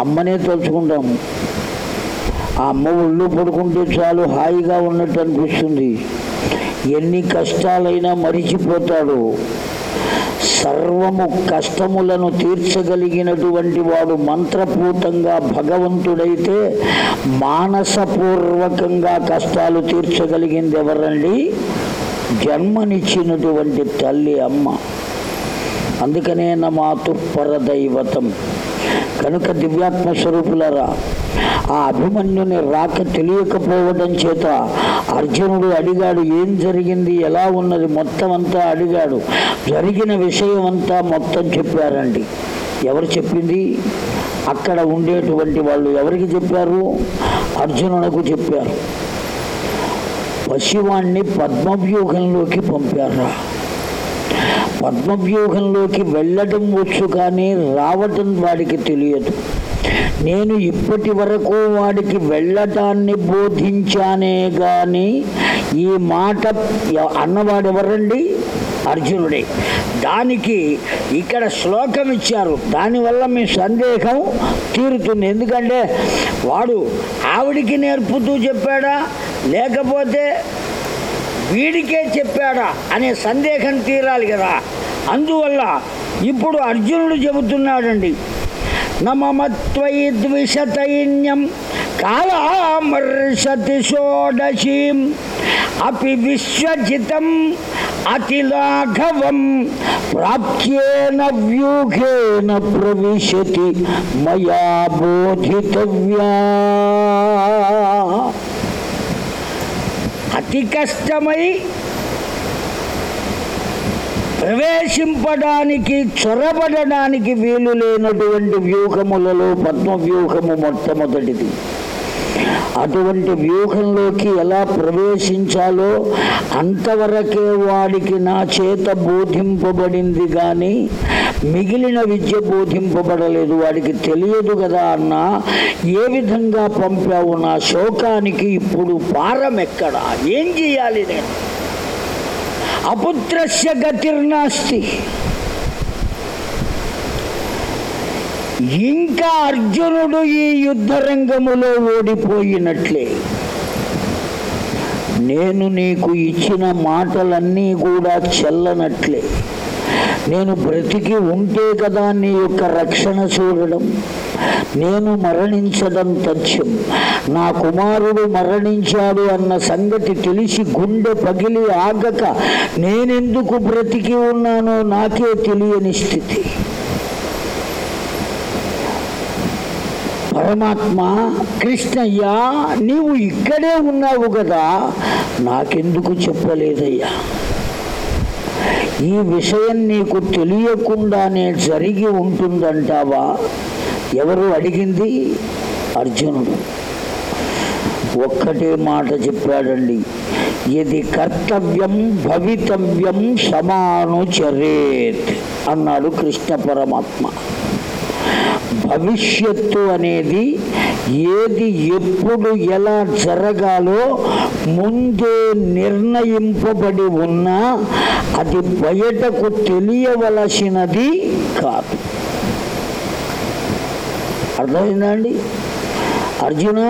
అమ్మనే తలుచుకుంటాం ఆ అమ్మ ఒళ్ళు పడుకుంటే చాలు హాయిగా ఉన్నట్టు అనిపిస్తుంది ఎన్ని కష్టాలైనా మరిచిపోతాడు సర్వము కష్టములను తీర్చగలిగినటువంటి వాడు మంత్రపూతంగా భగవంతుడైతే మానసపూర్వకంగా కష్టాలు తీర్చగలిగింది ఎవరండి జన్మనిచ్చినటువంటి తల్లి అమ్మ అందుకనే నా మాతృపర దైవతం కనుక దివ్యాత్మ స్వరూపులరా ఆ అభిమన్యుని రాక తెలియకపోవడం చేత అర్జునుడు అడిగాడు ఏం జరిగింది ఎలా ఉన్నది మొత్తం అంతా అడిగాడు జరిగిన విషయం అంతా మొత్తం చెప్పారండి ఎవరు చెప్పింది అక్కడ ఉండేటువంటి వాళ్ళు ఎవరికి చెప్పారు అర్జునునకు చెప్పారు పశువాణ్ణి పద్మవ్యూహంలోకి పంపారా పద్మవ్యూహంలోకి వెళ్ళడం వచ్చు కానీ రావటం వాడికి తెలియదు నేను ఇప్పటి వరకు వాడికి వెళ్ళటాన్ని బోధించానే గాని ఈ మాట ఎవరండి అర్జునుడే దానికి ఇక్కడ శ్లోకం ఇచ్చారు దానివల్ల మీ సందేహం తీరుతుంది ఎందుకంటే వాడు ఆవిడికి నేర్పుతూ చెప్పాడా లేకపోతే వీడికే చెప్పాడా అనే సందేహం తీరాలి కదా అందువల్ల ఇప్పుడు అర్జునుడు చెబుతున్నాడండి నమమత్వయి ద్విషతైన్యం కాలామర్షతి షోడశీం అపి విశ్వజితం అతిలాఘవం ప్రాప్యేన వ్యూఘేన ప్రవిశతి మయా బోధితవ్యా అతి కష్టమై ప్రవేశింపడానికి చొరబడడానికి వీలు లేనటువంటి వ్యూహములలో పద్మ వ్యూహము మొట్టమొదటిది అటువంటి వ్యూహంలోకి ఎలా ప్రవేశించాలో అంతవరకే వాడికి నా చేత బోధింపబడింది కానీ మిగిలిన విద్య బోధింపబడలేదు వాడికి తెలియదు కదా అన్న ఏ విధంగా పంపావు నా శోకానికి ఇప్పుడు పారం ఎక్కడా ఏం చేయాలి నేను అపుత్రస్య గతిర్నాస్తి ఇంకా అర్జునుడు ఈ యుద్ధ రంగములో ఓడిపోయినట్లే నేను నీకు ఇచ్చిన మాటలన్నీ కూడా చెల్లనట్లే నేను బ్రతికి ఉంటే కదా నీ యొక్క రక్షణ చూడడం నేను మరణించడం తథ్యం నా కుమారుడు మరణించాడు అన్న సంగతి తెలిసి గుండె పగిలి ఆగక నేనెందుకు బ్రతికి ఉన్నానో నాకే తెలియని స్థితి పరమాత్మ కృష్ణయ్యా నీవు ఇక్కడే ఉన్నావు కదా నాకెందుకు చెప్పలేదయ్యా ఈ విషయం నీకు తెలియకుండానే జరిగి ఉంటుందంటావా ఎవరు అడిగింది అర్జునుడు ఒక్కటే మాట చెప్పాడండి ఇది కర్తవ్యం భవితవ్యం సమానుచరేత్ అన్నాడు కృష్ణ పరమాత్మ భవిష్యత్తు అనేది ఏది ఎప్పుడు ఎలా జరగాలో ముందే నిర్ణయింపబడి ఉన్నా అది బయటకు తెలియవలసినది కాదు అర్థమైందండి అండి అర్జున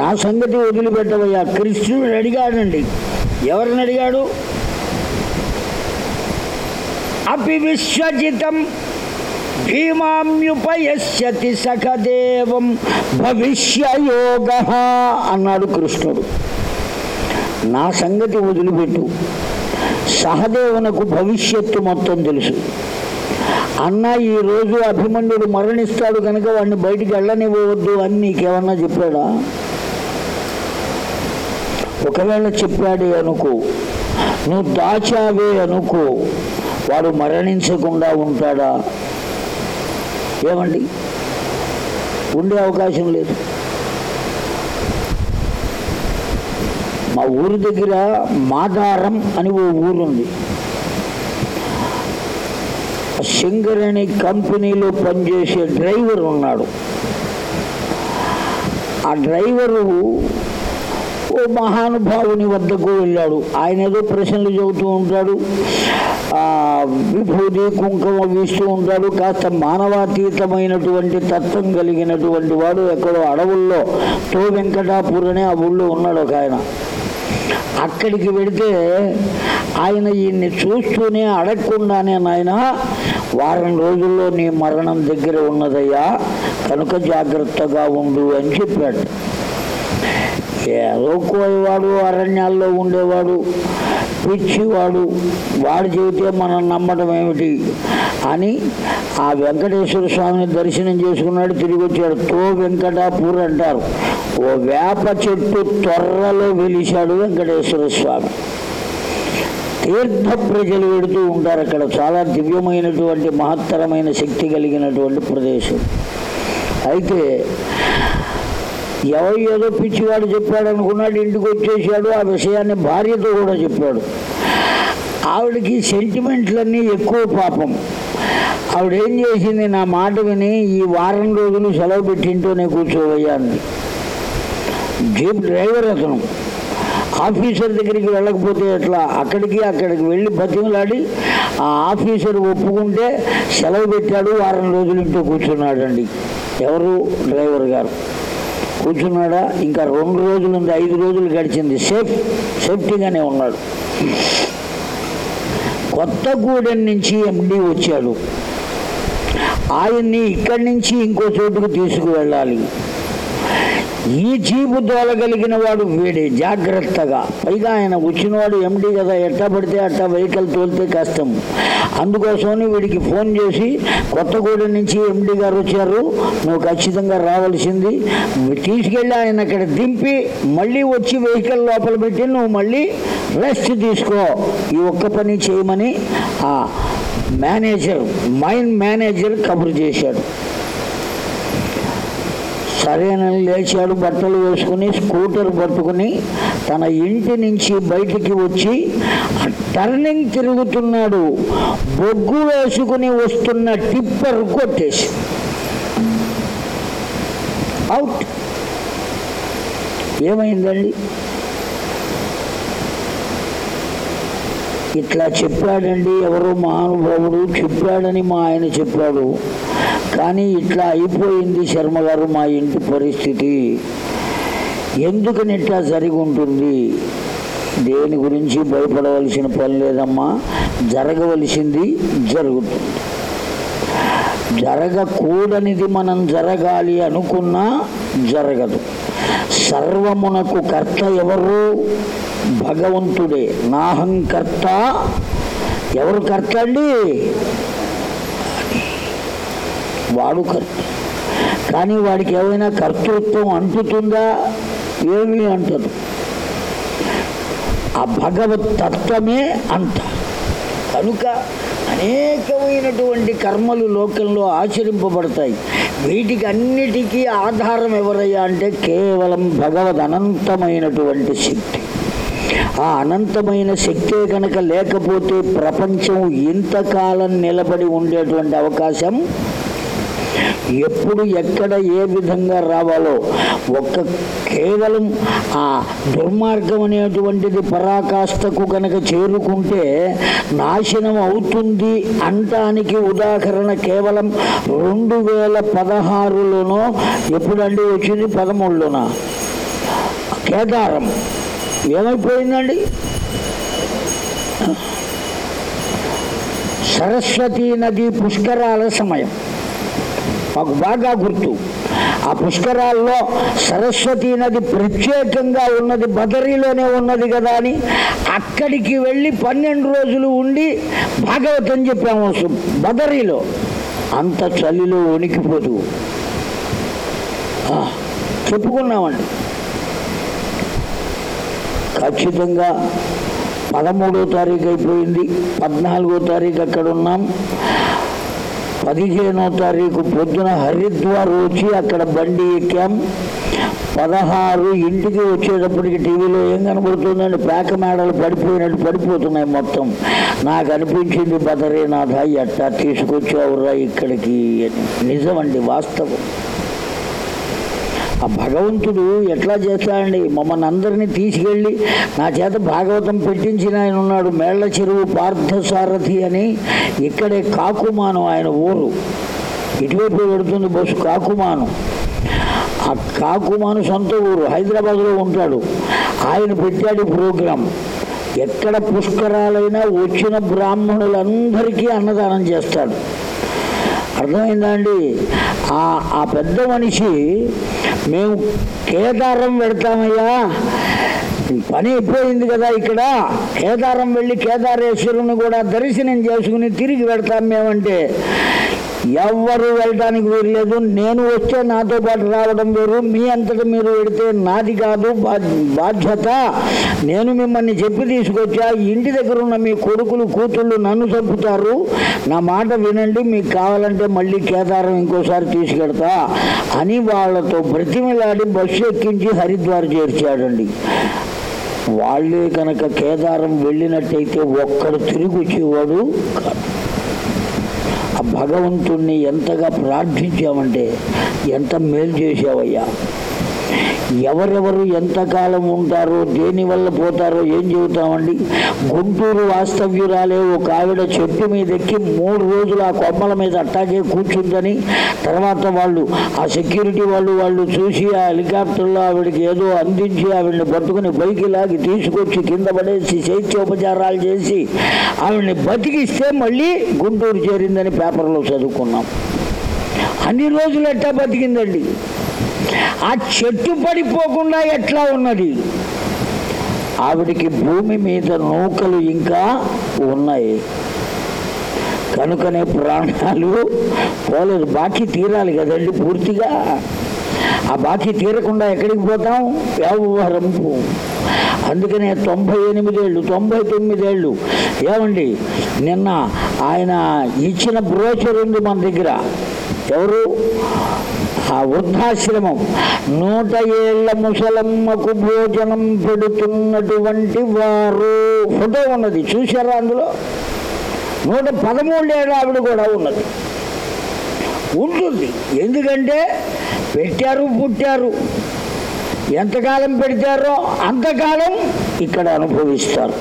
నా సంగతి వదిలిపెట్టవయ్యా కృష్ణుడు అడిగాడండి ఎవరిని అడిగాడు అపి విశ్వజితం భీమామ్యుపయస్యతి సఖదేవం భవిష్యయోగ అన్నాడు కృష్ణుడు నా సంగతి వదిలిపెట్టు సహదేవునకు భవిష్యత్తు మొత్తం తెలుసు అన్న ఈరోజు అభిమన్యుడు మరణిస్తాడు కనుక వాడిని బయటికి వెళ్ళనివ్వవద్దు అని నీకేమన్నా చెప్పాడా ఒకవేళ చెప్పాడే అనుకో నువ్వు దాచావే అనుకో వాడు మరణించకుండా ఉంటాడా ఏమండి ఉండే అవకాశం లేదు మా ఊరి దగ్గర మాదారం అని ఓ ఊరుంది సింగర్ కంపెనీలో పనిచేసే డ్రైవర్ ఉన్నాడు ఆ డ్రైవరు ఓ మహానుభావుని వద్దకు వెళ్ళాడు ఆయన ఏదో ప్రశ్నలు చెబుతూ ఉంటాడు విభూతి కుంకుమ వీస్తూ ఉంటాడు కాస్త మానవాతీతమైనటువంటి తత్వం కలిగినటువంటి వాడు ఎక్కడో అడవుల్లో తో వెంకటాపూర్ అనే ఆ ఊళ్ళో ఉన్నాడు ఒక ఆయన అక్కడికి వెడితే ఆయన ఈయన్ని చూస్తూనే అడగకుండానే నాయన వారం రోజుల్లో నీ మరణం దగ్గర ఉన్నదయ్యా కనుక జాగ్రత్తగా ఉండు అని చెప్పాడు ఏదో అరణ్యాల్లో ఉండేవాడు పిచ్చివాడు వాడు చెబితే మనం నమ్మడం ఏమిటి అని ఆ వెంకటేశ్వర స్వామిని దర్శనం చేసుకున్నాడు తిరిగి వచ్చాడు తో వెంకటాపూర్ అంటారు ఓ వేప చెట్టు త్వరలో వెలిశాడు వెంకటేశ్వర స్వామి తీర్థ ప్రజలు వెడుతూ ఉంటారు అక్కడ చాలా దివ్యమైనటువంటి మహత్తరమైన శక్తి కలిగినటువంటి ప్రదేశం అయితే ఎవరు ఏదో పిచ్చివాడు చెప్పాడు అనుకున్నాడు ఇంటికి వచ్చేసాడు ఆ విషయాన్ని భార్యతో కూడా చెప్పాడు ఆవిడకి సెంటిమెంట్లన్నీ ఎక్కువ పాపం ఆవిడేం చేసింది నా మాట విని ఈ వారం రోజులు సెలవు పెట్టింటూనే కూర్చోబోయాను జీప్ డ్రైవర్ అతను ఆఫీసర్ దగ్గరికి వెళ్ళకపోతే ఎట్లా అక్కడికి అక్కడికి వెళ్ళి బతిమలాడి ఆ ఆఫీసర్ ఒప్పుకుంటే సెలవు పెట్టాడు వారం రోజులు ఇంటూ కూర్చున్నాడండి ఎవరు డ్రైవర్ గారు కూర్చున్నాడా ఇంకా రెండు రోజులు ఉంది ఐదు రోజులు గడిచింది సేఫ్ సేఫ్టీగానే ఉన్నాడు కొత్తగూడెం నుంచి ఎండి వచ్చాడు ఆయన్ని ఇక్కడి నుంచి ఇంకో చోటుకు తీసుకువెళ్ళాలి ఈ చీపు దోలగలిగిన వాడు వీడి జాగ్రత్తగా పైగా ఆయన వచ్చినవాడు ఎండి కదా ఎట్ట పడితే అట్టా వెహికల్ తోలితే కష్టం అందుకోసమని వీడికి ఫోన్ చేసి కొత్తగూడెం నుంచి ఎండి గారు వచ్చారు నువ్వు ఖచ్చితంగా రావాల్సింది తీసుకెళ్ళి ఆయన అక్కడ దింపి మళ్ళీ వచ్చి వెహికల్ లోపల పెట్టి నువ్వు మళ్ళీ రెస్ట్ తీసుకో ఈ ఒక్క పని చేయమని ఆ మేనేజర్ మైండ్ మేనేజర్ కబురు చేశాడు సరైన లేచాడు బట్టలు వేసుకుని స్కూటర్ పట్టుకుని తన ఇంటి నుంచి బయటికి వచ్చి టర్నింగ్ తిరుగుతున్నాడు బొగ్గు వేసుకుని వస్తున్న టిప్పర్ కొట్టేసి అవుట్ ఏమైందండి ఇట్లా చెప్పాడండి ఎవరో మహానుభావుడు చెప్పాడని మా ఆయన చెప్పాడు కానీ ఇట్లా అయిపోయింది శర్మగారు మా ఇంటి పరిస్థితి ఎందుకని ఇట్లా జరిగి ఉంటుంది దేని గురించి భయపడవలసిన పని లేదమ్మా జరగవలసింది జరుగుతుంది జరగకూడనిది మనం జరగాలి అనుకున్నా జరగదు సర్వమునకు కర్త ఎవరు భగవంతుడే నాహం కర్త ఎవరు కర్త అండి వాడు కర్త కానీ వాడికి ఏమైనా కర్తృత్వం అంటుతుందా ఏమి అంటదు ఆ భగవత్ తత్వమే అంట కనుక అనేకమైనటువంటి కర్మలు లోకంలో ఆచరింపబడతాయి వీటికి అన్నిటికీ ఆధారం ఎవరయ్యా అంటే కేవలం భగవద్ అనంతమైనటువంటి శక్తి ఆ అనంతమైన శక్తే కనుక లేకపోతే ప్రపంచం ఇంతకాలం నిలబడి ఉండేటువంటి అవకాశం ఎప్పుడు ఎక్కడ ఏ విధంగా రావాలో ఒక్క కేవలం ఆ దుర్మార్గం అనేటువంటిది పరాకాష్ఠకు కనుక చేరుకుంటే నాశనం అవుతుంది అంటానికి ఉదాహరణ కేవలం రెండు వేల పదహారులోనో ఎప్పుడండి వచ్చింది పదమూడులోన కేదారం ఏమైపోయిందండి సరస్వతీ నది పుష్కరాల సమయం మాకు బాగా గుర్తు ఆ పుష్కరాల్లో సరస్వతి నది ప్రత్యేకంగా ఉన్నది బదరీలోనే ఉన్నది కదా అని అక్కడికి వెళ్ళి పన్నెండు రోజులు ఉండి భాగవతం చెప్పాము బదరీలో అంత చలిలో వణికిపోదు చెప్పుకున్నామండి ఖచ్చితంగా పదమూడో తారీఖు అయిపోయింది పద్నాలుగో తారీఖు అక్కడ ఉన్నాం పదిహేనో తారీఖు పొద్దున హరిద్వార్ వచ్చి అక్కడ బండి ఎక్కాం పదహారు ఇంటికి వచ్చేటప్పటికి టీవీలో ఏం కనబడుతుందండి ప్యాక మేడలు పడిపోయినట్టు పడిపోతున్నాయి మొత్తం నాకు అనిపించింది బదరీనాథ ఎట్టా తీసుకొచ్చావురా ఇక్కడికి నిజమండి వాస్తవం ఆ భగవంతుడు ఎట్లా చేస్తాడండి మమ్మల్ని అందరినీ తీసుకెళ్ళి నా చేత భాగవతం పెట్టించిన ఆయన ఉన్నాడు మేళ్ల చెరువు పార్థసారథి అని ఇక్కడే కాకుమానం ఆయన ఊరు ఇటువైపు పెడుతుంది బస్సు కాకుమానం ఆ కాకుమాను సొంత ఊరు హైదరాబాద్లో ఉంటాడు ఆయన పెట్టాడు ప్రోగ్రాం ఎక్కడ పుష్కరాలైనా వచ్చిన బ్రాహ్మణులందరికీ అన్నదానం చేస్తాడు అర్థమైందా అండి ఆ పెద్ద మనిషి మేము కేదారం పెడతామయ్యా పని అయిపోయింది కదా ఇక్కడ కేదారం వెళ్ళి కేదారేశ్వరుని కూడా దర్శనం చేసుకుని తిరిగి పెడతాం మేమంటే ఎవ్వరు వెళ్ళడానికి లేదు నేను వచ్చే నాతో పాటు రావడం వేరు మీ అంతటా మీరు వెడితే నాది కాదు బాధ్యత నేను మిమ్మల్ని చెప్పి తీసుకొచ్చా ఇంటి దగ్గర ఉన్న మీ కొడుకులు కూతుళ్ళు నన్ను చంపుతారు నా మాట వినండి మీకు కావాలంటే మళ్ళీ కేదారం ఇంకోసారి తీసుకెడతా అని వాళ్ళతో బ్రతిమిలాడి బస్సు ఎక్కించి హరిద్వార్ చేర్చాడండి వాళ్ళే కనుక కేదారం వెళ్ళినట్టయితే ఒక్కడు తిరిగి వచ్చేవాడు ఆ భగవంతుణ్ణి ఎంతగా ప్రార్థించామంటే ఎంత మేలు చేసావయ్యా ఎవరెవరు ఎంతకాలం ఉంటారో దేని వల్ల పోతారో ఏం చెబుతామండి గుంటూరు వాస్తవ్యురాలే ఒక ఆవిడ చెట్టు మీద ఎక్కి మూడు రోజులు ఆ కొమ్మల మీద అట్టాగే కూర్చుందని తర్వాత వాళ్ళు ఆ సెక్యూరిటీ వాళ్ళు వాళ్ళు చూసి ఆ హెలికాప్టర్లో ఆవిడకి ఏదో అందించి ఆవిడని పట్టుకుని బైకి లాగి తీసుకొచ్చి కింద పడేసి శైత్యోపచారాలు చేసి ఆవిడని బతికిస్తే మళ్ళీ గుంటూరు చేరిందని పేపర్లో చదువుకున్నాం అన్ని రోజులు ఎట్టా బతికిందండి ఆ చెట్టు పడిపోకుండా ఎట్లా ఉన్నది ఆవిడికి భూమి మీద నూకలు ఇంకా ఉన్నాయి కనుకనే ప్రాణాలు పోలేదు బాకీ తీరాలి కదండి పూర్తిగా ఆ బాకీ తీరకుండా ఎక్కడికి పోతాం వ్యవహారం అందుకనే తొంభై ఎనిమిదేళ్ళు తొంభై తొమ్మిదేళ్ళు ఏమండి నిన్న ఆయన ఇచ్చిన బ్రోచర్ ఉంది మన దగ్గర ఎవరు ఆ వృద్ధాశ్రమం నూట ఏళ్ల ముసలమ్మకు భోజనం పెడుతున్నటువంటి వారు ఫోటో ఉన్నది చూశారా అందులో నూట పదమూడేళ్ళ ఆవిడ కూడా ఉన్నది ఉంటుంది ఎందుకంటే పెట్టారు పుట్టారు ఎంతకాలం పెడతారో అంతకాలం ఇక్కడ అనుభవిస్తారు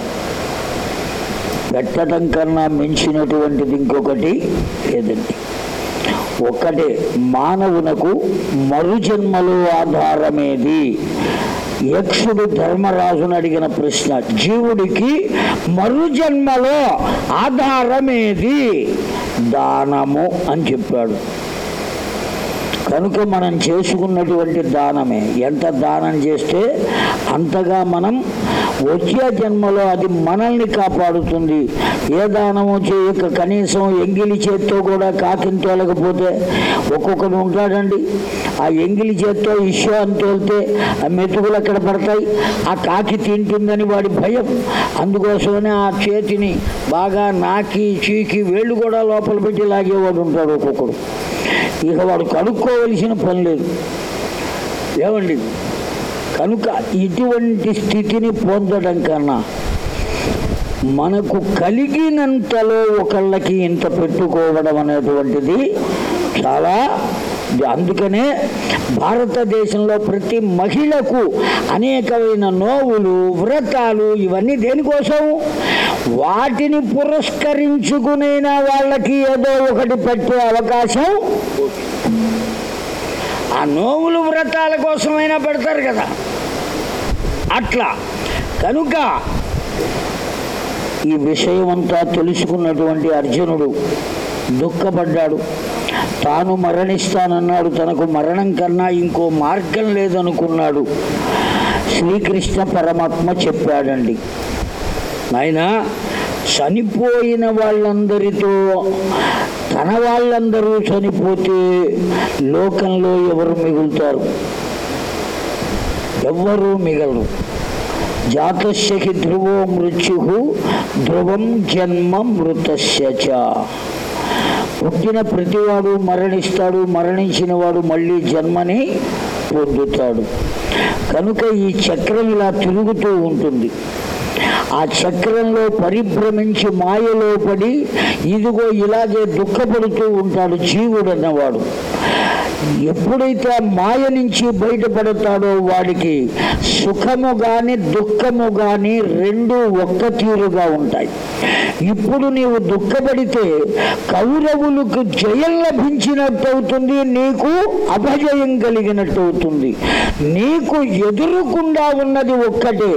పెట్టడం కన్నా మించినటువంటిది ఇంకొకటి లేదండి ఒక్కటే మానవునకు మరుజన్మలు ఆధారమేది యక్షుడు ధర్మరాజును అడిగిన ప్రశ్న జీవుడికి మరుజన్మలో ఆధారమేది దానము అని చెప్పాడు కనుక మనం చేసుకున్నటువంటి దానమే ఎంత దానం చేస్తే అంతగా మనం వచ్చే జన్మలో అది మనల్ని కాపాడుతుంది ఏ దానము చేయక కనీసం ఎంగిలి చేత్తో కూడా కాకిని తోలకపోతే ఒక్కొక్కరు ఉంటాడండి ఆ ఎంగిలి చేత్తో ఇష్యూ అని తోలితే ఆ మెతుకులు అక్కడ పడతాయి ఆ కాకి తింటుందని వాడి భయం అందుకోసమనే ఆ చేతిని బాగా నాకి చీకి వేళ్ళు కూడా లోపల పెట్టి లాగేవాడు ఉంటాడు ఒక్కొక్కడు ఇక వాడు కడుక్కోవలసిన పని లేదు ఏమండి కనుక ఇటువంటి స్థితిని పొందడం కన్నా మనకు కలిగినంతలో ఒకళ్ళకి ఇంత పెట్టుకోవడం అనేటువంటిది చాలా అందుకనే భారతదేశంలో ప్రతి మహిళకు అనేకమైన నోవులు వ్రతాలు ఇవన్నీ దేనికోసం వాటిని పురస్కరించుకునైనా వాళ్ళకి ఏదో ఒకటి పెట్టే అవకాశం ఆ నోములు వ్రతాల కోసమైనా పెడతారు కదా అట్లా కనుక ఈ విషయం అంతా తెలుసుకున్నటువంటి అర్జునుడు దుఃఖపడ్డాడు తాను మరణిస్తానన్నాడు తనకు మరణం కన్నా ఇంకో మార్గం లేదనుకున్నాడు శ్రీకృష్ణ పరమాత్మ చెప్పాడండి ఆయన చనిపోయిన వాళ్ళందరితో తన వాళ్ళందరూ చనిపోతే లోకంలో ఎవరు మిగులుతారు ఎవ్వరూ మిగలరు జాతస్యకి ధ్రువో మృత్యు ధ్రువం జన్మ మృతశ్యచ పుట్టిన ప్రతివాడు మరణిస్తాడు మరణించిన వాడు మళ్ళీ జన్మని పొందుతాడు కనుక ఈ చక్రం ఇలా తిరుగుతూ ఉంటుంది ఆ చక్రంలో పరిభ్రమించి మాయలో పడి ఇదిగో ఇలాగే దుఃఖపడుతూ ఉంటాడు జీవుడు అన్నవాడు ఎప్పుడైతే మాయ నుంచి బయటపడతాడో వాడికి సుఖము కానీ దుఃఖము కానీ రెండు ఒక్క తీరుగా ఉంటాయి ఇప్పుడు నీవు దుఃఖపడితే కౌరవులకు జయం లభించినట్టు అవుతుంది నీకు అపజయం కలిగినట్టు అవుతుంది నీకు ఎదురుకుండా ఉన్నది ఒక్కటే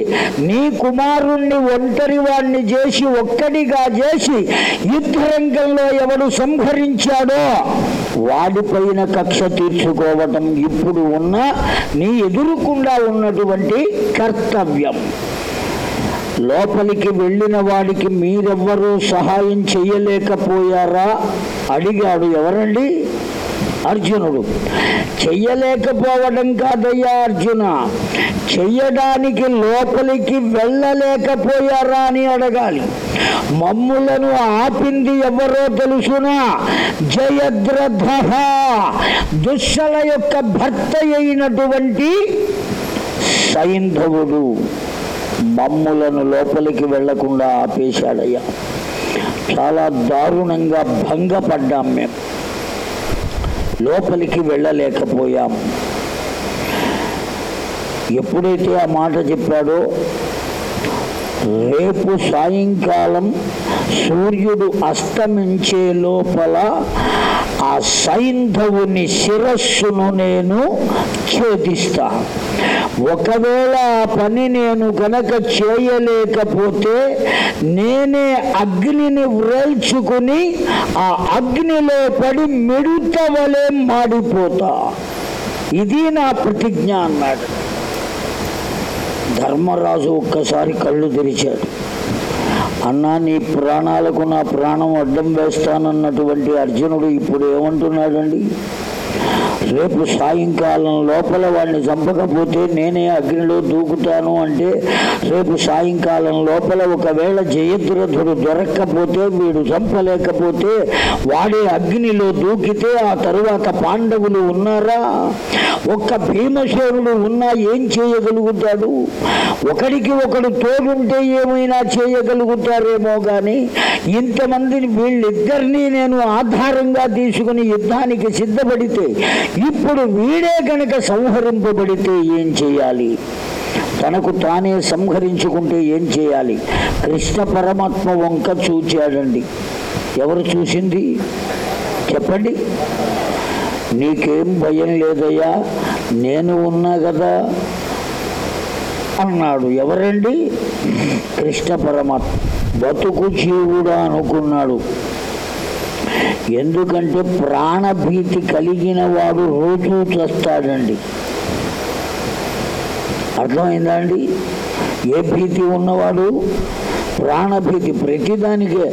నీ కుమారుణ్ణి ఒంటరి వాణ్ణి చేసి ఒక్కడిగా చేసి యుద్ధరంగంలో ఎవడు సంహరించాడో వాడిపైన కక్ష తీర్చుకోవటం ఇప్పుడు ఉన్న నీ ఎదురుకుండా ఉన్నటువంటి కర్తవ్యం లోపలికి వెళ్ళిన వాడికి మీరెవ్వరూ సహాయం చేయలేకపోయారా అడిగాడు ఎవరండి అర్జునుడు చెయ్యలేకపోవడం కాదయ్యా అర్జున చెయ్యడానికి లోపలికి వెళ్ళలేకపోయారా అని అడగాలి మమ్ములను ఆపింది ఎవరో తెలుసునా జయద్రథ దుశ్శల యొక్క భర్త అయినటువంటి సైంధవుడు మమ్ములను లోపలికి వెళ్లకుండా ఆపేశాడయ్యా చాలా దారుణంగా భంగపడ్డాం మేము లోపలికి వెళ్ళలేకపోయాం ఎప్పుడైతే ఆ మాట చెప్పాడో రేపు సాయంకాలం సూర్యుడు అస్తమించే లోపల ఆ సైంధవుని శిరస్సును నేను ఛేదిస్తా ఒకవేళ ఆ పని నేను గనక చేయలేకపోతే నేనే అగ్నిని వ్రేల్చుకుని ఆ అగ్నిలో పడి మెడుతవలే మాడిపోతా ఇది నా ప్రతిజ్ఞ అన్నాడు ధర్మరాజు ఒక్కసారి కళ్ళు తెరిచాడు అన్నా నీ ప్రాణాలకు నా ప్రాణం అడ్డం వేస్తానన్నటువంటి అర్జునుడు ఇప్పుడు ఏమంటున్నాడండి రేపు సాయంకాలం లోపల వాడిని చంపకపోతే నేనే అగ్నిలో దూకుతాను అంటే రేపు సాయంకాలం లోపల ఒకవేళ జయద్రథుడు దొరక్కపోతే వీడు చంపలేకపోతే వాడే అగ్నిలో దూకితే ఆ తరువాత పాండవులు ఉన్నారా ఒక్క భీమశేరుడు ఉన్నా ఏం చేయగలుగుతాడు ఒకడికి ఒకడు తోడుంటే ఏమైనా చేయగలుగుతారేమో కానీ ఇంతమందిని వీళ్ళిద్దరినీ నేను ఆధారంగా తీసుకుని యుద్ధానికి సిద్ధపడితే ఇప్పుడు వీడే గనక సంహరింపబడితే ఏం చేయాలి తనకు తానే సంహరించుకుంటే ఏం చేయాలి కృష్ణ పరమాత్మ వంక చూచాడండి ఎవరు చూసింది చెప్పండి నీకేం భయం లేదయ్యా నేను ఉన్నా కదా అన్నాడు ఎవరండి కృష్ణ పరమాత్మ బతుకు జీవుడా అనుకున్నాడు ఎందుకంటే ప్రాణభీతి కలిగిన వాడు రోజు చస్తాడండి అర్థమైందా అండి ఏ భీతి ఉన్నవాడు ప్రాణభీతి ప్రతిదానికి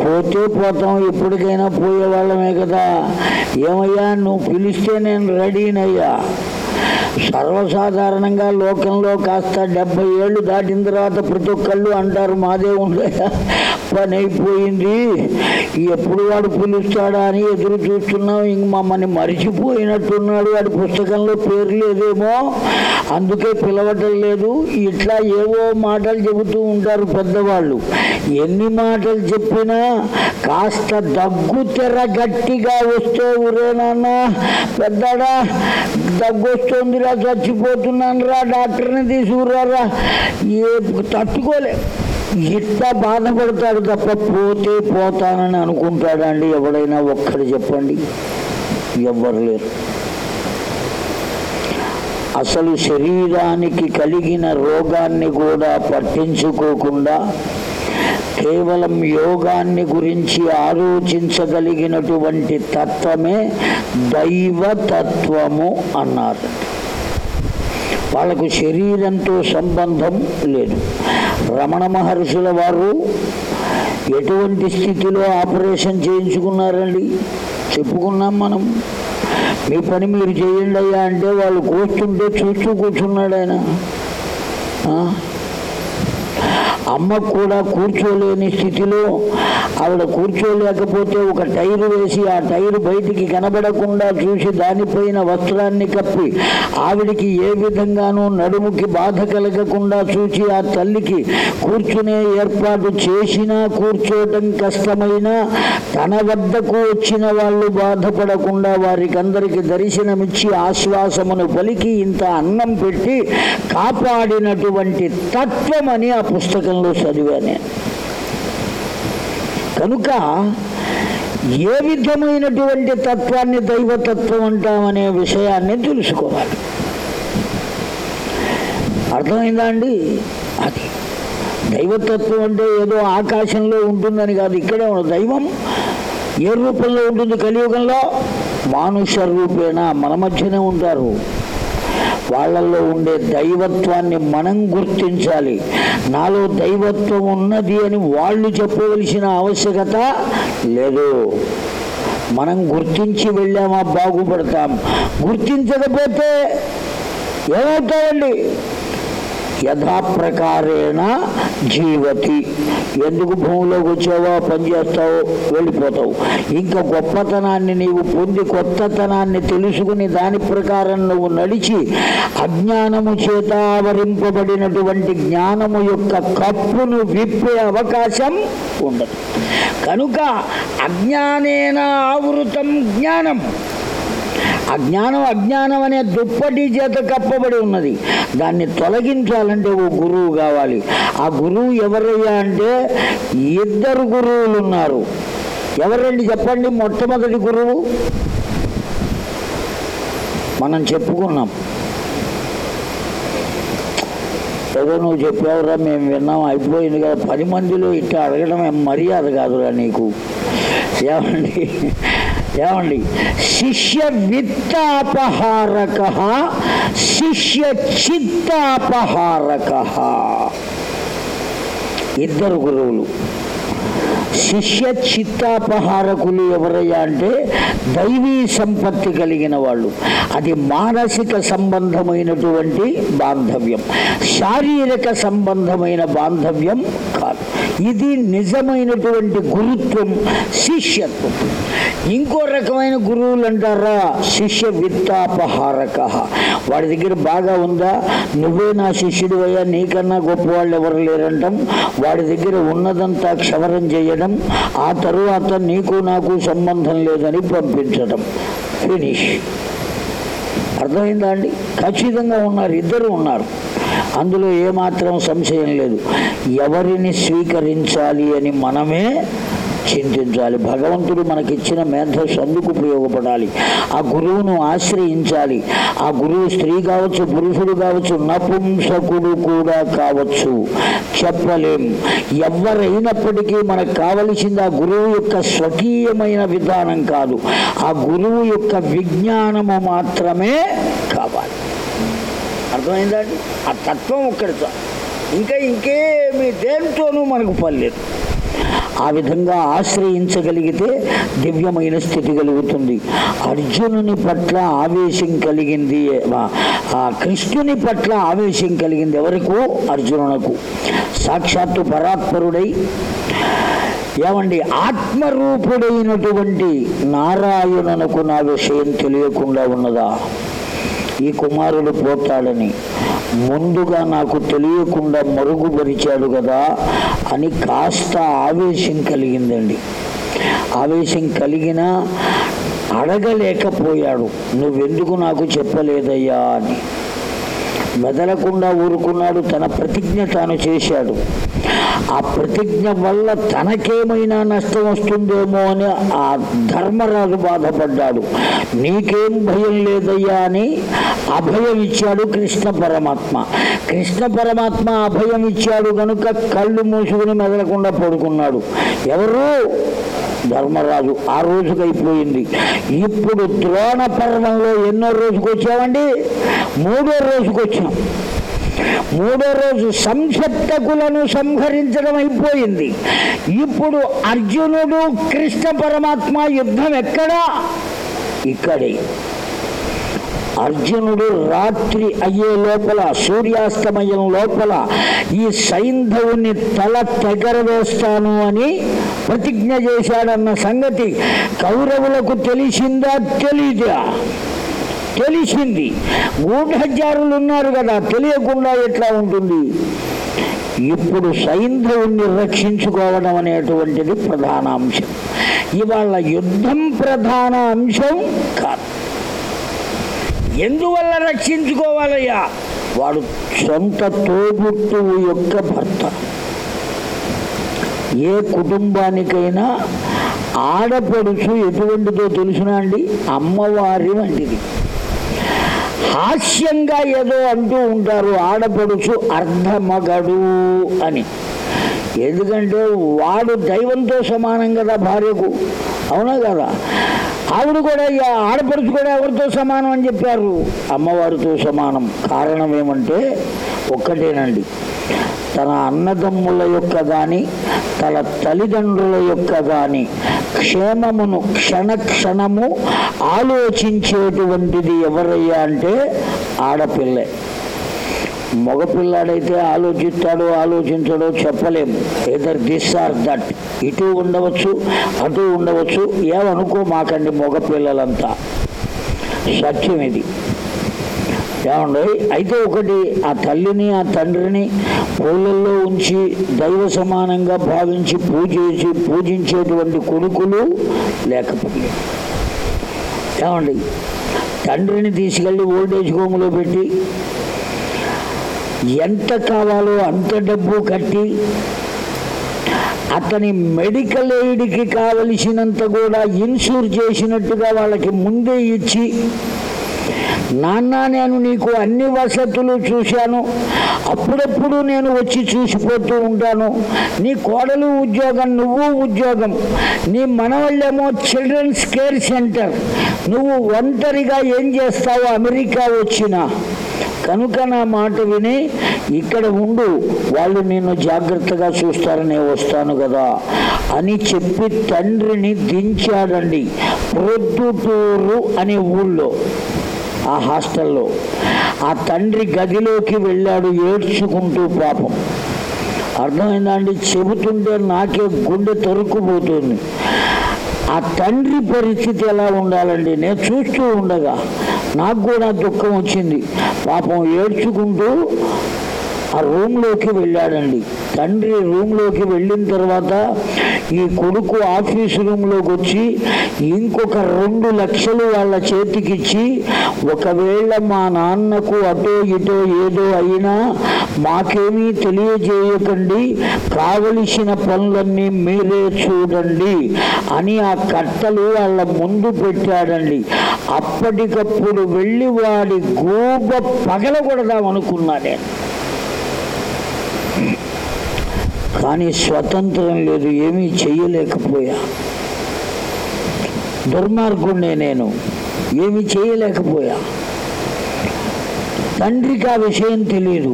పోతే పోతాం ఎప్పటికైనా పోయేవాళ్ళమే కదా ఏమయ్యా నువ్వు పిలిస్తే నేను రెడీనయ్యా సర్వసాధారణంగా లోకంలో కాస్త డెబ్బై ఏళ్ళు దాటిన తర్వాత ప్రతి ఒక్కళ్ళు అంటారు మాదే ఉండయా పని అయిపోయింది ఎప్పుడు వాడు పిలుస్తాడా అని ఎదురు చూస్తున్నాం ఇంక మమ్మల్ని మరిచిపోయినట్టున్నాడు వాడి పుస్తకంలో పేరు లేదేమో అందుకే పిలవటం లేదు ఇట్లా ఏవో మాటలు చెబుతూ ఉంటారు పెద్దవాళ్ళు ఎన్ని మాటలు చెప్పినా కాస్త దగ్గు తెర గట్టిగా వస్తే ఉరే పెద్దడా దగ్గు వస్తుందిరా చచ్చిపోతున్నాను రా డాక్టర్ని తీసుకురారా ఏ తట్టుకోలే ఇట్లా పడతాడు తప్ప పోతే పోతానని అనుకుంటాడండి ఎవడైనా ఒక్కడు చెప్పండి ఎవ్వరు లేరు అసలు శరీరానికి కలిగిన రోగాన్ని కూడా పట్టించుకోకుండా కేవలం యోగాన్ని గురించి ఆలోచించగలిగినటువంటి తత్వమే దైవతత్వము అన్నారు వాళ్ళకు శరీరంతో సంబంధం లేదు రమణ మహర్షుల వారు ఎటువంటి స్థితిలో ఆపరేషన్ చేయించుకున్నారండి చెప్పుకున్నాం మనం మీ పని మీరు చేయండి అయ్యా అంటే వాళ్ళు కూర్చుంటే చూస్తూ కూర్చున్నాడు ఆయన అమ్మ కూడా కూర్చోలేని స్థితిలో ఆవిడ కూర్చోలేకపోతే ఒక టైరు వేసి ఆ టైరు బయటికి కనబడకుండా చూసి దానిపైన వస్త్రాన్ని కప్పి ఆవిడికి ఏ విధంగానూ నడుముకి బాధ కలగకుండా చూచి ఆ తల్లికి కూర్చునే ఏర్పాటు చేసినా కూర్చోవటం కష్టమైనా తన వద్దకు వచ్చిన వాళ్ళు బాధపడకుండా వారికందరికి దర్శనమిచ్చి ఆశ్వాసమును పలికి ఇంత అన్నం పెట్టి కాపాడినటువంటి తత్వం అని ఆ పుస్తకం జీవితంలో చదివా నేను కనుక ఏ విధమైనటువంటి తత్వాన్ని దైవతత్వం అంటామనే విషయాన్ని తెలుసుకోవాలి అర్థమైందా అండి అది దైవతత్వం అంటే ఏదో ఆకాశంలో ఉంటుందని కాదు ఇక్కడే ఉన్న దైవం ఏ రూపంలో ఉంటుంది కలియుగంలో మానుష రూపేణ మన మధ్యనే ఉంటారు వాళ్ళల్లో ఉండే దైవత్వాన్ని మనం గుర్తించాలి నాలో దైవత్వం ఉన్నది అని వాళ్ళు చెప్పవలసిన ఆవశ్యకత లేదు మనం గుర్తించి వెళ్ళామా బాగుపడతాం గుర్తించకపోతే ఏమవుతాయండి యథాప్రకారేణ జీవతి ఎందుకు భూమిలోకి వచ్చావో పనిచేస్తావో వెళ్ళిపోతావు ఇంకా గొప్పతనాన్ని నీవు పొంది కొత్తతనాన్ని తెలుసుకుని దాని ప్రకారం నువ్వు నడిచి అజ్ఞానము చేత ఆవరింపబడినటువంటి జ్ఞానము యొక్క కప్పును విప్పే అవకాశం ఉండదు కనుక అజ్ఞానేనా ఆవృతం జ్ఞానం అజ్ఞానం అజ్ఞానం అనే దుప్పటి చేత కప్పబడి ఉన్నది దాన్ని తొలగించాలంటే ఓ గురువు కావాలి ఆ గురువు ఎవరయ్యా అంటే ఇద్దరు గురువులు ఉన్నారు ఎవరండి చెప్పండి మొట్టమొదటి గురువు మనం చెప్పుకున్నాం ఏదో నువ్వు చెప్పావురా మేము విన్నాం అయిపోయింది కదా పది మందిలో ఇట్లా అడగడం మర్యాద కాదురా నీకు ఏమండి ఏమండి శిష్య విత్తాపహారక శిష్య చిత్తాపహారక ఇద్దరు గురువులు శిష్య చిత్తాపహారకులు ఎవరయ్యా అంటే దైవీ సంపత్తి కలిగిన వాళ్ళు అది మానసిక సంబంధమైనటువంటి బాంధవ్యం శారీరక సంబంధమైన బాంధవ్యం కాదు ఇది నిజమైనటువంటి గురుత్వం శిష్యత్వం ఇంకో రకమైన గురువులు అంటారా శిష్య విత్తాపహారక వాడి దగ్గర బాగా ఉందా నువ్వే నా శిష్యుడు అయ్యా నీకన్నా గొప్పవాళ్ళు ఎవరు లేరంటాం వాడి దగ్గర ఉన్నదంతా క్షవరం చేయడం పంపించడం ఆ తరువాత నీకు నాకు సంబంధం లేదని పంపించడం ఫినిష్ అర్థమైందా అండి ఖచ్చితంగా ఉన్నారు ఇద్దరు ఉన్నారు అందులో ఏమాత్రం సంశయం లేదు ఎవరిని స్వీకరించాలి అని మనమే చింతించాలి భగవంతుడు మనకిచ్చిన మేధస్ అందుకు ఉపయోగపడాలి ఆ గురువును ఆశ్రయించాలి ఆ గురువు స్త్రీ కావచ్చు పురుషుడు కావచ్చు నపుంసకుడు కూడా కావచ్చు చెప్పలేం ఎవరైనప్పటికీ మనకు కావలసింది ఆ గురువు యొక్క స్వకీయమైన విధానం కాదు ఆ గురువు యొక్క విజ్ఞానము మాత్రమే కావాలి అర్థమైందండి ఆ తత్వం ఒక్కడితో ఇంకా ఇంకేమి దేనితోనూ మనకు పని లేదు ఆ విధంగా ఆశ్రయించగలిగితే దివ్యమైన స్థితి కలుగుతుంది అర్జునుని పట్ల ఆవేశం కలిగింది కృష్ణుని పట్ల ఆవేశం కలిగింది ఎవరికు అర్జునునకు సాక్షాత్తు పరాత్మరుడై ఏమండి ఆత్మరూపుడైనటువంటి నారాయణునకు నా విషయం తెలియకుండా ఉన్నదా ఈ కుమారుడు పోతాడని ముందుగా నాకు తెలియకుండా మరుగుపరిచాడు కదా అని కాస్త ఆవేశం కలిగిందండి ఆవేశం కలిగిన అడగలేకపోయాడు నువ్వెందుకు నాకు చెప్పలేదయ్యా అని మెదలకుండా ఊరుకున్నాడు తన ప్రతిజ్ఞ తాను చేశాడు ఆ ప్రతిజ్ఞ వల్ల తనకేమైనా నష్టం వస్తుందేమో అని ఆ ధర్మరాజు బాధపడ్డాడు నీకేం భయం లేదయ్యా అని అభయం ఇచ్చాడు కృష్ణ పరమాత్మ కృష్ణ పరమాత్మ అభయం ఇచ్చాడు కనుక కళ్ళు మూసుకుని మెదలకుండా పడుకున్నాడు ఎవరు ధర్మరాజు ఆ రోజుకి అయిపోయింది ఇప్పుడు ద్రోణ పర్వంలో ఎన్నో రోజుకు వచ్చామండి మూడో రోజుకు వచ్చాం మూడో రోజు సంసప్తకులను సంహరించడం అయిపోయింది ఇప్పుడు అర్జునుడు కృష్ణ పరమాత్మ యుద్ధం ఎక్కడా ఇక్కడే అర్జునుడు రాత్రి అయ్యే లోపల సూర్యాస్తమయం లోపల ఈ సైంధవుని తల తెగరవేస్తాను అని ప్రతిజ్ఞ చేశాడన్న సంగతి కౌరవులకు తెలిసిందా తెలీదా తెలిసింది గూఢచారులు ఉన్నారు కదా తెలియకుండా ఎట్లా ఉంటుంది ఇప్పుడు సైంధవుణ్ణి రక్షించుకోవడం అనేటువంటిది ప్రధాన అంశం ఇవాళ యుద్ధం ప్రధాన అంశం కాదు ఎందువల్ల రక్షించుకోవాలయ్యా వాడు సొంత తోబుట్టువు యొక్క భర్త ఏ కుటుంబానికైనా ఆడపడుచు ఎటువంటిదో తెలుసునా అండి అమ్మవారి వంటిది హాస్యంగా ఏదో అంటూ ఉంటారు ఆడపడుచు అర్ధమగడు అని ఎందుకంటే వాడు దైవంతో సమానం కదా భార్యకు అవునా కదా ఆవిడ కూడా ఆడపడుచు కూడా ఎవరితో సమానం అని చెప్పారు అమ్మవారితో సమానం కారణం ఏమంటే ఒక్కటేనండి తన అన్నదమ్ముల యొక్క గాని తన తల్లిదండ్రుల యొక్క గాని క్షేమమును క్షణ క్షణము ఆలోచించేటువంటిది ఎవరయ్యా అంటే ఆడపిల్లే మగపిల్లాడైతే ఆలోచిస్తాడో ఆలోచించడో చెప్పలేము ఎదర్ దిస్ ఆర్ దట్ ఇటు ఉండవచ్చు అటు ఉండవచ్చు ఏమనుకో మాకండి మగపిల్లలంతా సత్యం ఇది ఏమండీ అయితే ఒకటి ఆ తల్లిని ఆ తండ్రిని పూలల్లో ఉంచి దైవ సమానంగా భావించి పూజ చేసి పూజించేటువంటి కొడుకులు లేకపోయారు ఏమండి తండ్రిని తీసుకెళ్ళి ఓల్డేజ్ హోమ్లో పెట్టి ఎంత కావాలో అంత డబ్బు కట్టి అతని మెడికల్ ఎయిడ్కి కావలసినంత కూడా ఇన్సూర్ చేసినట్టుగా వాళ్ళకి ముందే ఇచ్చి నాన్న నేను నీకు అన్ని వసతులు చూశాను అప్పుడప్పుడు నేను వచ్చి చూసిపోతూ ఉంటాను నీ కోడలు ఉద్యోగం నువ్వు ఉద్యోగం నీ మనవాళ్ళేమో చిల్డ్రన్స్ కేర్ సెంటర్ నువ్వు ఒంటరిగా ఏం చేస్తావో అమెరికా వచ్చినా కనుక నా మాట విని ఇక్కడ ఉండు వాళ్ళు నేను జాగ్రత్తగా చూస్తారనే వస్తాను కదా అని చెప్పి తండ్రిని దించాడండి ప్రొద్దుటూరు అనే ఊళ్ళో ఆ హాస్టల్లో ఆ తండ్రి గదిలోకి వెళ్ళాడు ఏడ్చుకుంటూ పాపం అర్థమైందండి చెబుతుంటే నాకే గుండె తరుక్కుపోతుంది ఆ తండ్రి పరిస్థితి ఎలా ఉండాలండి నేను చూస్తూ ఉండగా నాకు కూడా దుఃఖం వచ్చింది పాపం ఏడ్చుకుంటూ ఆ లోకి వెళ్ళాడండి తండ్రి లోకి వెళ్ళిన తర్వాత ఈ కొడుకు ఆఫీస్ రూమ్లోకి వచ్చి ఇంకొక రెండు లక్షలు వాళ్ళ చేతికిచ్చి ఒకవేళ మా నాన్నకు అటో ఇటో ఏదో అయినా మాకేమీ తెలియజేయకండి కావలసిన పనులన్నీ మీరే చూడండి అని ఆ కట్టలు వాళ్ళ ముందు పెట్టాడండి అప్పటికప్పుడు వెళ్ళి వాడి గూబ పగలగొడదాం అనుకున్నాడే కానీ స్వతంత్రం లేదు ఏమీ చేయలేకపోయా దుర్మార్గుణ్ణే నేను ఏమి చేయలేకపోయా తండ్రికి ఆ విషయం తెలియదు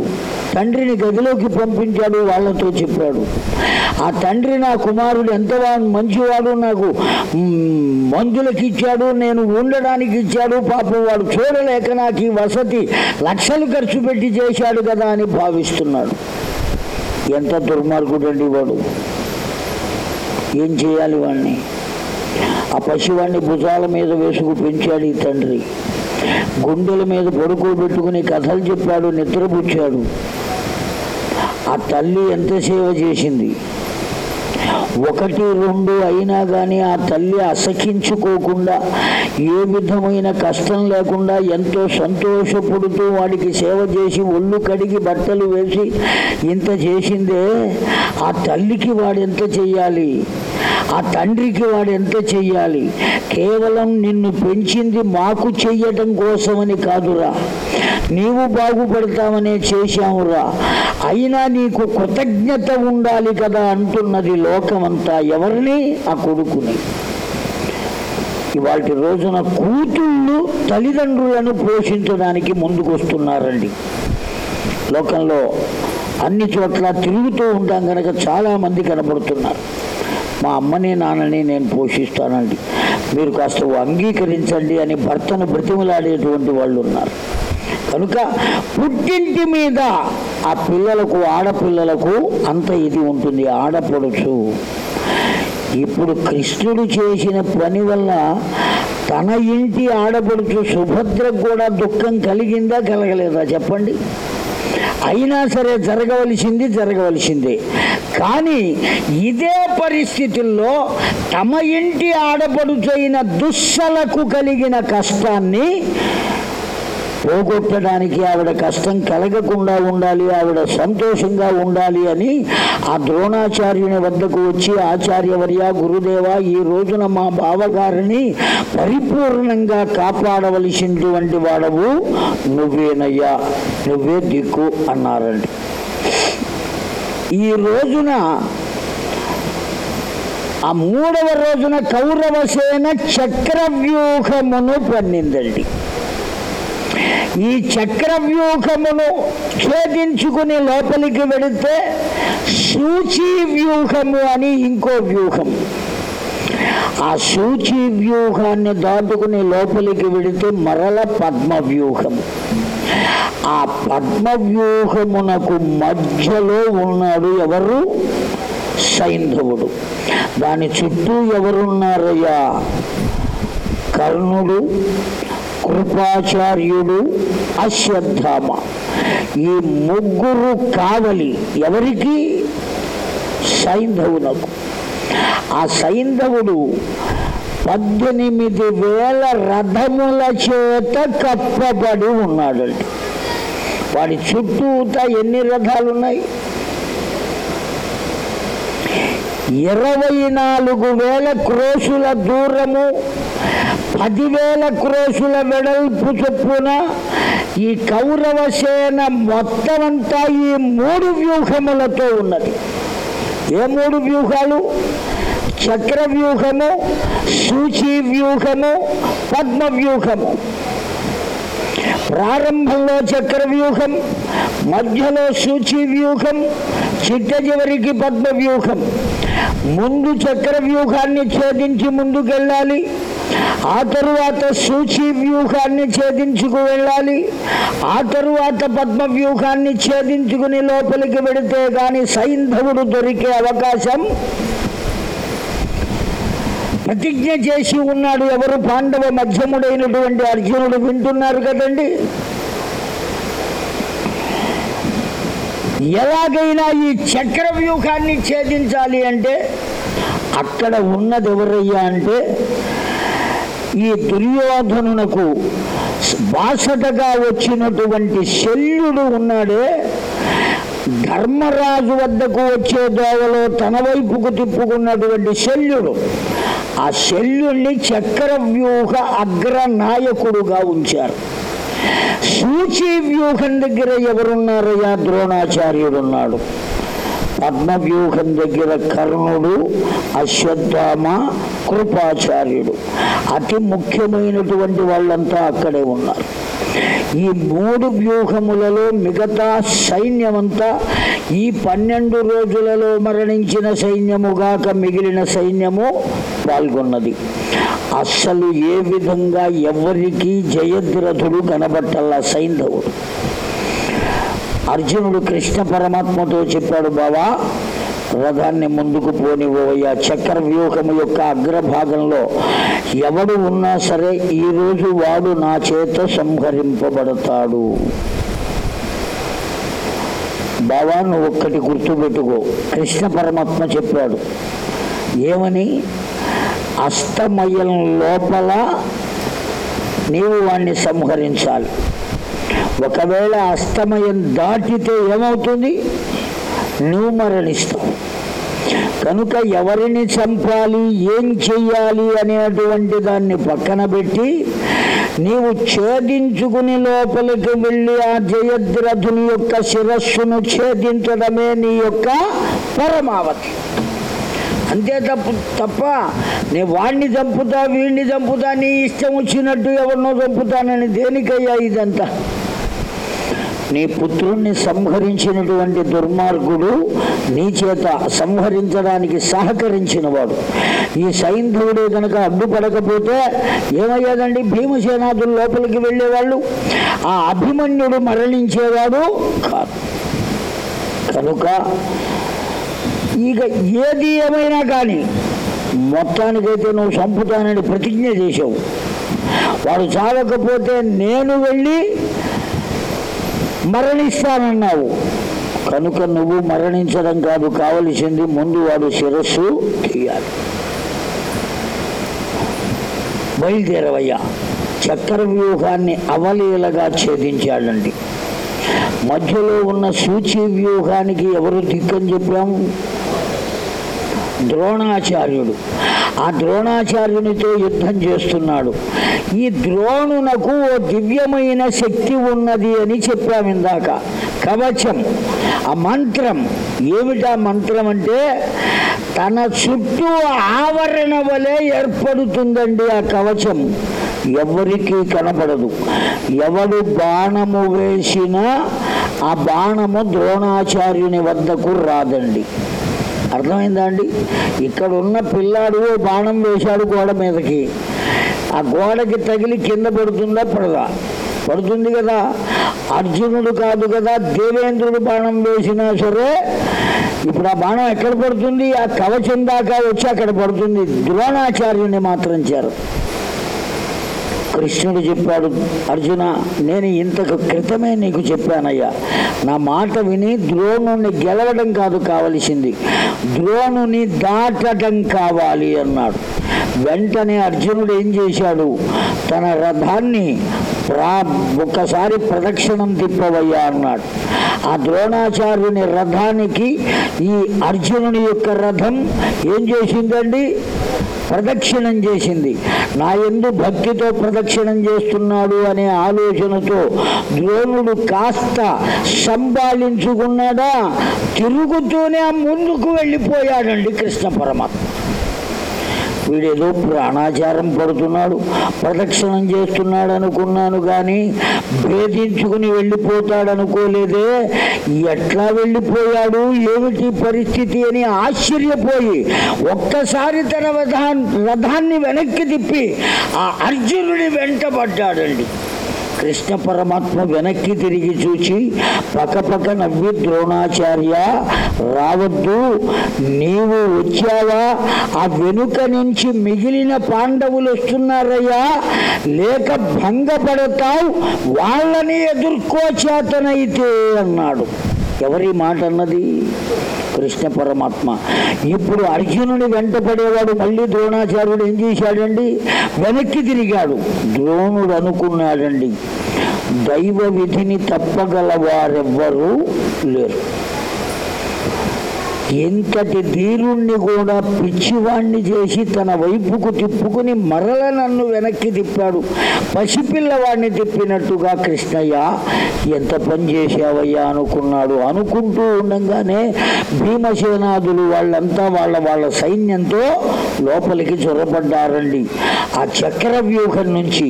తండ్రిని గదిలోకి పంపించాడు వాళ్ళతో చెప్పాడు ఆ తండ్రి నా కుమారుడు ఎంత మంచివాడు నాకు మంజులకి ఇచ్చాడు నేను ఉండడానికి ఇచ్చాడు పాపం వాడు చూడలేక నాకు ఈ వసతి లక్షలు ఖర్చు పెట్టి చేశాడు కదా అని భావిస్తున్నాడు ఎంత దుర్మార్గుడు అండి వాడు ఏం చేయాలి వాడిని ఆ పశువాణ్ణి భుజాల మీద వేసుకు పెంచాడు ఈ తండ్రి గుండెల మీద పడుకోబెట్టుకుని కథలు చెప్పాడు నిద్రపుచ్చాడు ఆ తల్లి ఎంత సేవ చేసింది ఒకటి రెండు అయినా కానీ ఆ తల్లి అసహించుకోకుండా ఏ విధమైన కష్టం లేకుండా ఎంతో సంతోషపడుతూ వాడికి సేవ చేసి ఒళ్ళు కడిగి బట్టలు వేసి ఇంత చేసిందే ఆ తల్లికి వాడు ఎంత చెయ్యాలి ఆ తండ్రికి వాడు ఎంత చెయ్యాలి కేవలం నిన్ను పెంచింది మాకు చెయ్యటం కోసమని కాదురా నీవు బాగుపడతామనే చేశామురా అయినా నీకు కృతజ్ఞత ఉండాలి కదా అంటున్నది లోకమంతా ఎవరిని ఆ కొడుకుని ఇవాటి రోజున కూతుళ్ళు తల్లిదండ్రులను పోషించడానికి ముందుకొస్తున్నారండి లోకంలో అన్ని చోట్ల తిరుగుతూ ఉంటాం కనుక చాలామంది కనబడుతున్నారు మా అమ్మని నాన్నని నేను పోషిస్తానండి మీరు కాస్త అంగీకరించండి అని భర్తను బ్రతిమలాడేటువంటి వాళ్ళు ఉన్నారు కనుక పుట్టింటి మీద ఆ పిల్లలకు ఆడపిల్లలకు అంత ఇది ఉంటుంది ఆడపడుచు ఇప్పుడు కృష్ణుడు చేసిన పని వల్ల తన ఇంటి ఆడపడుచు సుభద్ర కూడా దుఃఖం కలిగిందా కలగలేదా చెప్పండి అయినా సరే జరగవలసింది జరగవలసిందే కానీ ఇదే పరిస్థితుల్లో తమ ఇంటి ఆడపడుచైన దుస్సలకు కలిగిన కష్టాన్ని పోగొట్టడానికి ఆవిడ కష్టం కలగకుండా ఉండాలి ఆవిడ సంతోషంగా ఉండాలి అని ఆ ద్రోణాచార్యుని వద్దకు వచ్చి ఆచార్యవర్య గురుదేవ ఈ రోజున మా బావగారిని పరిపూర్ణంగా కాపాడవలసినటువంటి వాడవు నువ్వేనయ్యా నువ్వే దిక్కు అన్నారండి ఈ రోజున ఆ మూడవ రోజున కౌరవసేన చక్రవ్యూహమును పన్నిందండి ఈ చక్రవ్యూహమును ఛేదించుకుని లోపలికి వెళితే సూచి వ్యూహము అని ఇంకో వ్యూహం ఆ సూచి వ్యూహాన్ని దాటుకుని లోపలికి వెళితే మరల పద్మ వ్యూహం ఆ పద్మ వ్యూహమునకు మధ్యలో ఉన్నాడు ఎవరు సైంధవుడు దాని చుట్టూ ఎవరున్నారయ్యా కర్ణుడు కృపాచార్యుడు అశ్వత్థామ ఈ ముగ్గురు కావలి ఎవరికి సైంధవునకు ఆ సైంధవుడు పద్దెనిమిది వేల రథముల చేత కప్పబడి ఉన్నాడండి వాడి చుట్టూత ఎన్ని రథాలు ఉన్నాయి ఇరవై నాలుగు వేల క్రోసుల దూరము పదివేల క్రోసుల వెడల్పు చొప్పున ఈ కౌరవ సేన మొత్తం అంతా ఈ మూడు వ్యూహములతో ఉన్నది ఏ మూడు వ్యూహాలు చక్ర వ్యూహము సూచి వ్యూహము పద్మ వ్యూహము ప్రారంభంలో వ్యూహం మధ్యలో సూచి వ్యూహం చిట్ట చివరికి పద్మవ్యూహం ముందు చక్ర వ్యూహాన్ని ఛేదించి ముందుకెళ్ళాలి ఆ తరువాత సూచి వ్యూహాన్ని ఛేదించుకు వెళ్ళాలి ఆ తరువాత పద్మ వ్యూహాన్ని ఛేదించుకుని లోపలికి పెడితే కానీ సైంధవుడు దొరికే అవకాశం ప్రతిజ్ఞ చేసి ఉన్నాడు ఎవరు పాండవ మధ్యముడైనటువంటి అర్జునుడు వింటున్నారు కదండి ఎలాగైనా ఈ చక్ర వ్యూహాన్ని ఛేదించాలి అంటే అక్కడ ఉన్నది ఎవరయ్యా అంటే ఈ దుర్యోధనునకు బాసటగా వచ్చినటువంటి శల్యుడు ఉన్నాడే ధర్మరాజు వద్దకు వచ్చే దోవలో తన వైపుకు తిప్పుకున్నటువంటి శల్యుడు ఆ శల్యుణ్ణి అగ్ర నాయకుడుగా ఉంచారు సూచి వ్యూహం దగ్గర ఎవరున్నారయ్యా ద్రోణాచార్యుడున్నాడు పద్మవ్యూహం దగ్గర కర్ణుడు అశ్వత్థామ కృపాచార్యుడు అతి ముఖ్యమైనటువంటి వాళ్ళంతా అక్కడే ఉన్నారు ఈ మూడు వ్యూహములలో మిగతా సైన్యమంతా ఈ పన్నెండు రోజులలో మరణించిన సైన్యముగాక మిగిలిన సైన్యము పాల్గొన్నది అస్సలు ఏ విధంగా ఎవరికీ జయద్రథుడు కనబట్టాల సైంధవుడు అర్జునుడు కృష్ణ పరమాత్మతో చెప్పాడు బావా రథాన్ని ముందుకు పోనివ్వవయ్యా చక్ర వ్యూహం యొక్క అగ్రభాగంలో ఎవడు ఉన్నా సరే ఈరోజు వాడు నా చేత సంహరింపబడతాడు బావా నువ్వు ఒక్కటి గుర్తుపెట్టుకో కృష్ణ పరమాత్మ చెప్పాడు ఏమని అస్తమయం లోపల నీవు వాణ్ణి సంహరించాలి ఒకవేళ అస్తమయం దాటితే ఏమవుతుంది నువ్వు మరణిస్తావు కనుక ఎవరిని చంపాలి ఏం చెయ్యాలి అనేటువంటి దాన్ని పక్కన పెట్టి నీవు ఛేదించుకుని లోపలికి వెళ్ళి ఆ జయద్రథుని యొక్క శిరస్సును ఛేదించడమే నీ యొక్క పరమావతి అంతే తప్పు తప్ప నీ వాణ్ణి చంపుతా వీడిని చంపుతా నీ ఇష్టం వచ్చినట్టు ఎవరినో చంపుతానని దేనికయ్యా ఇదంతా నీ పుత్రుణ్ణి సంహరించినటువంటి దుర్మార్గుడు నీ చేత సంహరించడానికి సహకరించినవాడు ఈ సైంధవుడే కనుక అడ్డుపడకపోతే ఏమయ్యేదండి భీమసేనాథులు లోపలికి వెళ్ళేవాళ్ళు ఆ అభిమన్యుడు మరణించేవాడు కాదు కనుక ఇక ఏది ఏమైనా కానీ మొత్తానికైతే నువ్వు చంపుతానని ప్రతిజ్ఞ చేసావు వాడు చావకపోతే నేను వెళ్ళి మరణిస్తానన్నావు కనుక నువ్వు మరణించడం కాదు కావలసింది ముందు వాడు శిరస్సు తీయాలి బయలుదేరవయ్యా చక్ర వ్యూహాన్ని అవలీలగా ఛేదించాడండి మధ్యలో ఉన్న సూచి వ్యూహానికి ఎవరు దిక్కని చెప్పాము ద్రోణాచార్యుడు ఆ ద్రోణాచార్యునితో యుద్ధం చేస్తున్నాడు ఈ ద్రోణునకు ఓ దివ్యమైన శక్తి ఉన్నది అని చెప్పాము ఇందాక కవచం ఆ మంత్రం ఏమిటా మంత్రం అంటే తన చుట్టూ ఆవరణ వలె ఏర్పడుతుందండి ఆ కవచం ఎవరికీ కనపడదు ఎవడు బాణము వేసినా ఆ బాణము ద్రోణాచార్యుని వద్దకు రాదండి అర్థమైందా అండి ఇక్కడ ఉన్న పిల్లాడు బాణం వేశాడు గోడ మీదకి ఆ గోడకి తగిలి కింద పడుతుందా పడదా పడుతుంది కదా అర్జునుడు కాదు కదా దేవేంద్రుడు బాణం వేసినా సరే ఇప్పుడు ఆ బాణం ఎక్కడ పడుతుంది ఆ కవచం దాకా వచ్చి అక్కడ పడుతుంది ద్రోణాచార్యుని మాత్రం చేరు కృష్ణుడు చెప్పాడు అర్జున నేను ఇంతకు క్రితమే నీకు చెప్పానయ్యా నా మాట విని ద్రోణుని గెలవడం కాదు కావలసింది ద్రోణుని దాటడం కావాలి అన్నాడు వెంటనే అర్జునుడు ఏం చేశాడు తన రథాన్ని ప్రా ఒక్కసారి ప్రదక్షిణం తిప్పవయ్యా అన్నాడు ఆ ద్రోణాచార్యుని రథానికి ఈ అర్జునుని యొక్క రథం ఏం చేసిందండి ప్రదక్షిణం చేసింది నా ఎందు భక్తితో ప్రదక్షిణం చేస్తున్నాడు అనే ఆలోచనతో ద్రోణుడు కాస్త సంపాదించుకున్నాడా తిరుగుతూనే ముందుకు వెళ్ళిపోయాడండి కృష్ణ పరమాత్మ వీడేదో ప్రాణాచారం పడుతున్నాడు ప్రదక్షిణం చేస్తున్నాడు అనుకున్నాను కానీ భేదించుకుని వెళ్ళిపోతాడు అనుకోలేదే ఎట్లా వెళ్ళిపోయాడు ఏమిటి పరిస్థితి అని ఆశ్చర్యపోయి ఒక్కసారి తన రథాన్ని వెనక్కి తిప్పి ఆ అర్జునుడి వెంటబడ్డాడండి కృష్ణ పరమాత్మ వెనక్కి తిరిగి చూచి పక్క నవ్వి ద్రోణాచార్య రావద్దు నీవు వచ్చావా ఆ వెనుక నుంచి మిగిలిన పాండవులు వస్తున్నారయ్యా లేక భంగపడతావు వాళ్ళని ఎదుర్కోచేతనైతే అన్నాడు ఎవరి మాట అన్నది కృష్ణ పరమాత్మ ఇప్పుడు వెంట వెంటపడేవాడు మళ్ళీ ద్రోణాచార్యుడు ఏం చేశాడండి వెనక్కి తిరిగాడు ద్రోణుడు అనుకున్నాడండి దైవ విధిని తప్పగల వారెవ్వరూ లేరు ఎంతటి ధీరుణ్ణి కూడా పిచ్చివాణ్ణి చేసి తన వైపుకు తిప్పుకుని మరల నన్ను వెనక్కి తిప్పాడు పసిపిల్లవాడిని తిప్పినట్టుగా కృష్ణయ్య ఎంత పని చేశావయ్యా అనుకున్నాడు అనుకుంటూ ఉండగానే భీమసేనాథులు వాళ్ళంతా వాళ్ళ వాళ్ళ సైన్యంతో లోపలికి చొరబడ్డారండి ఆ చక్ర వ్యూహం నుంచి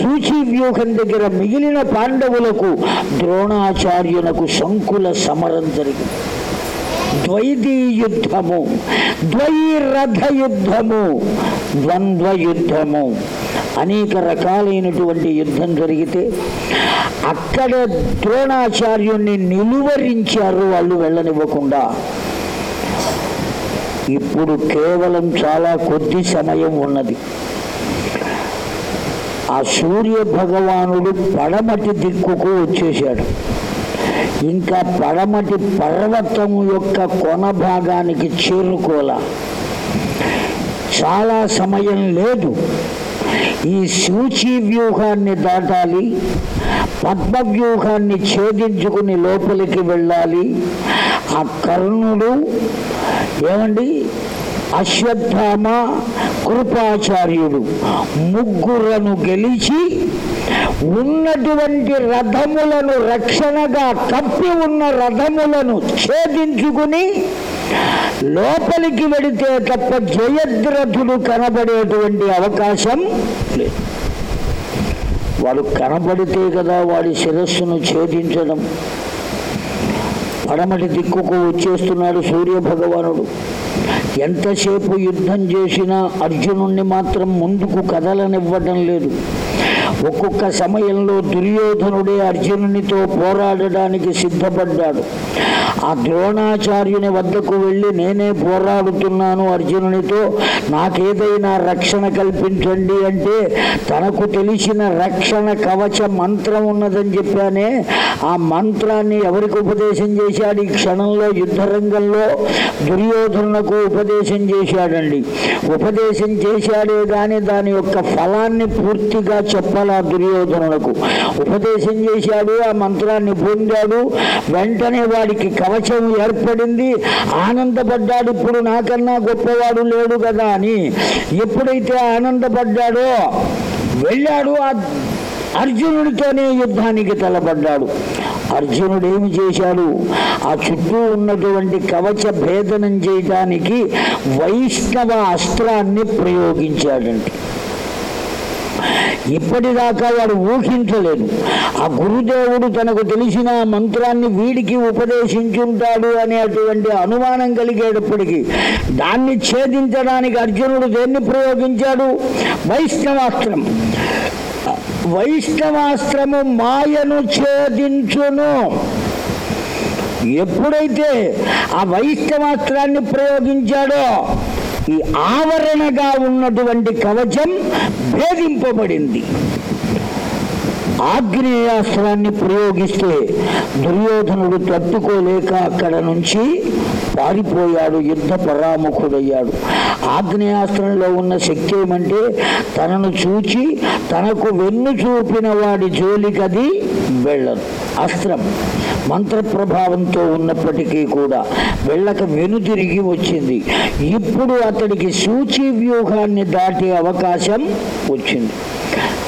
సూచి వ్యూహం దగ్గర మిగిలిన పాండవులకు ద్రోణాచార్యునకు శంకుల సమరం జరిగింది ద్వైదీ యుద్ధము ద్వైరథ యుద్ధము ద్వంద్వ యుద్ధము అనేక రకాలైనటువంటి యుద్ధం జరిగితే అక్కడ ద్రోణాచార్యుణ్ణి నిలువరించారు వాళ్ళు వెళ్ళనివ్వకుండా ఇప్పుడు కేవలం చాలా కొద్ది సమయం ఉన్నది ఆ సూర్య భగవానుడు పడమటి దిక్కుకు వచ్చేశాడు ఇంకా పడమటి పర్వతం యొక్క కొన భాగానికి చేరుకోల చాలా సమయం లేదు ఈ సూచి వ్యూహాన్ని దాటాలి పద్మవ్యూహాన్ని ఛేదించుకుని లోపలికి వెళ్ళాలి ఆ కర్ణుడు ఏమండి అశ్వత్థామ కృపాచార్యుడు ముగ్గురను గెలిచి ఉన్నటువంటి రథములను రక్షణగా కప్పి ఉన్న రథములను ఛేదించుకుని లోపలికి వెడితే తప్ప జయద్రథులు కనబడేటువంటి అవకాశం లేదు వాడు కనబడితే కదా వాడి శిరస్సును ఛేదించడం పడమటి దిక్కుకు వచ్చేస్తున్నాడు సూర్యభగవానుడు ఎంతసేపు యుద్ధం చేసినా అర్జునుణ్ణి మాత్రం ముందుకు కదలనివ్వడం లేదు ఒక్కొక్క సమయంలో దుర్యోధనుడే అర్జునునితో పోరాడడానికి సిద్ధపడ్డాడు ఆ ద్రోణాచార్యుని వద్దకు వెళ్ళి నేనే పోరాడుతున్నాను అర్జునునితో నాకేదైనా రక్షణ కల్పించండి అంటే తనకు తెలిసిన రక్షణ కవచ మంత్రం ఉన్నదని చెప్పానే ఆ మంత్రాన్ని ఎవరికి ఉపదేశం చేశాడు ఈ క్షణంలో యుద్ధరంగంలో దుర్యోధనులకు ఉపదేశం చేశాడండి ఉపదేశం చేశాడే కానీ దాని యొక్క ఫలాన్ని పూర్తిగా చెప్ప దుర్బల దుర్యోధనులకు ఉపదేశం చేశాడు ఆ మంత్రాన్ని పొందాడు వెంటనే వాడికి కవచం ఏర్పడింది ఆనందపడ్డాడు ఇప్పుడు నాకన్నా గొప్పవాడు లేడు కదా అని ఎప్పుడైతే ఆనందపడ్డాడో వెళ్ళాడు ఆ అర్జునుడితోనే యుద్ధానికి తలపడ్డాడు అర్జునుడు ఏమి చేశాడు ఆ చుట్టూ ఉన్నటువంటి కవచ భేదనం చేయడానికి వైష్ణవ అస్త్రాన్ని ప్రయోగించాడంటే ఇప్పటిదాకా వాడు ఊహించలేదు ఆ గురుదేవుడు తనకు తెలిసిన మంత్రాన్ని వీడికి ఉపదేశించుంటాడు అనేటువంటి అనుమానం కలిగేటప్పటికీ దాన్ని ఛేదించడానికి అర్జునుడు దేన్ని ప్రయోగించాడు వైష్ణవాస్త్రం వైష్ణవాస్త్రము మాయను ఛేదించును ఎప్పుడైతే ఆ వైష్ణవాస్త్రాన్ని ప్రయోగించాడో ఈ ఆవరణగా ఉన్నటువంటి కవచం భేదింపబడింది ఆగ్నేయాస్త్రాన్ని ప్రయోగిస్తే దుర్యోధనుడు తట్టుకోలేక అక్కడ నుంచి పారిపోయాడు యుద్ధ పరాముఖుడయ్యాడు ఆగ్నేయాస్త్రంలో ఉన్న శక్తి ఏమంటే తనను చూచి తనకు వెన్ను చూపిన వాడి జోలికది వెళ్ళదు అస్త్రం మంత్ర ప్రభావంతో ఉన్నప్పటికీ కూడా వెళ్ళక వెను తిరిగి వచ్చింది ఇప్పుడు అతడికి సూచి వ్యూహాన్ని దాటే అవకాశం వచ్చింది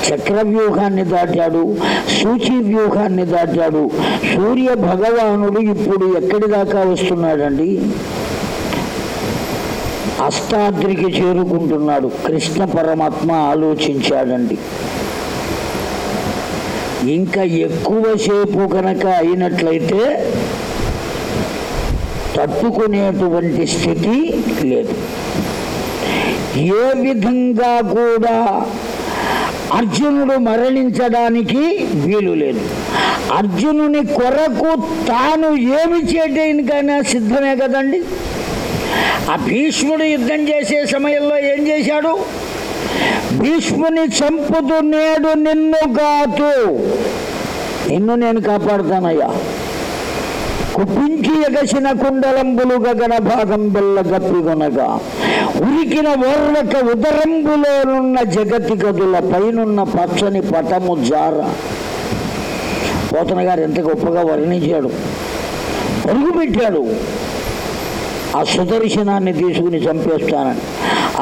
చక్ర వ్యూహాన్ని దాటాడు సూచి వ్యూహాన్ని దాటాడు సూర్య భగవానుడు ఇప్పుడు ఎక్కడి దాకా వస్తున్నాడండి అష్టాద్రికి చేరుకుంటున్నాడు కృష్ణ పరమాత్మ ఆలోచించాడండి ఇంకా ఎక్కువసేపు కనుక అయినట్లయితే తట్టుకునేటువంటి స్థితి లేదు ఏ విధంగా కూడా అర్జునుడు మరణించడానికి వీలు లేదు అర్జునుని కొరకు తాను ఏమి చేయడానికైనా సిద్ధమే కదండి ఆ భీష్ముడు యుద్ధం చేసే సమయంలో ఏం చేశాడు భీష్ముని చంపుతూ నేడు నిన్ను కాదు నిన్ను నేను కాపాడుతానయ్యా కుప్పించి ఎగసిన కుండలంబులు గగన భాగం బెల్ల గప్పిగొనగా ఉరికిన ఓర్వక ఉదరంబులోనున్న జగతి గదుల పైనున్న పచ్చని పటము జార పోతన గారు ఎంత గొప్పగా వర్ణించాడు పరుగు పెట్టాడు ఆ సుదర్శనాన్ని తీసుకుని చంపేస్తానని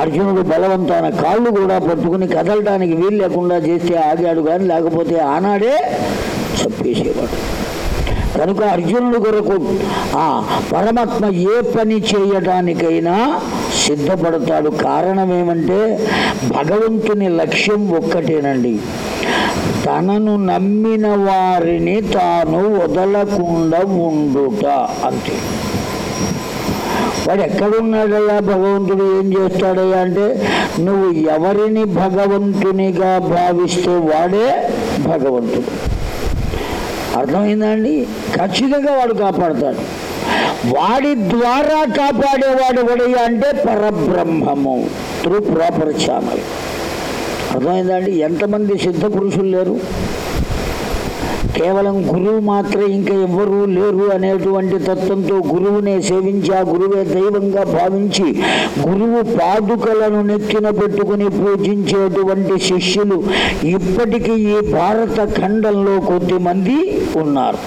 అర్జునుడు బలవంతాన కాళ్ళు కూడా పట్టుకుని కదలడానికి వీలు లేకుండా చేస్తే ఆగాడు కానీ లేకపోతే ఆనాడే చంపేసేవాడు కనుక అర్జునుడు కొరకు ఆ పరమాత్మ ఏ పని చేయడానికైనా సిద్ధపడతాడు కారణం ఏమంటే భగవంతుని లక్ష్యం ఒక్కటేనండి తనను నమ్మిన వారిని తాను వదలకుండా ఉండుట అంతే వాడు ఎక్కడున్నాడయ్యా భగవంతుడు ఏం చేస్తాడయ్యా అంటే నువ్వు ఎవరిని భగవంతునిగా భావిస్తే వాడే భగవంతుడు అర్థమైందా అండి ఖచ్చితంగా వాడు కాపాడుతాడు వాడి ద్వారా కాపాడేవాడు కూడా అంటే పరబ్రహ్మము త్రూ ప్రాపర్ ఛానల్ అర్థమైందా అండి ఎంతమంది సిద్ధ పురుషులు లేరు కేవలం గురువు మాత్రం ఇంకా ఎవ్వరు లేరు అనేటువంటి తత్వంతో గురువునే సేవించి ఆ గురువే దైవంగా భావించి గురువు పాదుకలను నెత్తిన పెట్టుకుని పూజించేటువంటి శిష్యులు ఇప్పటికీ ఈ భారత ఖండంలో కొద్దిమంది ఉన్నారు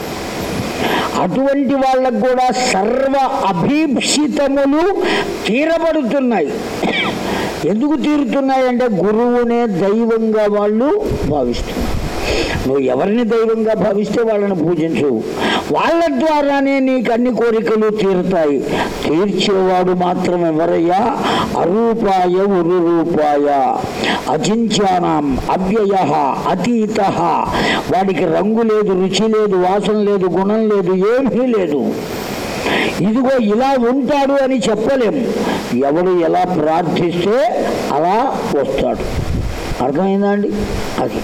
అటువంటి వాళ్ళకు కూడా సర్వ అభీప్సితములు తీరబడుతున్నాయి ఎందుకు తీరుతున్నాయంటే గురువునే దైవంగా వాళ్ళు భావిస్తున్నారు నువ్వు ఎవరిని దైవంగా భావిస్తే వాళ్ళని పూజించు వాళ్ళ ద్వారానే నీకు అన్ని కోరికలు తీరుతాయి తీర్చేవాడు మాత్రం ఎవరయ్యా అరూపాయ ఉరురూపాయ అచించానాం అవ్యయ అతీత వాడికి రంగు లేదు రుచి లేదు వాసన లేదు గుణం లేదు ఏమీ లేదు ఇదిగో ఇలా ఉంటాడు అని చెప్పలేం ఎవడు ఎలా ప్రార్థిస్తే అలా వస్తాడు అర్థమైందా అండి అది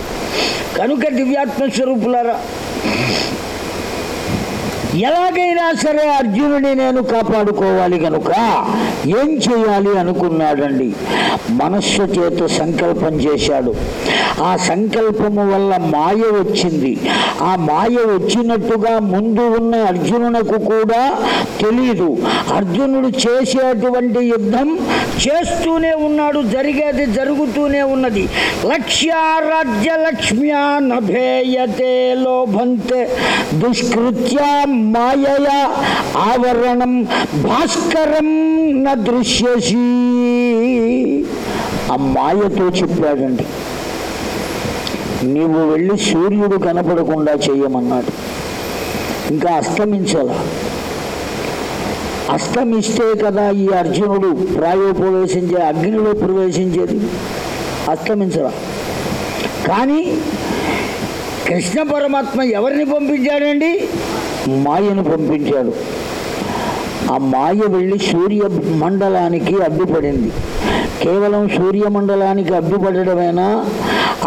కనుక దివ్యాత్మ స్వరూపులారా ఎలాగైనా సరే అర్జునుడిని నేను కాపాడుకోవాలి కనుక ఏం చేయాలి అనుకున్నాడండి మనస్సు చేత సంకల్పం చేశాడు ఆ సంకల్పము వల్ల మాయ వచ్చింది ఆ మాయ వచ్చినట్టుగా ముందు ఉన్న అర్జునునకు కూడా తెలీదు అర్జునుడు చేసేటువంటి యుద్ధం చేస్తూనే ఉన్నాడు జరిగేది జరుగుతూనే ఉన్నది లక్ష్యారాజ్య లక్ష్మ్యా నభేయతే లోభంతే దుష్కృత్యా మాయయా ఆవరణం భాస్కరం న దృశ్యసి ఆ మాయతో చెప్పాడండి నీవు వెళ్ళి సూర్యుడు కనపడకుండా చేయమన్నాడు ఇంకా అస్తమించాల అస్తమిస్తే కదా ఈ అర్జునుడు ప్రవేశించే అగ్నిలో ప్రవేశించేది అస్తమించరా కానీ కృష్ణ పరమాత్మ ఎవరిని పంపించాడండి మాయను పంపించాడు ఆ మాయ వెళ్ళి సూర్య మండలానికి అడ్డుపడింది కేవలం సూర్య మండలానికి అడ్డుపడడమేనా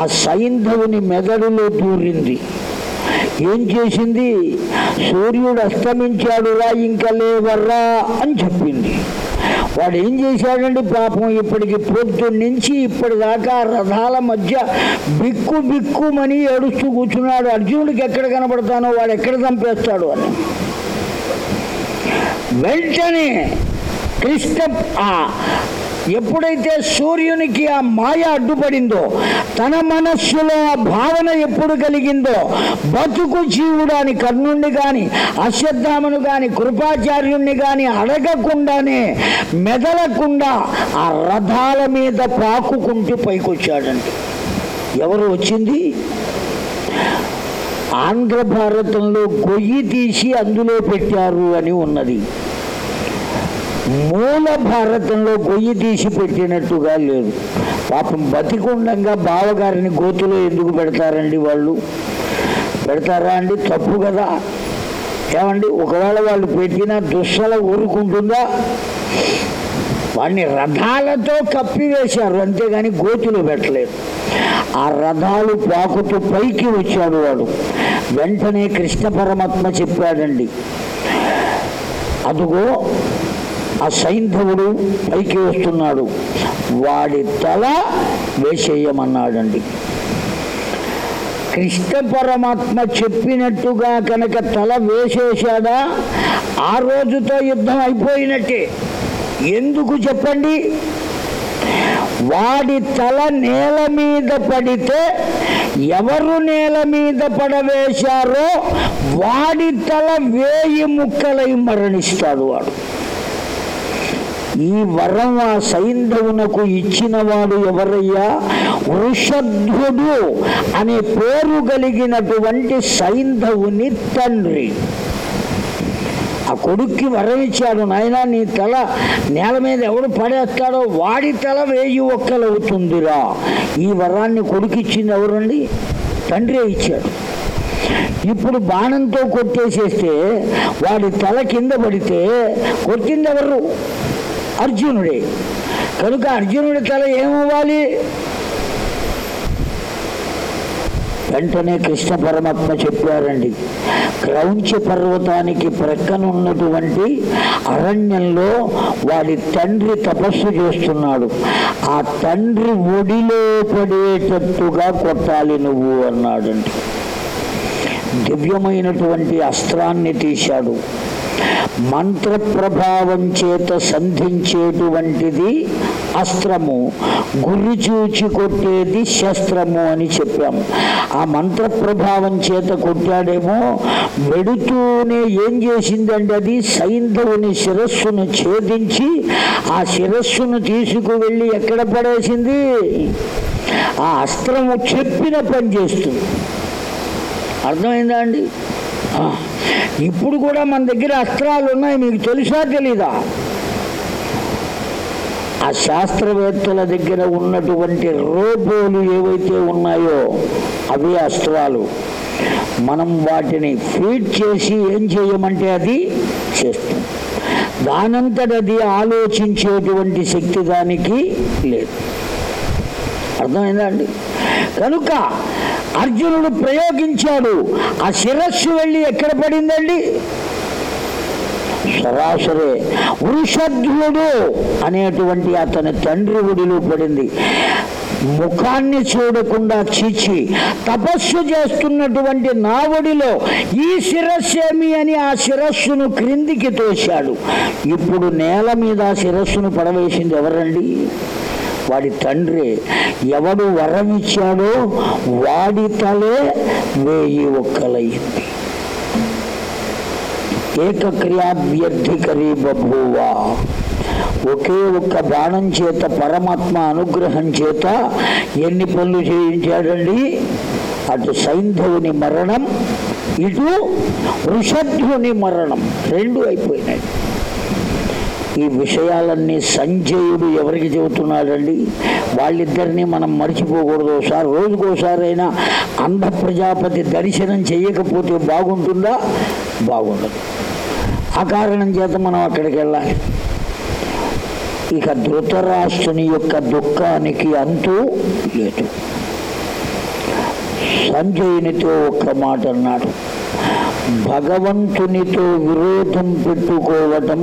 ఆ సైంధవుని మెదడులో దూరింది ఏం చేసింది సూర్యుడు అస్తమించాడురా ఇంకా లేవర్రా అని చెప్పింది వాడు ఏం చేశాడండి పాపం ఇప్పటికి పొద్దున్నీ ఇప్పటిదాకా రథాల మధ్య బిక్కు బిక్కుమని ఏడుస్తూ కూర్చున్నాడు అర్జునుడికి ఎక్కడ కనబడతానో వాడు ఎక్కడ చంపేస్తాడు అని వెంటనే కృష్ణ ఎప్పుడైతే సూర్యునికి ఆ మాయ అడ్డుపడిందో తన మనస్సులో ఆ భావన ఎప్పుడు కలిగిందో బతుకు జీవుడాని కర్ణుణ్ణి కానీ అశ్వత్థామను కానీ కృపాచార్యుణ్ణి కానీ అడగకుండానే మెదలకుండా ఆ రథాల మీద పాకుకుంటూ పైకొచ్చాడండి ఎవరు వచ్చింది ఆంధ్ర భారతంలో గొయ్యి తీసి అందులో పెట్టారు అని ఉన్నది మూల భారతంలో గొయ్యి తీసి పెట్టినట్టుగా లేదు పాపం బతికుండంగా బావగారిని గోతులో ఎందుకు పెడతారండి వాళ్ళు పెడతారా అండి తప్పు కదా ఏమండి ఒకవేళ వాళ్ళు పెట్టిన దుస్సల ఊరుకుంటుందా వాడిని రథాలతో కప్పివేశారు అంతేగాని గోతులు పెట్టలేదు ఆ రథాలు పాకుతూ పైకి వచ్చాడు వాడు వెంటనే కృష్ణ పరమాత్మ చెప్పాడండి అదుగో ఆ సైంధవుడు పైకి వస్తున్నాడు వాడి తల వేసేయమన్నాడండి కృష్ణ పరమాత్మ చెప్పినట్టుగా కనుక తల వేసేశాడా ఆ రోజుతో యుద్ధం అయిపోయినట్టే ఎందుకు చెప్పండి వాడి తల నేల మీద పడితే ఎవరు నేల మీద పడవేశారో వాడి తల వేయి ముక్కలై మరణిస్తాడు వాడు ఈ వరం ఆ సైంధవునకు వాడు ఎవరయ్యా వృషధ్వుడు అనే పేరు కలిగినటువంటి సైంధవుని తండ్రి ఆ కొడుక్కి వరం ఇచ్చాడు నాయన నీ తల నేల మీద ఎవడు పడేస్తాడో వాడి తల వేయి ఒక్కలవుతుందిరా ఈ వరాన్ని కొడుకు ఇచ్చింది ఎవరండి తండ్రి ఇచ్చాడు ఇప్పుడు బాణంతో కొట్టేసేస్తే వాడి తల కింద పడితే కొట్టింది ఎవరు అర్జునుడే కనుక అర్జునుడి తల ఏమవ్వాలి వెంటనే కృష్ణ పరమాత్మ చెప్పారండి క్రౌంచ పర్వతానికి ప్రక్కనున్నటువంటి అరణ్యంలో వాడి తండ్రి తపస్సు చేస్తున్నాడు ఆ తండ్రి ఒడిలో పడేటట్టుగా కొట్టాలి నువ్వు అన్నాడండి దివ్యమైనటువంటి అస్త్రాన్ని తీశాడు మంత్ర ప్రభావం చేత సంధించేటువంటిది అస్త్రము గురి చూచి కొట్టేది శస్త్రము అని చెప్పాం ఆ మంత్ర ప్రభావం చేత కొట్టాడేమో వెడుతూనే ఏం చేసిందంటే అది సైంధవుని శిరస్సును ఛేదించి ఆ శిరస్సును తీసుకువెళ్ళి ఎక్కడ పడేసింది ఆ అస్త్రము చెప్పిన పని చేస్తుంది అర్థమైందా అండి ఇప్పుడు కూడా మన దగ్గర అస్త్రాలు ఉన్నాయి మీకు తెలుసా తెలీదా ఆ శాస్త్రవేత్తల దగ్గర ఉన్నటువంటి రోబోలు ఏవైతే ఉన్నాయో అవి అస్త్రాలు మనం వాటిని ఫీడ్ చేసి ఏం చేయమంటే అది చేస్తుంది దానంతటది ఆలోచించేటువంటి శక్తి దానికి లేదు అర్థమైందా అండి కనుక అర్జునుడు ప్రయోగించాడు ఆ శిరస్సు వెళ్ళి ఎక్కడ పడిందండి సరాసరే వృషధ్యుడు అనేటువంటి అతని తండ్రి ఉడిలో పడింది ముఖాన్ని చూడకుండా చీచి తపస్సు చేస్తున్నటువంటి నావుడిలో ఈ శిరస్సేమి అని ఆ శిరస్సును క్రిందికి తోశాడు ఇప్పుడు నేల మీద శిరస్సును పడవేసింది ఎవరండి వాడి తండ్రి ఎవడు వరం ఇచ్చాడో వాడి తలే వేయి ఒక్కలయ్యింది ఏకక్రియాభ్యర్థికరీ బూవా ఒకే ఒక్క బాణం చేత పరమాత్మ అనుగ్రహం చేత ఎన్ని పనులు చేయించాడండి అటు సైంధవుని మరణం ఇటు వృషధ్వుని మరణం రెండు అయిపోయినాయి ఈ విషయాలన్నీ సంజయుడు ఎవరికి చెబుతున్నాడండి వాళ్ళిద్దరినీ మనం మర్చిపోకూడదు ఒకసారి రోజుకోసారైనా అంధ ప్రజాపతి దర్శనం చేయకపోతే బాగుంటుందా బాగుండదు ఆ కారణం చేత మనం అక్కడికి వెళ్ళాలి ఇక ధృతరాష్ట్రుని యొక్క దుఃఖానికి అంతూ లేదు సంజయునితో ఒక్క మాట అన్నాడు భగవంతునితో విరోధం పెట్టుకోవటం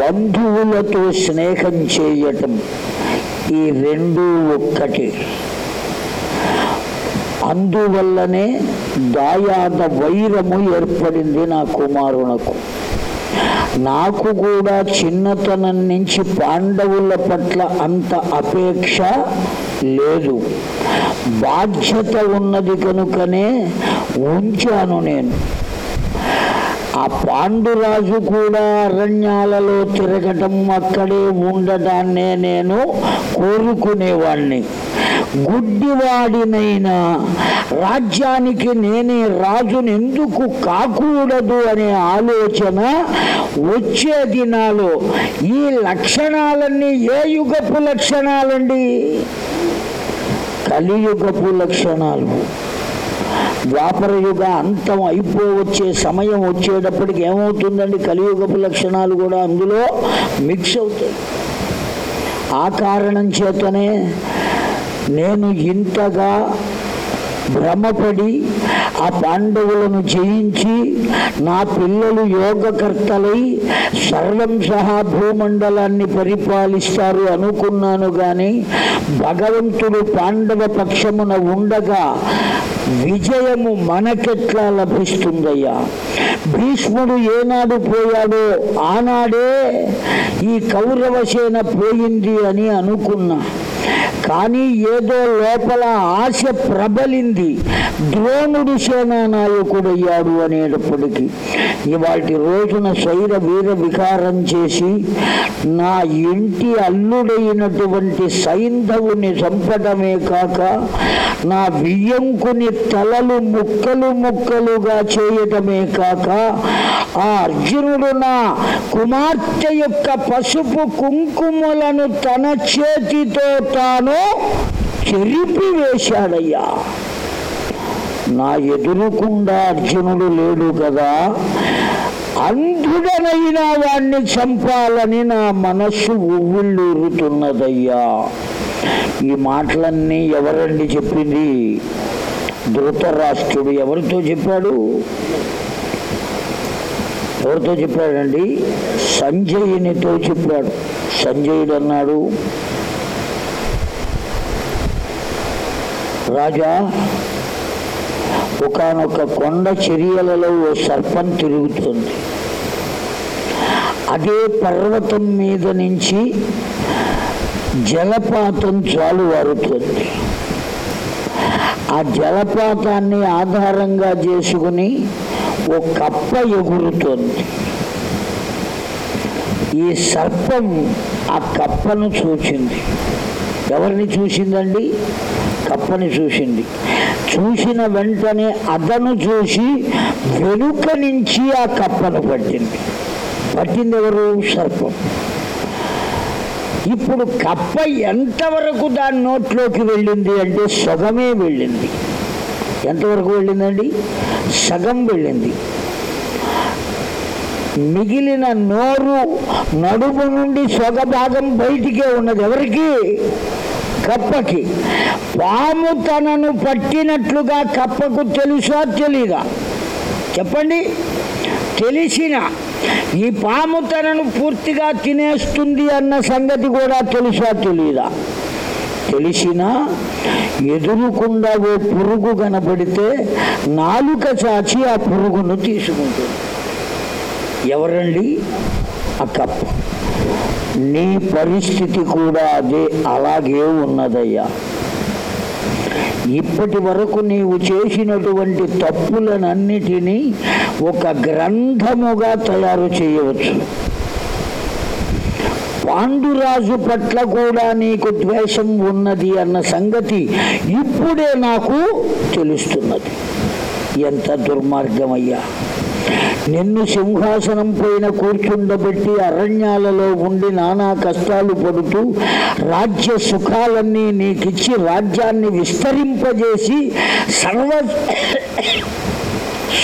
బంధువులతో స్నేహం చేయటం ఈ రెండు ఒక్కటి అందువల్లనే దాయాద వైరము ఏర్పడింది నా కుమారునకు నాకు కూడా చిన్నతనం నుంచి పాండవుల పట్ల అంత అపేక్ష లేదు బాధ్యత ఉన్నది కనుకనే ఉంచాను నేను ఆ పాండురాజు కూడా అరణ్యాలలో తిరగటం అక్కడే ఉండటాన్నే నేను కోరుకునేవాణ్ణి గుడ్డివాడినైనా రాజ్యానికి నేనే రాజుని ఎందుకు కాకూడదు అనే ఆలోచన వచ్చే దినాలు ఈ లక్షణాలన్నీ ఏ యుగపు లక్షణాలండి కలియుగపు లక్షణాలు ద్వాపర యుగ అంతం అయిపోవచ్చే సమయం వచ్చేటప్పటికి ఏమవుతుందండి కలియుగపు లక్షణాలు కూడా అందులో మిక్స్ అవుతాయి ఆ కారణం చేతనే నేను ఇంతగా భ్రమపడి ఆ పాండవులను జయించి నా పిల్లలు యోగకర్తలై సర్వం సహా భూమండలాన్ని పరిపాలిస్తారు అనుకున్నాను గాని భగవంతుడు పాండవ పక్షమున ఉండగా విజయము మనకెట్లా లభిస్తుందయ్యా భీష్ముడు ఏనాడు పోయాడో ఆనాడే ఈ కౌరవసేన పోయింది అని అనుకున్నా కానీ ఏదో లోపల ఆశ ప్రబలింది ద్రోణుడు నాయకుడు అయ్యాడు అనేటప్పటికీ ఇవాటి రోజున శైర వీర వికారం చేసి నా ఇంటి అల్లుడైనటువంటి సైంధవుని చంపడమే కాక నా బియ్యంకుని తలలు ముక్కలు ముక్కలుగా చేయటమే కాక ఆ అర్జునుడు నా కుమార్తె యొక్క పసుపు కుంకుమలను తన చేతితో తాను చెరిపివేశాడయ్యా నా ఎదురుకుండా అర్జునుడు లేడు కదా అంధుడనైన వాణ్ణి చంపాలని నా మనస్సు ఉవ్విళ్ళూరుతున్నదయ్యా ఈ మాటలన్నీ ఎవరండి చెప్పింది ధృతరాష్ట్రుడు ఎవరితో చెప్పాడు ఎవరితో చెప్పాడండి సంజయునితో చెప్పాడు సంజయుడు అన్నాడు రాజా ఒకనొక కొండ చర్యలలో ఓ సర్పం తిరుగుతుంది అదే పర్వతం మీద నుంచి జలపాతం చాలు వారుతుంది ఆ జలపాతాన్ని ఆధారంగా చేసుకుని ఓ కప్ప ఎగురుతోంది ఈ సర్పం ఆ కప్పను చూచింది ఎవరిని చూసిందండి కప్పని చూసింది చూసిన వెంటనే అదను చూసి వెనుక నుంచి ఆ కప్పను పట్టింది పట్టింది ఎవరు సర్పం ఇప్పుడు కప్ప ఎంతవరకు దాని నోట్లోకి వెళ్ళింది అంటే సగమే వెళ్ళింది ఎంతవరకు వెళ్ళిందండి సగం వెళ్ళింది మిగిలిన నోరు నడుపు నుండి సొగభాగం బయటికే ఉన్నది ఎవరికి కప్పకి పాము తనను పట్టినట్లుగా కప్పకు తెలుసా తెలీదా చెప్పండి తెలిసిన ఈ పాము తనను పూర్తిగా తినేస్తుంది అన్న సంగతి కూడా తెలుసా తెలీదా తెలిసినా ఎదురుకుండా ఓ పురుగు కనబడితే నాలుక చాచి ఆ పురుగును తీసుకుంటుంది ఎవరండి ఆ కప్ప నీ పరిస్థితి కూడా అదే అలాగే ఉన్నదయ్యా ఇప్పటి వరకు నీవు చేసినటువంటి తప్పులనన్నిటినీ ఒక గ్రంథముగా తయారు చేయవచ్చు పాండురాజు పట్ల కూడా నీకు ద్వేషం ఉన్నది అన్న సంగతి ఇప్పుడే నాకు తెలుస్తున్నది ఎంత దుర్మార్గమయ్యా నిన్ను సింహాసనం పైన కూర్చుండబెట్టి అరణ్యాలలో ఉండి నానా కష్టాలు పడుతూ రాజ్య సుఖాలన్నీ నీకిచ్చి రాజ్యాన్ని విస్తరింపజేసి సర్వ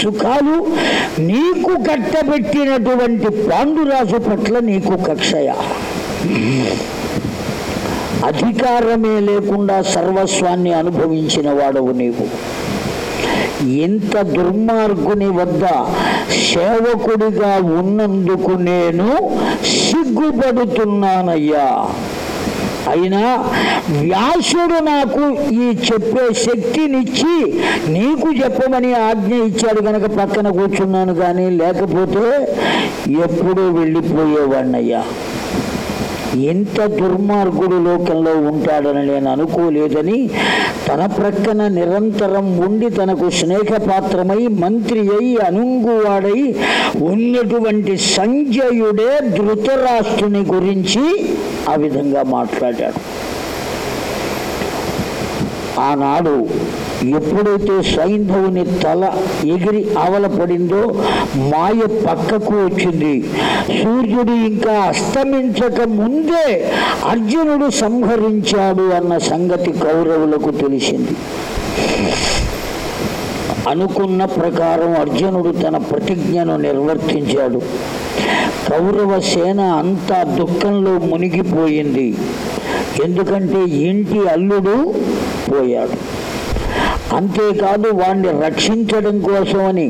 సుఖాలు నీకు కట్టబెట్టినటువంటి పాండురాజు పట్ల నీకు కక్షయ అధికారమే లేకుండా సర్వస్వాన్ని అనుభవించిన వాడవు నీవు ఇంత దుర్మార్గుని వద్ద సేవకుడిగా ఉన్నందుకు నేను సిగ్గుపడుతున్నానయ్యా అయినా వ్యాసుడు నాకు ఈ చెప్పే శక్తినిచ్చి నీకు చెప్పమని ఆజ్ఞ ఇచ్చాడు కనుక పక్కన కూర్చున్నాను కానీ లేకపోతే ఎప్పుడూ వెళ్ళిపోయేవాడినయ్యా ఎంత దుర్మార్గుడు లోకంలో ఉంటాడని నేను అనుకోలేదని తన ప్రక్కన నిరంతరం ఉండి తనకు స్నేహపాత్రమై మంత్రి అయి అనుంగువాడై ఉన్నటువంటి సంజయుడే ధృతరాష్ట్రుని గురించి ఆ విధంగా మాట్లాడాడు ఆనాడు ఎప్పుడైతే సైంధవుని తల ఎగిరి ఆవల పడిందో మాయ పక్కకు వచ్చింది సూర్యుడు ఇంకా అస్తమించక ముందే అర్జునుడు సంహరించాడు అన్న సంగతి కౌరవులకు తెలిసింది అనుకున్న ప్రకారం అర్జునుడు తన ప్రతిజ్ఞను నిర్వర్తించాడు కౌరవ సేన అంతా దుఃఖంలో మునిగిపోయింది ఎందుకంటే ఇంటి అల్లుడు పోయాడు అంతేకాదు వాణ్ణి రక్షించడం కోసమని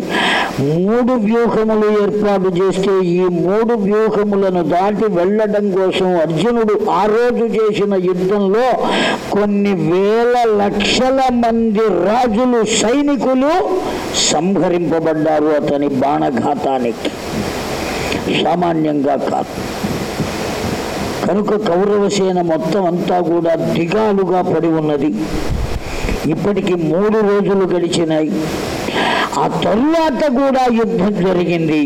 మూడు వ్యూహములు ఏర్పాటు చేస్తే ఈ మూడు వ్యూహములను దాటి వెళ్ళడం కోసం అర్జునుడు ఆ రోజు చేసిన యుద్ధంలో కొన్ని వేల లక్షల మంది రాజులు సైనికులు సంహరింపబడ్డారు అతని బాణఘాతానికి సామాన్యంగా కాదు కనుక కౌరవసేన మొత్తం అంతా కూడా దిగాలుగా పడి ఉన్నది ఇప్పటికి మూడు రోజులు గడిచినాయి ఆ తరువాత కూడా యుద్ధం జరిగింది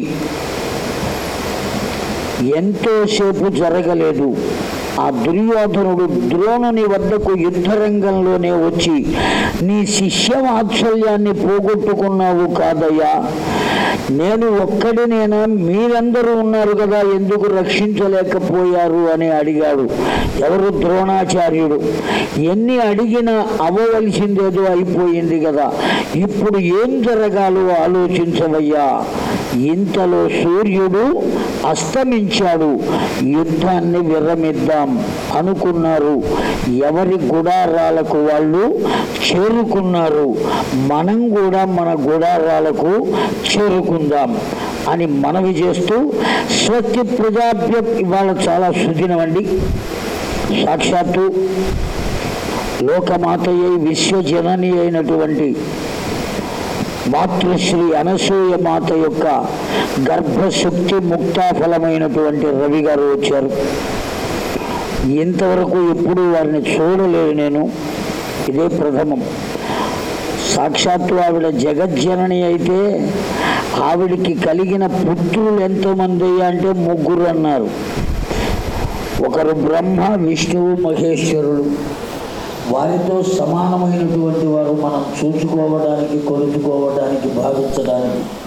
ఎంతోసేపు జరగలేదు ఆ దుర్యోధనుడు ద్రోణుని వద్దకు యుద్ధరంగంలోనే వచ్చి నీ శిష్య వాత్సల్యాన్ని పోగొట్టుకున్నావు కాదయ్యా నేను ఒక్కడినేనా మీరందరూ ఉన్నారు కదా ఎందుకు రక్షించలేకపోయారు అని అడిగాడు ఎవరు ద్రోణాచార్యుడు ఎన్ని అడిగినా అవ్వవలసిందేదో అయిపోయింది కదా ఇప్పుడు ఏం జరగాలో ఆలోచించవయ్యా ఇంతలో సూర్యుడు అస్తమించాడు యుద్ధాన్ని విరమిద్దాం అనుకున్నారు ఎవరి గుడారాలకు వాళ్ళు చేరుకున్నారు మనం కూడా మన గుడారాలకు చేరుకుందాం అని మనవి చేస్తూ సత్య ప్రజాభ్య ఇవాళ చాలా సుదినమండి సాక్షాత్తు లోకమాతయ్య విశ్వజనని అయినటువంటి మాతృశ్రీ అనసూయ మాత యొక్క గర్భశక్తి ముక్తాఫలమైనటువంటి రవి గారు వచ్చారు ఇంతవరకు ఎప్పుడు వారిని చూడలేదు నేను ఇదే ప్రథమం సాక్షాత్తు ఆవిడ జగజ్జనని అయితే ఆవిడికి కలిగిన పుత్రులు ఎంతోమంది అంటే ముగ్గురు అన్నారు ఒకరు బ్రహ్మ విష్ణువు మహేశ్వరుడు వారితో సమానమైనటువంటి వారు మనం చూసుకోవడానికి కొలుచుకోవడానికి భావించడానికి